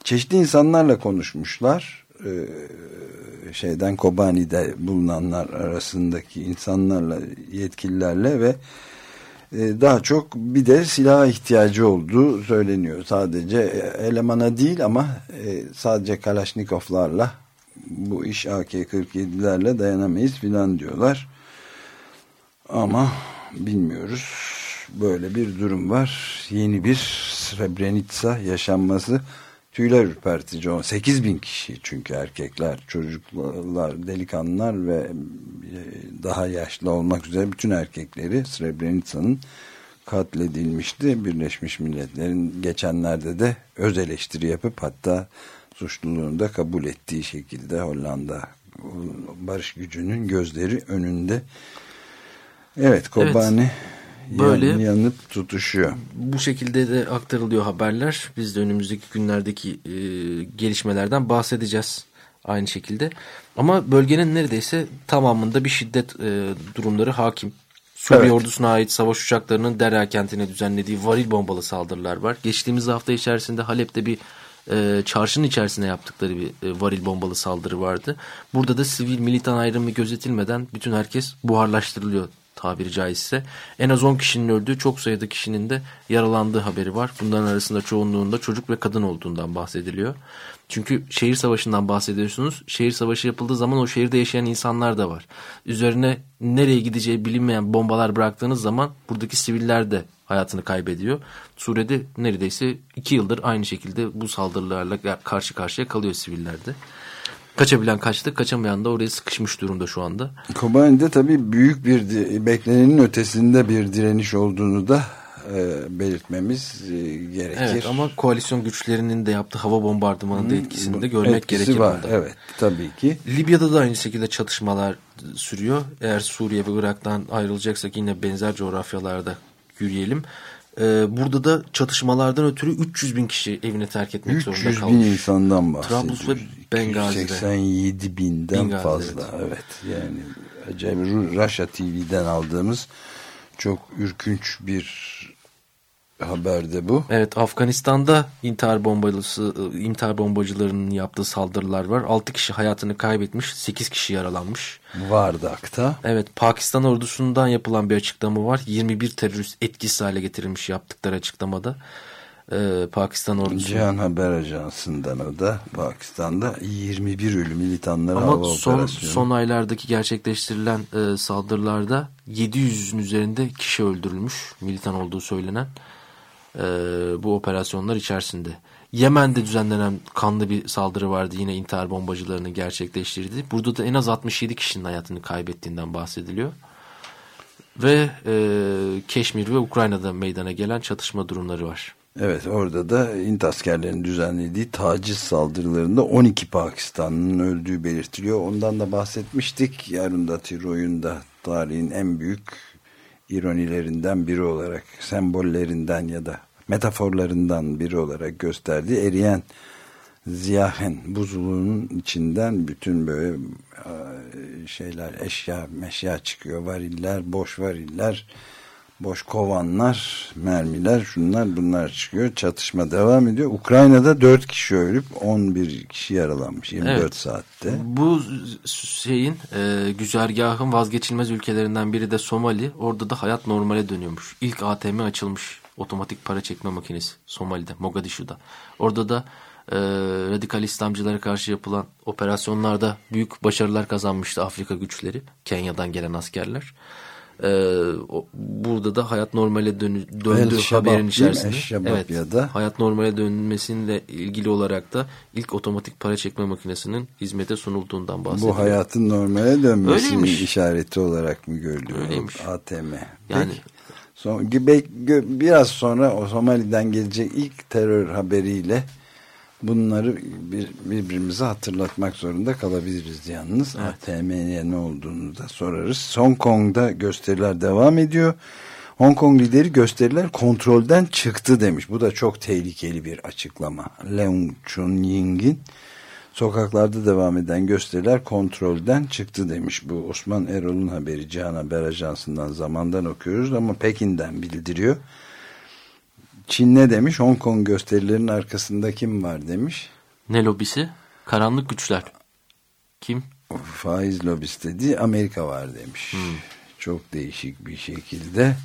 Çeşitli insanlarla konuşmuşlar. Ee, şeyden Kobani'de bulunanlar arasındaki insanlarla yetkililerle ve daha çok bir de silaha ihtiyacı olduğu söyleniyor. Sadece e, elemana değil ama e, sadece Kalaşnikovlarla bu iş AK-47'lerle dayanamayız filan diyorlar. Ama bilmiyoruz. Böyle bir durum var. Yeni bir Srebrenica yaşanması tüyler ürpertici. 8 bin kişi çünkü erkekler, çocuklar, delikanlılar ve e, daha yaşlı olmak üzere bütün erkekleri Srebrenica'nın katledilmişti. Birleşmiş Milletler'in geçenlerde de öz eleştiri yapıp hatta suçluluğunu da kabul ettiği şekilde Hollanda barış gücünün gözleri önünde. Evet Kobani Evet, böyle yan, yanıp tutuşuyor. Bu şekilde de aktarılıyor haberler. Biz de önümüzdeki günlerdeki e, gelişmelerden bahsedeceğiz aynı şekilde. Ama bölgenin neredeyse tamamında bir şiddet e, durumları hakim. Suriye Evet. ordusuna ait savaş uçaklarının Derya kentine düzenlediği varil bombalı saldırılar var. Geçtiğimiz hafta içerisinde Halep'te bir e, çarşının içerisine yaptıkları bir e, varil bombalı saldırı vardı. Burada da sivil militan ayrımı gözetilmeden bütün herkes buharlaştırılıyor tabiri caizse. En az 10 kişinin öldüğü çok sayıda kişinin de yaralandığı haberi var. Bunların arasında çoğunluğunda çocuk ve kadın olduğundan bahsediliyor. Çünkü şehir savaşından bahsediyorsunuz. Şehir savaşı yapıldığı zaman o şehirde yaşayan insanlar da var. Üzerine nereye gideceği bilinmeyen bombalar bıraktığınız zaman buradaki siviller de hayatını kaybediyor. Suriye'de neredeyse 2 yıldır aynı şekilde bu saldırılarla karşı karşıya kalıyor sivillerde. Kaçabilen kaçtı, kaçamayan da oraya sıkışmış durumda şu anda. Kobani'de tabii büyük bir beklenenin ötesinde bir direniş olduğunu da e, belirtmemiz e, gerekir. Evet ama koalisyon güçlerinin de yaptığı hava bombardımanının da etkisini de görmek Etkisi gerekir. var. Evet tabii ki. Libya'da da aynı şekilde çatışmalar sürüyor. Eğer Suriye ve Irak'tan ayrılacaksak yine benzer coğrafyalarda yürüyelim. Ee, burada da çatışmalardan ötürü 300 bin kişi evini terk etmek zorunda 300 kalmış. bin insandan bahsediyoruz. Trablus ve Bengazi'de. 87 binden Bengazi'de, fazla. Evet. Yani acayip Ru- Russia TV'den aldığımız çok ürkünç bir haberde bu. Evet Afganistan'da intihar bombacısı intihar bombacılarının yaptığı saldırılar var. 6 kişi hayatını kaybetmiş, 8 kişi yaralanmış. Vardak'ta. Evet Pakistan ordusundan yapılan bir açıklama var. 21 terörist etkisiz hale getirilmiş yaptıkları açıklamada. Ee, Pakistan ordusu. Cihan Haber Ajansı'ndan o da Pakistan'da 21 ölü militanlara Ama hava son, operasyonu. son aylardaki gerçekleştirilen e, saldırılarda 700'ün üzerinde kişi öldürülmüş. Militan olduğu söylenen e, bu operasyonlar içerisinde. Yemen'de düzenlenen kanlı bir saldırı vardı yine intihar bombacılarının gerçekleştirdiği. Burada da en az 67 kişinin hayatını kaybettiğinden bahsediliyor. Ve e, Keşmir ve Ukrayna'da meydana gelen çatışma durumları var. Evet orada da İNT askerlerinin düzenlediği taciz saldırılarında 12 Pakistanlı'nın öldüğü belirtiliyor. Ondan da bahsetmiştik. Roy'un da tarihin en büyük ironilerinden biri olarak, sembollerinden ya da metaforlarından biri olarak gösterdiği eriyen ziyahen buzulunun içinden bütün böyle e, şeyler eşya meşya çıkıyor variller boş variller boş kovanlar mermiler şunlar bunlar çıkıyor çatışma devam ediyor Ukrayna'da 4 kişi ölüp 11 kişi yaralanmış 24 Evet. saatte Bu şeyin e, güzergahın vazgeçilmez ülkelerinden biri de Somali. Orada da hayat normale dönüyormuş. İlk ATM açılmış. Otomatik para çekme makinesi Somali'de, Mogadishu'da. Orada da e, radikal İslamcılara karşı yapılan operasyonlarda büyük başarılar kazanmıştı Afrika güçleri. Kenya'dan gelen askerler. E, o- burada da hayat normale dönü, döndü El haberin mi? içerisinde. Evet, ya da- hayat normale dönmesiyle ilgili olarak da ilk otomatik para çekme makinesinin hizmete sunulduğundan bahsediyor. bu hayatın normale dönmesinin Öyleymiş. işareti olarak mı görülüyor Öyleymiş. ATM Yani- Peki. Son, biraz sonra o Somali'den gelecek ilk terör haberiyle bunları bir, birbirimize hatırlatmak zorunda kalabiliriz yalnız. ATM'ye ne olduğunu da sorarız. Hong Kong'da gösteriler devam ediyor. Hong Kong lideri gösteriler kontrolden çıktı demiş. Bu da çok tehlikeli bir açıklama. Leung Chun-ying'in sokaklarda devam eden gösteriler kontrolden çıktı demiş. Bu Osman Erol'un haberi Cihan Haber Ajansı'ndan zamandan okuyoruz ama Pekin'den bildiriyor. Çin ne demiş? Hong Kong gösterilerinin arkasında kim var demiş. Ne lobisi? Karanlık güçler. Kim? Faiz lobisi dediği Amerika var demiş. Çok değişik bir şekilde.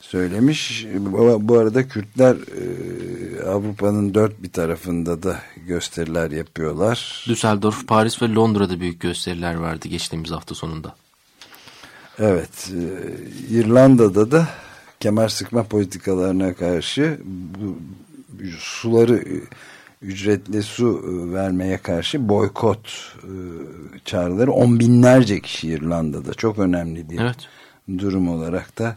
söylemiş. Bu, bu arada Kürtler e, Avrupa'nın dört bir tarafında da gösteriler yapıyorlar. Düsseldorf, Paris ve Londra'da büyük gösteriler vardı geçtiğimiz hafta sonunda. Evet, e, İrlanda'da da kemer sıkma politikalarına karşı bu suları e, ücretli su e, vermeye karşı boykot e, çağrıları on binlerce kişi İrlanda'da çok önemli bir Evet. durum olarak da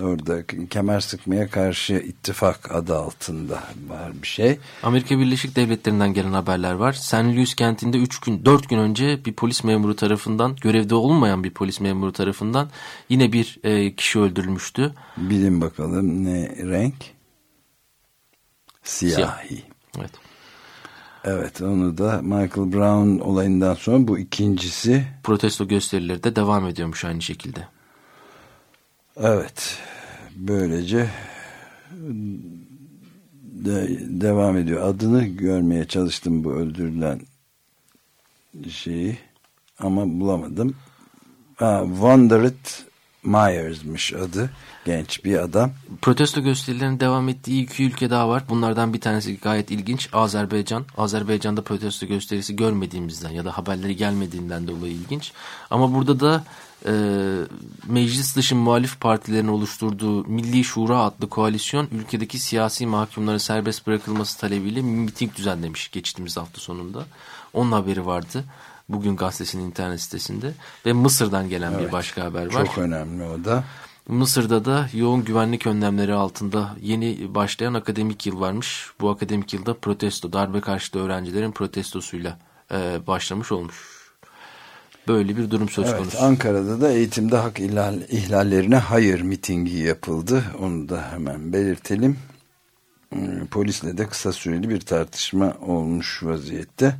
orada kemer sıkmaya karşı ittifak adı altında var bir şey. Amerika Birleşik Devletleri'nden gelen haberler var. St. Louis kentinde 3 gün 4 gün önce bir polis memuru tarafından görevde olmayan bir polis memuru tarafından yine bir e, kişi öldürülmüştü. Bilin bakalım ne renk? Siyahi. Evet. Evet onu da Michael Brown olayından sonra bu ikincisi Protesto gösterileri de devam ediyormuş aynı şekilde. Evet böylece de, devam ediyor. Adını görmeye çalıştım bu öldürülen şeyi ama bulamadım. Ha, Wonderit Myers'mış adı. Genç bir adam. Protesto gösterilerinin devam ettiği iki ülke daha var. Bunlardan bir tanesi gayet ilginç. Azerbaycan. Azerbaycan'da protesto gösterisi görmediğimizden ya da haberleri gelmediğinden dolayı ilginç. Ama burada da e, meclis dışı muhalif partilerin oluşturduğu Milli Şura adlı koalisyon ülkedeki siyasi mahkumların serbest bırakılması talebiyle miting düzenlemiş geçtiğimiz hafta sonunda. Onun haberi vardı. Bugün gazetesinin internet sitesinde ve Mısır'dan gelen bir başka haber var. Çok önemli o da. Mısır'da da yoğun güvenlik önlemleri altında yeni başlayan akademik yıl varmış. Bu akademik yılda protesto, darbe karşıtı öğrencilerin protestosuyla e, başlamış olmuş. Böyle bir durum söz Evet, konusu. Ankara'da da eğitimde hak ihlal, ihlallerine hayır mitingi yapıldı. Onu da hemen belirtelim. Hmm, Polisle de kısa süreli bir tartışma olmuş vaziyette.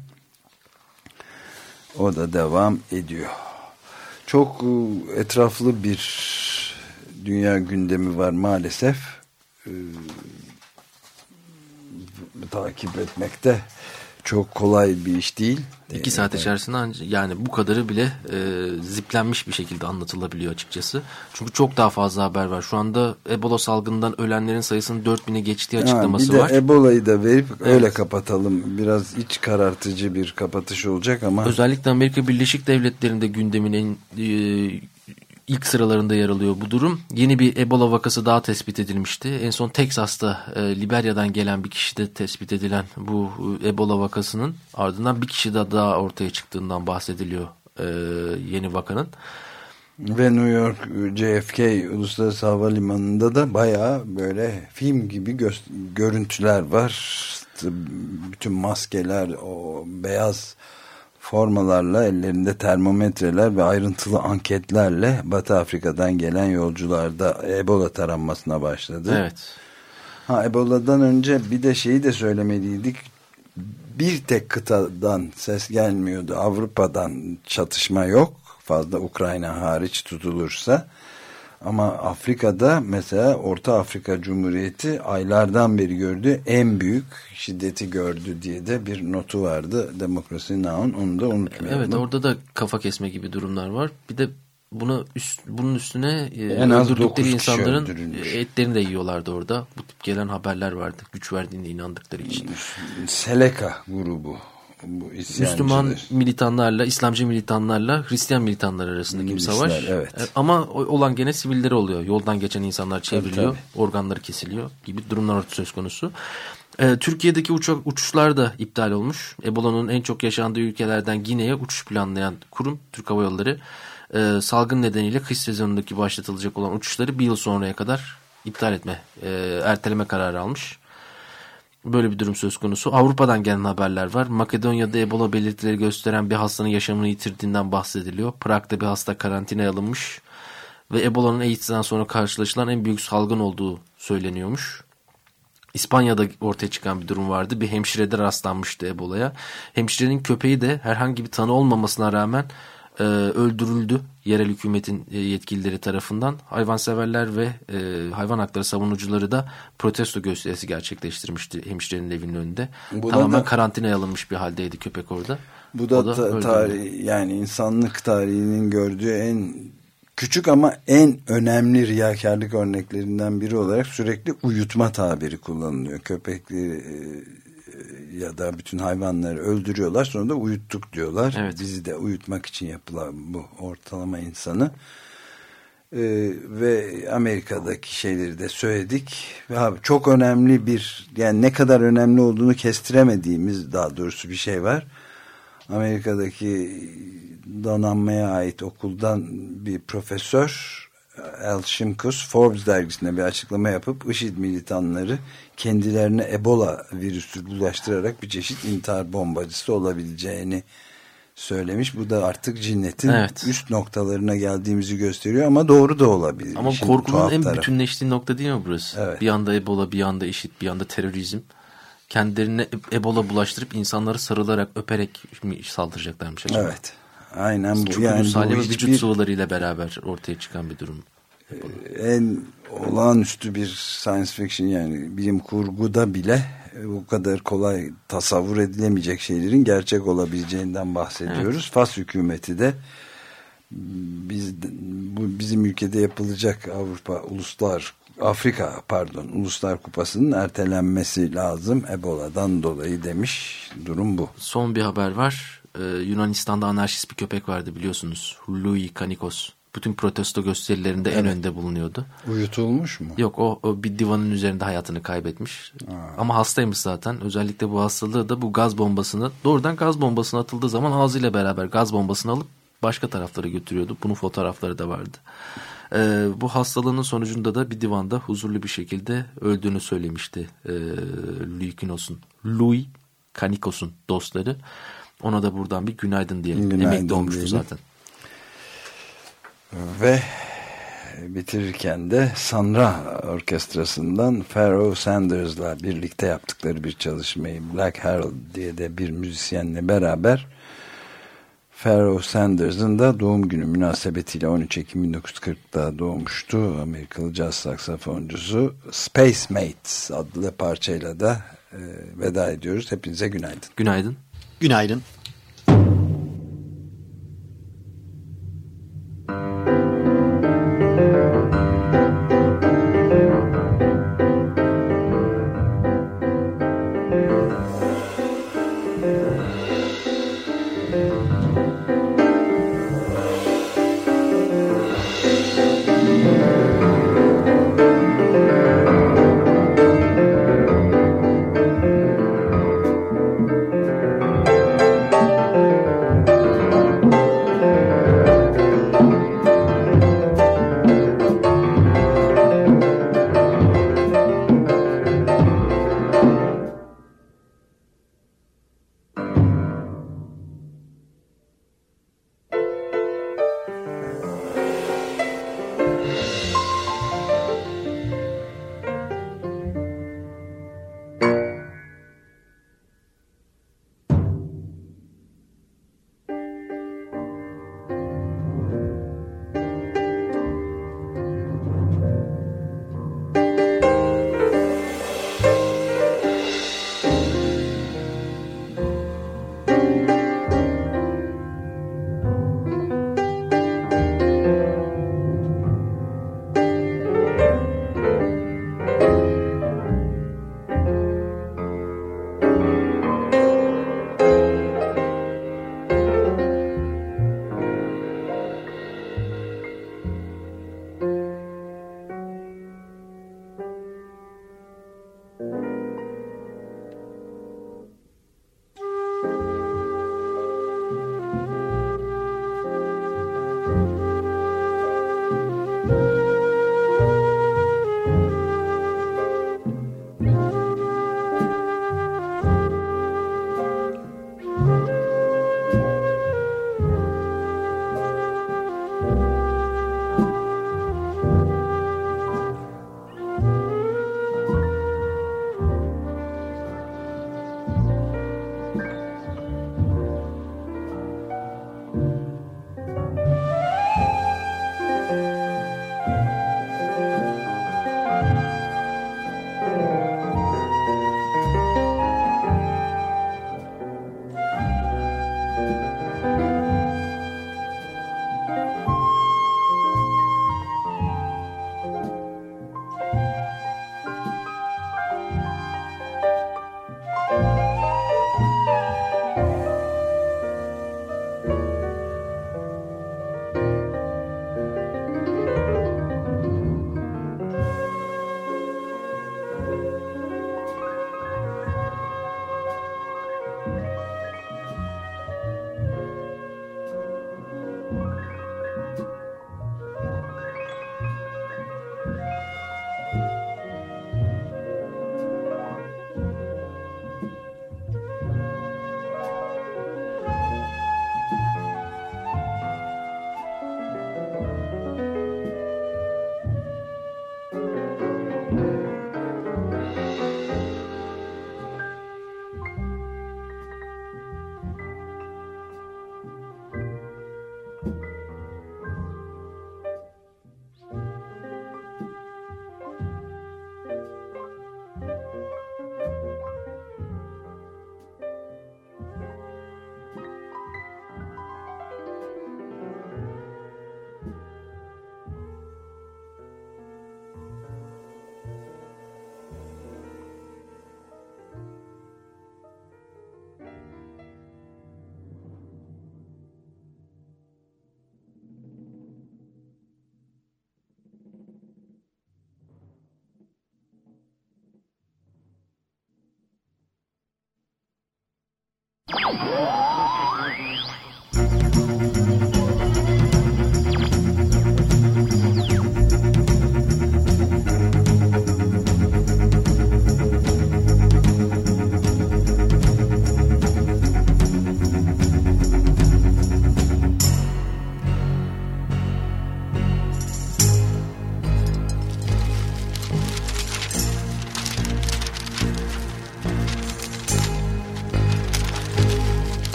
O da devam ediyor. Çok e, etraflı bir dünya gündemi var maalesef. Ee, takip etmekte çok kolay bir iş değil. İki saat içerisinde yani bu kadarı bile e, ziplenmiş bir şekilde anlatılabiliyor açıkçası. Çünkü çok daha fazla haber var. Şu anda Ebola salgından ölenlerin sayısının 4000'e geçtiği Ha, açıklaması bir de var. Ebola'yı da verip öyle kapatalım. Biraz iç karartıcı bir kapatış olacak ama Özellikle Amerika Birleşik Devletleri'nde gündemin en e, ilk sıralarında yer alıyor bu durum. Yeni bir Ebola vakası daha tespit edilmişti. En son Teksas'ta e, Liberya'dan gelen bir kişide tespit edilen bu e, Ebola vakasının ardından bir kişi de daha ortaya çıktığından bahsediliyor e, yeni vakanın. ve New York JFK Uluslararası Havalimanı'nda da bayağı böyle film gibi gö- görüntüler var. Bütün maskeler, o beyaz formalarla, ellerinde termometreler ve ayrıntılı anketlerle Batı Afrika'dan gelen yolcularda Ebola taranmasına başladı. Evet. Ha Ebola'dan önce bir de şeyi de söylemeliydik. Bir tek kıtadan ses gelmiyordu. Avrupa'dan çatışma yok. Fazla Ukrayna hariç tutulursa. Ama Afrika'da mesela Orta Afrika Cumhuriyeti aylardan beri gördüğü en büyük şiddeti gördü diye de bir notu vardı. Demokrasi Now'un onu da unutmayalım. Evet orada da kafa kesme gibi durumlar var. Bir de buna üst, bunun üstüne e, En az öldürdükleri insanların öldürülmüş. e, etlerini de yiyorlardı orada. Bu tip gelen haberler vardı. Güç verdiğine inandıkları için. Seleka grubu. Bu. Müslüman militanlarla, İslamcı militanlarla Hristiyan militanlar arasındaki bir Milisler, savaş. evet. E, Ama olan gene sivilleri oluyor. Yoldan geçen insanlar çevriliyor, tabii. organları kesiliyor gibi durumlar söz konusu. E, Türkiye'deki uçak uçuşlar da iptal olmuş. Ebola'nın en çok yaşandığı ülkelerden Gine'ye uçuş planlayan kurum Türk Hava Yolları e, salgın nedeniyle kış sezonundaki başlatılacak olan uçuşları bir yıl sonraya kadar iptal etme, e, erteleme kararı almış. Böyle bir durum söz konusu. Avrupa'dan gelen haberler var. Makedonya'da Ebola belirtileri gösteren bir hastanın yaşamını yitirdiğinden bahsediliyor. Prag'da bir hasta karantinaya alınmış. Ve Ebola'nın AIDS'den sonra karşılaşılan en büyük salgın olduğu söyleniyormuş. İspanya'da ortaya çıkan bir durum vardı. Bir hemşirede rastlanmıştı Ebola'ya. Hemşirenin köpeği de herhangi bir tanı olmamasına rağmen e, öldürüldü. Yerel hükümetin e, yetkilileri tarafından. Hayvanseverler ve e, hayvan hakları savunucuları da protesto gösterisi gerçekleştirmişti hemşirenin evinin önünde. Buna Tamamen da- karantinaya alınmış bir haldeydi köpek orada. Bu da, O da ta- tarih, yani insanlık tarihinin gördüğü en küçük ama en önemli riyakarlık örneklerinden biri olarak sürekli uyutma tabiri kullanılıyor. Köpekleri e, ya da bütün hayvanları öldürüyorlar sonra da uyuttuk diyorlar. Evet. Bizi de uyutmak için yapılan bu ortalama insanı. Ee, ve Amerika'daki şeyleri de söyledik. Ve abi çok önemli bir yani ne kadar önemli olduğunu kestiremediğimiz daha doğrusu bir şey var. Amerika'daki donanmaya ait okuldan bir profesör Al Shimkus Forbes dergisine bir açıklama yapıp IŞİD militanları kendilerine Ebola virüsü bulaştırarak bir çeşit intihar bombacısı olabileceğini söylemiş. Bu da artık cinnetin Evet. üst noktalarına geldiğimizi gösteriyor ama doğru da olabilir. Ama İşin korkunun en tarafı. bütünleştiği nokta değil mi burası? Evet. Bir yanda Ebola, bir yanda IŞİD, bir yanda terörizm. Kendilerine Ebola bulaştırıp insanları sarılarak, öperek saldıracaklarmış acaba? Evet. Aynen bu. Çok yani bu ve vücut hiçbir sıvılarıyla beraber ortaya çıkan bir durum. en olağanüstü bir science fiction yani bilim kurguda bile bu kadar kolay tasavvur edilemeyecek şeylerin gerçek olabileceğinden bahsediyoruz. Fas hükümeti de biz bu bizim ülkede yapılacak Avrupa Uluslar Afrika pardon Uluslar Kupası'nın ertelenmesi lazım Ebola'dan dolayı demiş. Durum bu. Son bir haber var. Ee, Yunanistan'da anarşist bir köpek vardı biliyorsunuz. Louis Kanikos. Bütün protesto gösterilerinde en önde bulunuyordu. Uyutulmuş mu? Yok o, o bir divanın üzerinde hayatını kaybetmiş. Ama hastaymış zaten. Özellikle bu hastalığı da bu gaz bombasını doğrudan gaz bombasına atıldığı zaman ağzıyla beraber gaz bombasını alıp başka taraflara götürüyordu. Bunun fotoğrafları da vardı. Ee, bu hastalığının sonucunda da bir divanda huzurlu bir şekilde öldüğünü söylemişti ee, Louis Kinos'un. Louis Kanikos'un dostları. Ona da buradan bir günaydın diyelim. Günaydın Emekli olmuştu diyelim. zaten. Ve bitirirken de Sanra Orkestrası'ndan Pharoah Sanders'la birlikte yaptıkları bir çalışmayı Black Harold diye de bir müzisyenle beraber Pharoah Sanders'ın da doğum günü münasebetiyle 13 Ekim 1940'da doğmuştu. Amerikalı caz saksafoncusu Space Mates adlı parçayla da e, veda ediyoruz. Hepinize günaydın. Günaydın. Günaydın.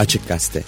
Açık Gazete